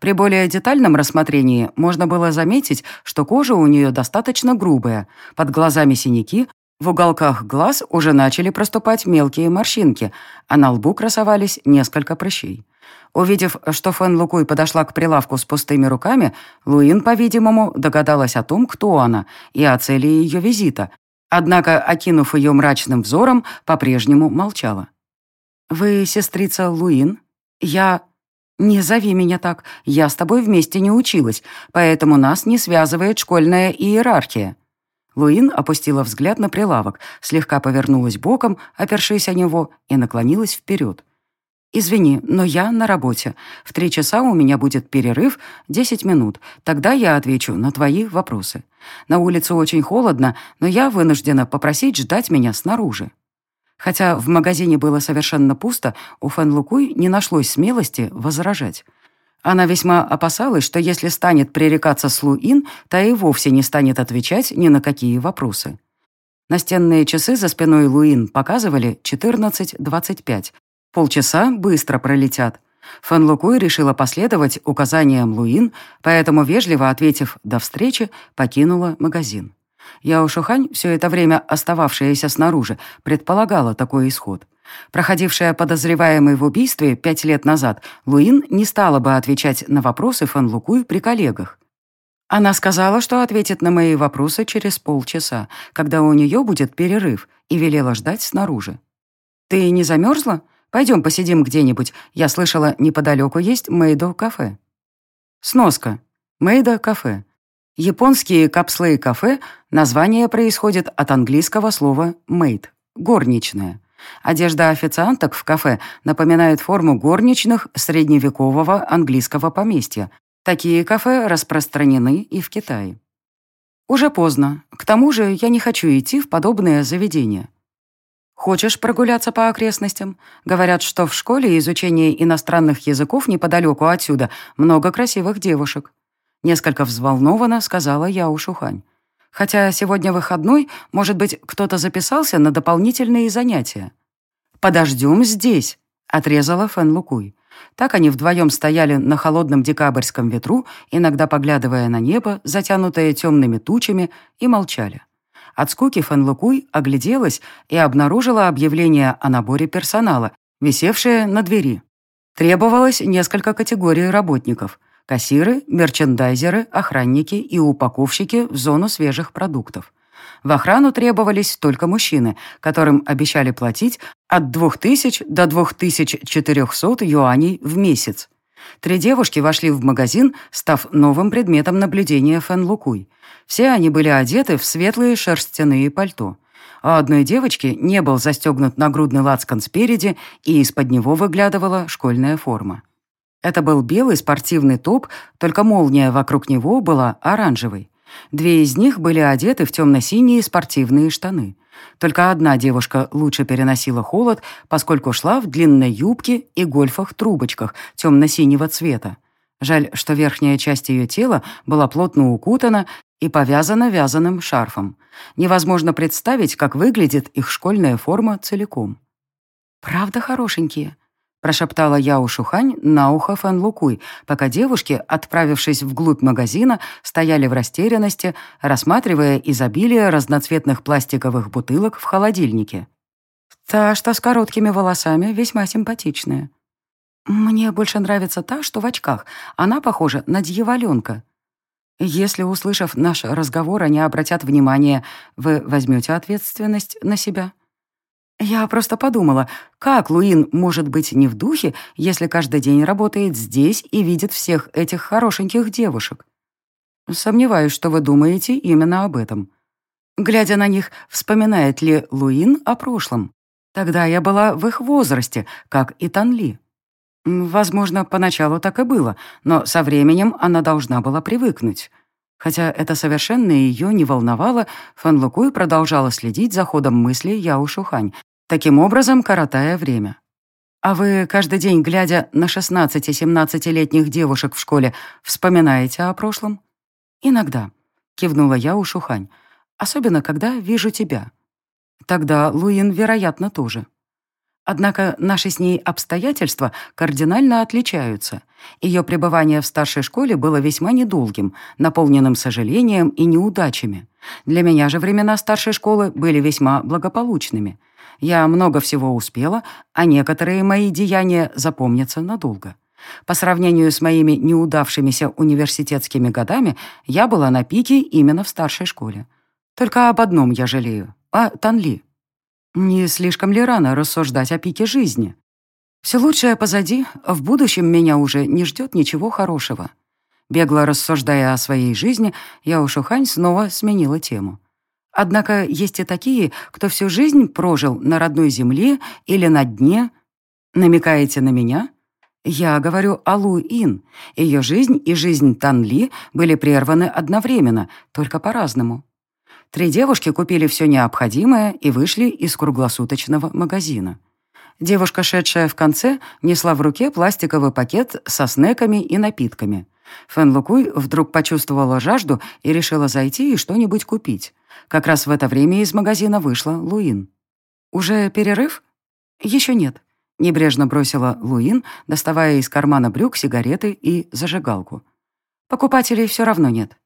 При более детальном рассмотрении можно было заметить, что кожа у нее достаточно грубая, под глазами синяки, в уголках глаз уже начали проступать мелкие морщинки, а на лбу красовались несколько прыщей. Увидев, что Фэн Лукуй подошла к прилавку с пустыми руками, Луин, по-видимому, догадалась о том, кто она, и о цели ее визита. Однако, окинув ее мрачным взором, по-прежнему молчала. «Вы сестрица Луин? Я...» «Не зови меня так. Я с тобой вместе не училась, поэтому нас не связывает школьная иерархия». Луин опустила взгляд на прилавок, слегка повернулась боком, опершись о него, и наклонилась вперед. «Извини, но я на работе. В три часа у меня будет перерыв, десять минут. Тогда я отвечу на твои вопросы. На улице очень холодно, но я вынуждена попросить ждать меня снаружи». Хотя в магазине было совершенно пусто, у Фэн Лукуй не нашлось смелости возражать. Она весьма опасалась, что если станет пререкаться с Луин, то и вовсе не станет отвечать ни на какие вопросы. Настенные часы за спиной Луин показывали 14.25. Полчаса быстро пролетят. Фэн Лукуй решила последовать указаниям Луин, поэтому, вежливо ответив «до встречи», покинула магазин. Яо Шухань, все это время остававшаяся снаружи, предполагала такой исход. Проходившая подозреваемый в убийстве пять лет назад, Луин не стала бы отвечать на вопросы Фан Лукуй при коллегах. Она сказала, что ответит на мои вопросы через полчаса, когда у нее будет перерыв, и велела ждать снаружи. «Ты не замерзла? Пойдем посидим где-нибудь. Я слышала, неподалеку есть Мэйдо-кафе». Сноска. Мэйдо-кафе. Японские капслы и кафе название происходит от английского слова «maid» — «горничная». Одежда официанток в кафе напоминает форму горничных средневекового английского поместья. Такие кафе распространены и в Китае. Уже поздно. К тому же я не хочу идти в подобное заведение. Хочешь прогуляться по окрестностям? Говорят, что в школе изучения иностранных языков неподалеку отсюда много красивых девушек. Несколько взволнованно сказала я у Шухань. Хотя сегодня выходной, может быть, кто-то записался на дополнительные занятия. «Подождем здесь», — отрезала Фэн Лукуй. Так они вдвоем стояли на холодном декабрьском ветру, иногда поглядывая на небо, затянутое темными тучами, и молчали. От скуки Фэн Лукуй огляделась и обнаружила объявление о наборе персонала, висевшее на двери. Требовалось несколько категорий работников — Кассиры, мерчендайзеры, охранники и упаковщики в зону свежих продуктов. В охрану требовались только мужчины, которым обещали платить от 2000 до 2400 юаней в месяц. Три девушки вошли в магазин, став новым предметом наблюдения Фэн Лукуй. Все они были одеты в светлые шерстяные пальто. А одной девочке не был застегнут нагрудный лацкан спереди, и из-под него выглядывала школьная форма. Это был белый спортивный топ, только молния вокруг него была оранжевой. Две из них были одеты в темно-синие спортивные штаны. Только одна девушка лучше переносила холод, поскольку шла в длинной юбке и гольфах-трубочках темно-синего цвета. Жаль, что верхняя часть ее тела была плотно укутана и повязана вязаным шарфом. Невозможно представить, как выглядит их школьная форма целиком. «Правда хорошенькие?» — прошептала я у Шухань на ухо Фэн Лукуй, пока девушки, отправившись вглубь магазина, стояли в растерянности, рассматривая изобилие разноцветных пластиковых бутылок в холодильнике. Та, что с короткими волосами, весьма симпатичная. Мне больше нравится та, что в очках. Она похожа на дьяволенка. Если, услышав наш разговор, они обратят внимание, вы возьмете ответственность на себя? Я просто подумала, как Луин может быть не в духе, если каждый день работает здесь и видит всех этих хорошеньких девушек? Сомневаюсь, что вы думаете именно об этом. Глядя на них, вспоминает ли Луин о прошлом? Тогда я была в их возрасте, как и Танли. Возможно, поначалу так и было, но со временем она должна была привыкнуть. Хотя это совершенно ее не волновало, Фан Лукуй продолжала следить за ходом мысли Яо Шухань, таким образом коротая время. «А вы каждый день, глядя на 16-17-летних девушек в школе, вспоминаете о прошлом?» «Иногда», — кивнула Яо Шухань, «особенно когда вижу тебя». Тогда Луин, вероятно, тоже. Однако наши с ней обстоятельства кардинально отличаются. Ее пребывание в старшей школе было весьма недолгим, наполненным сожалением и неудачами. Для меня же времена старшей школы были весьма благополучными. Я много всего успела, а некоторые мои деяния запомнятся надолго. По сравнению с моими неудавшимися университетскими годами, я была на пике именно в старшей школе. Только об одном я жалею — о Танли. Не слишком ли рано рассуждать о пике жизни? Все лучшее позади, в будущем меня уже не ждет ничего хорошего. Бегло рассуждая о своей жизни, я у Шухань снова сменила тему. Однако есть и такие, кто всю жизнь прожил на родной земле или на дне. Намекаете на меня? Я говорю о Лу Ин. Ее жизнь и жизнь Тан Ли были прерваны одновременно, только по-разному. Три девушки купили все необходимое и вышли из круглосуточного магазина. Девушка, шедшая в конце, несла в руке пластиковый пакет со снеками и напитками. Фэн Лукуй вдруг почувствовала жажду и решила зайти и что-нибудь купить. Как раз в это время из магазина вышла Луин. «Уже перерыв?» «Еще нет», — небрежно бросила Луин, доставая из кармана брюк сигареты и зажигалку. «Покупателей все равно нет».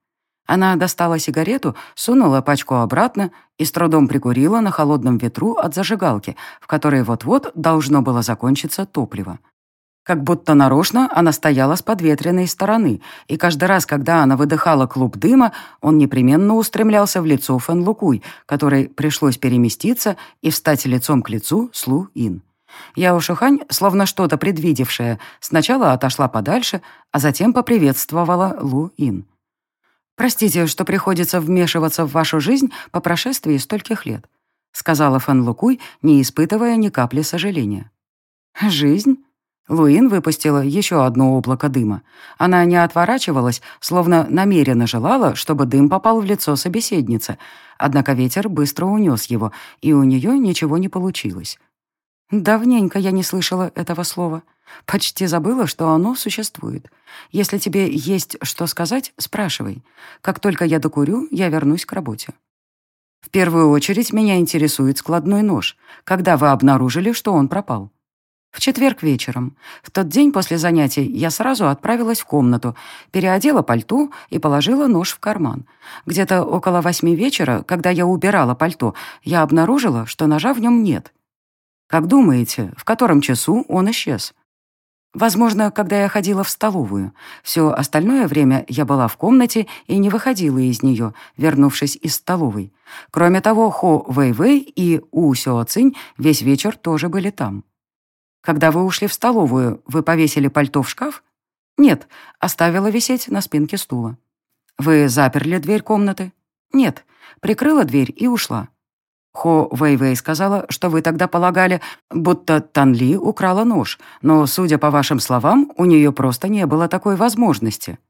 Она достала сигарету, сунула пачку обратно и с трудом прикурила на холодном ветру от зажигалки, в которой вот-вот должно было закончиться топливо. Как будто нарочно она стояла с подветренной стороны, и каждый раз, когда она выдыхала клуб дыма, он непременно устремлялся в лицо Фэн Лукуй, которой пришлось переместиться и встать лицом к лицу с Лу Ин. Яо Шухань, словно что-то предвидевшая, сначала отошла подальше, а затем поприветствовала Лу Ин. «Простите, что приходится вмешиваться в вашу жизнь по прошествии стольких лет», сказала Фэн Лукуй, не испытывая ни капли сожаления. «Жизнь?» Луин выпустила еще одно облако дыма. Она не отворачивалась, словно намеренно желала, чтобы дым попал в лицо собеседницы. Однако ветер быстро унес его, и у нее ничего не получилось. Давненько я не слышала этого слова. Почти забыла, что оно существует. Если тебе есть что сказать, спрашивай. Как только я докурю, я вернусь к работе. В первую очередь меня интересует складной нож. Когда вы обнаружили, что он пропал? В четверг вечером. В тот день после занятий я сразу отправилась в комнату, переодела пальто и положила нож в карман. Где-то около восьми вечера, когда я убирала пальто, я обнаружила, что ножа в нем нет. Как думаете, в котором часу он исчез? Возможно, когда я ходила в столовую. Все остальное время я была в комнате и не выходила из нее, вернувшись из столовой. Кроме того, Хо Вэй-Вэй и У Сюо Цинь весь вечер тоже были там. Когда вы ушли в столовую, вы повесили пальто в шкаф? Нет, оставила висеть на спинке стула. Вы заперли дверь комнаты? Нет, прикрыла дверь и ушла. Хо Вэйвэй сказала, что вы тогда полагали, будто Танли украла нож, но, судя по вашим словам, у нее просто не было такой возможности.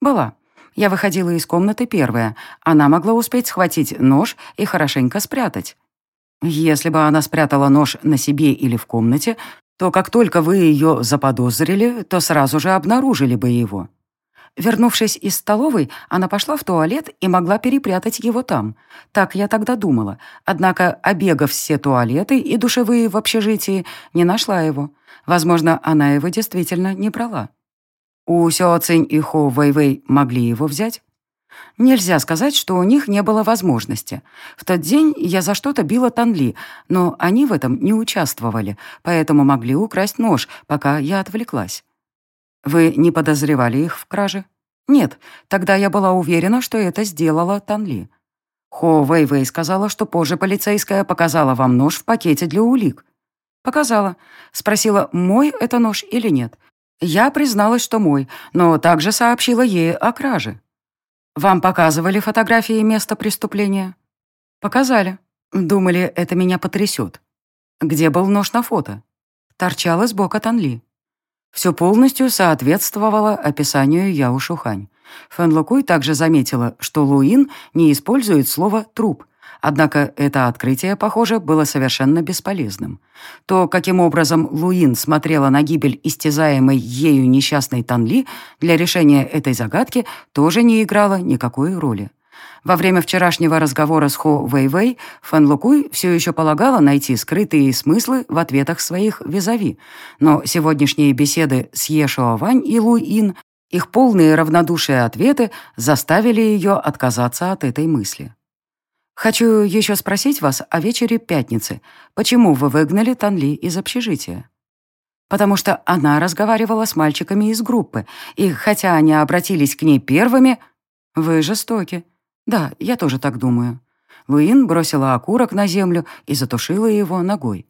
Была. Я выходила из комнаты первая. Она могла успеть схватить нож и хорошенько спрятать. Если бы она спрятала нож на себе или в комнате, то как только вы ее заподозрили, то сразу же обнаружили бы его. Вернувшись из столовой, она пошла в туалет и могла перепрятать его там. Так я тогда думала. Однако, обегав все туалеты и душевые в общежитии, не нашла его. Возможно, она его действительно не брала. У Сяо и Хо Вэйвэй могли его взять? Нельзя сказать, что у них не было возможности. В тот день я за что-то била Танли, но они в этом не участвовали, поэтому могли украсть нож, пока я отвлеклась. Вы не подозревали их в краже? Нет, тогда я была уверена, что это сделала Танли. Хо Вэй сказала, что позже полицейская показала вам нож в пакете для улик. Показала. Спросила, мой это нож или нет. Я призналась, что мой, но также сообщила ей о краже. Вам показывали фотографии места преступления? Показали. Думали, это меня потрясет. Где был нож на фото? Торчал из бока Танли. Все полностью соответствовало описанию Яо Шухань. Фэн Лукуй также заметила, что Луин не использует слово «труп», Однако это открытие, похоже, было совершенно бесполезным. То, каким образом Луин смотрела на гибель истязаемой ею несчастной Танли, для решения этой загадки тоже не играло никакой роли. Во время вчерашнего разговора с Хо Вэй-Вэй Фэн Лукуй все еще полагала найти скрытые смыслы в ответах своих визави, но сегодняшние беседы с Е Вань и Лу Ин, их полные равнодушие ответы заставили ее отказаться от этой мысли. «Хочу еще спросить вас о вечере пятницы. Почему вы выгнали Танли из общежития?» «Потому что она разговаривала с мальчиками из группы, и хотя они обратились к ней первыми...» «Вы жестоки», «Да, я тоже так думаю». Луин бросила окурок на землю и затушила его ногой.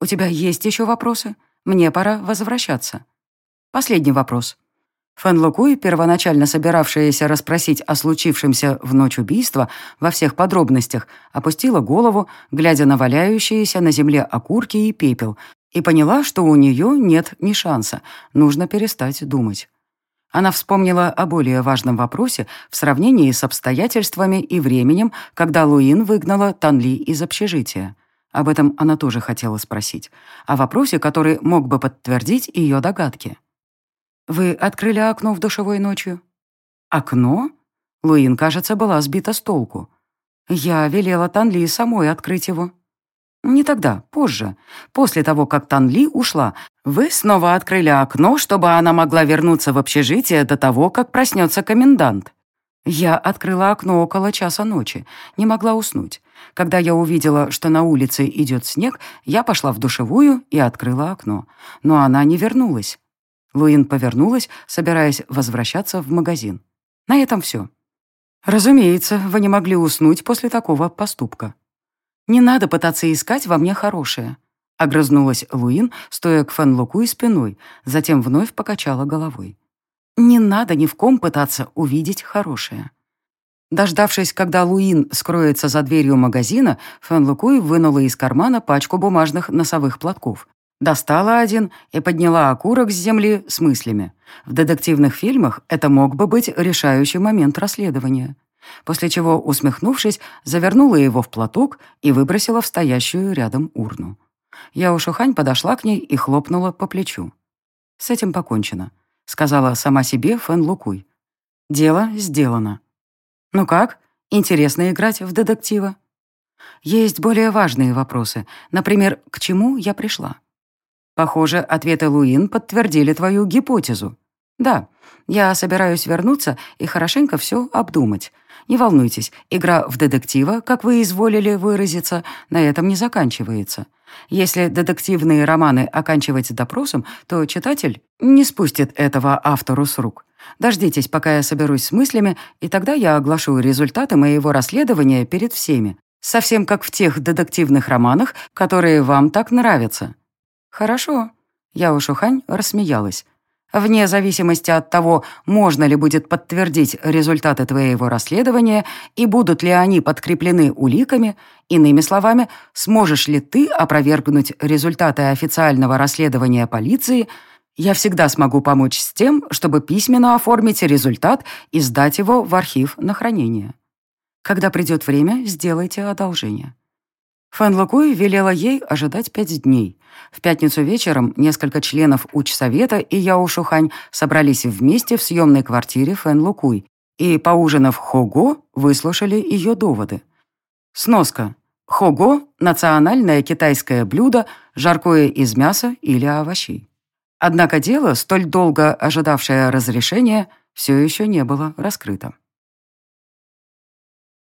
«У тебя есть еще вопросы? Мне пора возвращаться». Последний вопрос. Фэн Лукуй, первоначально собиравшаяся расспросить о случившемся в ночь убийства во всех подробностях, опустила голову, глядя на валяющиеся на земле окурки и пепел, и поняла, что у нее нет ни шанса, нужно перестать думать. Она вспомнила о более важном вопросе в сравнении с обстоятельствами и временем, когда Луин выгнала Танли из общежития. Об этом она тоже хотела спросить. О вопросе, который мог бы подтвердить ее догадки. «Вы открыли окно в душевой ночью?» «Окно?» Луин, кажется, была сбита с толку. «Я велела Танли самой открыть его». «Не тогда, позже. После того, как Танли ушла, вы снова открыли окно, чтобы она могла вернуться в общежитие до того, как проснется комендант». Я открыла окно около часа ночи, не могла уснуть. Когда я увидела, что на улице идет снег, я пошла в душевую и открыла окно. Но она не вернулась. Луин повернулась, собираясь возвращаться в магазин. На этом все. Разумеется, вы не могли уснуть после такого поступка. «Не надо пытаться искать во мне хорошее», — огрызнулась Луин, стоя к Фэн Луку и спиной, затем вновь покачала головой. «Не надо ни в ком пытаться увидеть хорошее». Дождавшись, когда Луин скроется за дверью магазина, Фэн Лукуй вынула из кармана пачку бумажных носовых платков. Достала один и подняла окурок с земли с мыслями. В детективных фильмах это мог бы быть решающий момент расследования после чего, усмехнувшись, завернула его в платок и выбросила в стоящую рядом урну. Я Ушухань подошла к ней и хлопнула по плечу. «С этим покончено», — сказала сама себе Фэн Лукуй. «Дело сделано». «Ну как? Интересно играть в детектива?» «Есть более важные вопросы. Например, к чему я пришла?» «Похоже, ответы Луин подтвердили твою гипотезу». «Да, я собираюсь вернуться и хорошенько все обдумать. Не волнуйтесь, игра в детектива, как вы изволили выразиться, на этом не заканчивается. Если детективные романы оканчивать допросом, то читатель не спустит этого автору с рук. Дождитесь, пока я соберусь с мыслями, и тогда я оглашу результаты моего расследования перед всеми. Совсем как в тех детективных романах, которые вам так нравятся. Хорошо. Я Ушухань рассмеялась. Вне зависимости от того, можно ли будет подтвердить результаты твоего расследования и будут ли они подкреплены уликами, иными словами, сможешь ли ты опровергнуть результаты официального расследования полиции, я всегда смогу помочь с тем, чтобы письменно оформить результат и сдать его в архив на хранение. Когда придет время, сделайте одолжение. Фэн Лукуй велела ей ожидать пять дней. В пятницу вечером несколько членов Учсовета и Яо Шухань собрались вместе в съемной квартире Фэн Лукуй и, поужинав хого, выслушали ее доводы. Сноска. Хого – национальное китайское блюдо, жаркое из мяса или овощей. Однако дело, столь долго ожидавшее разрешения, все еще не было раскрыто.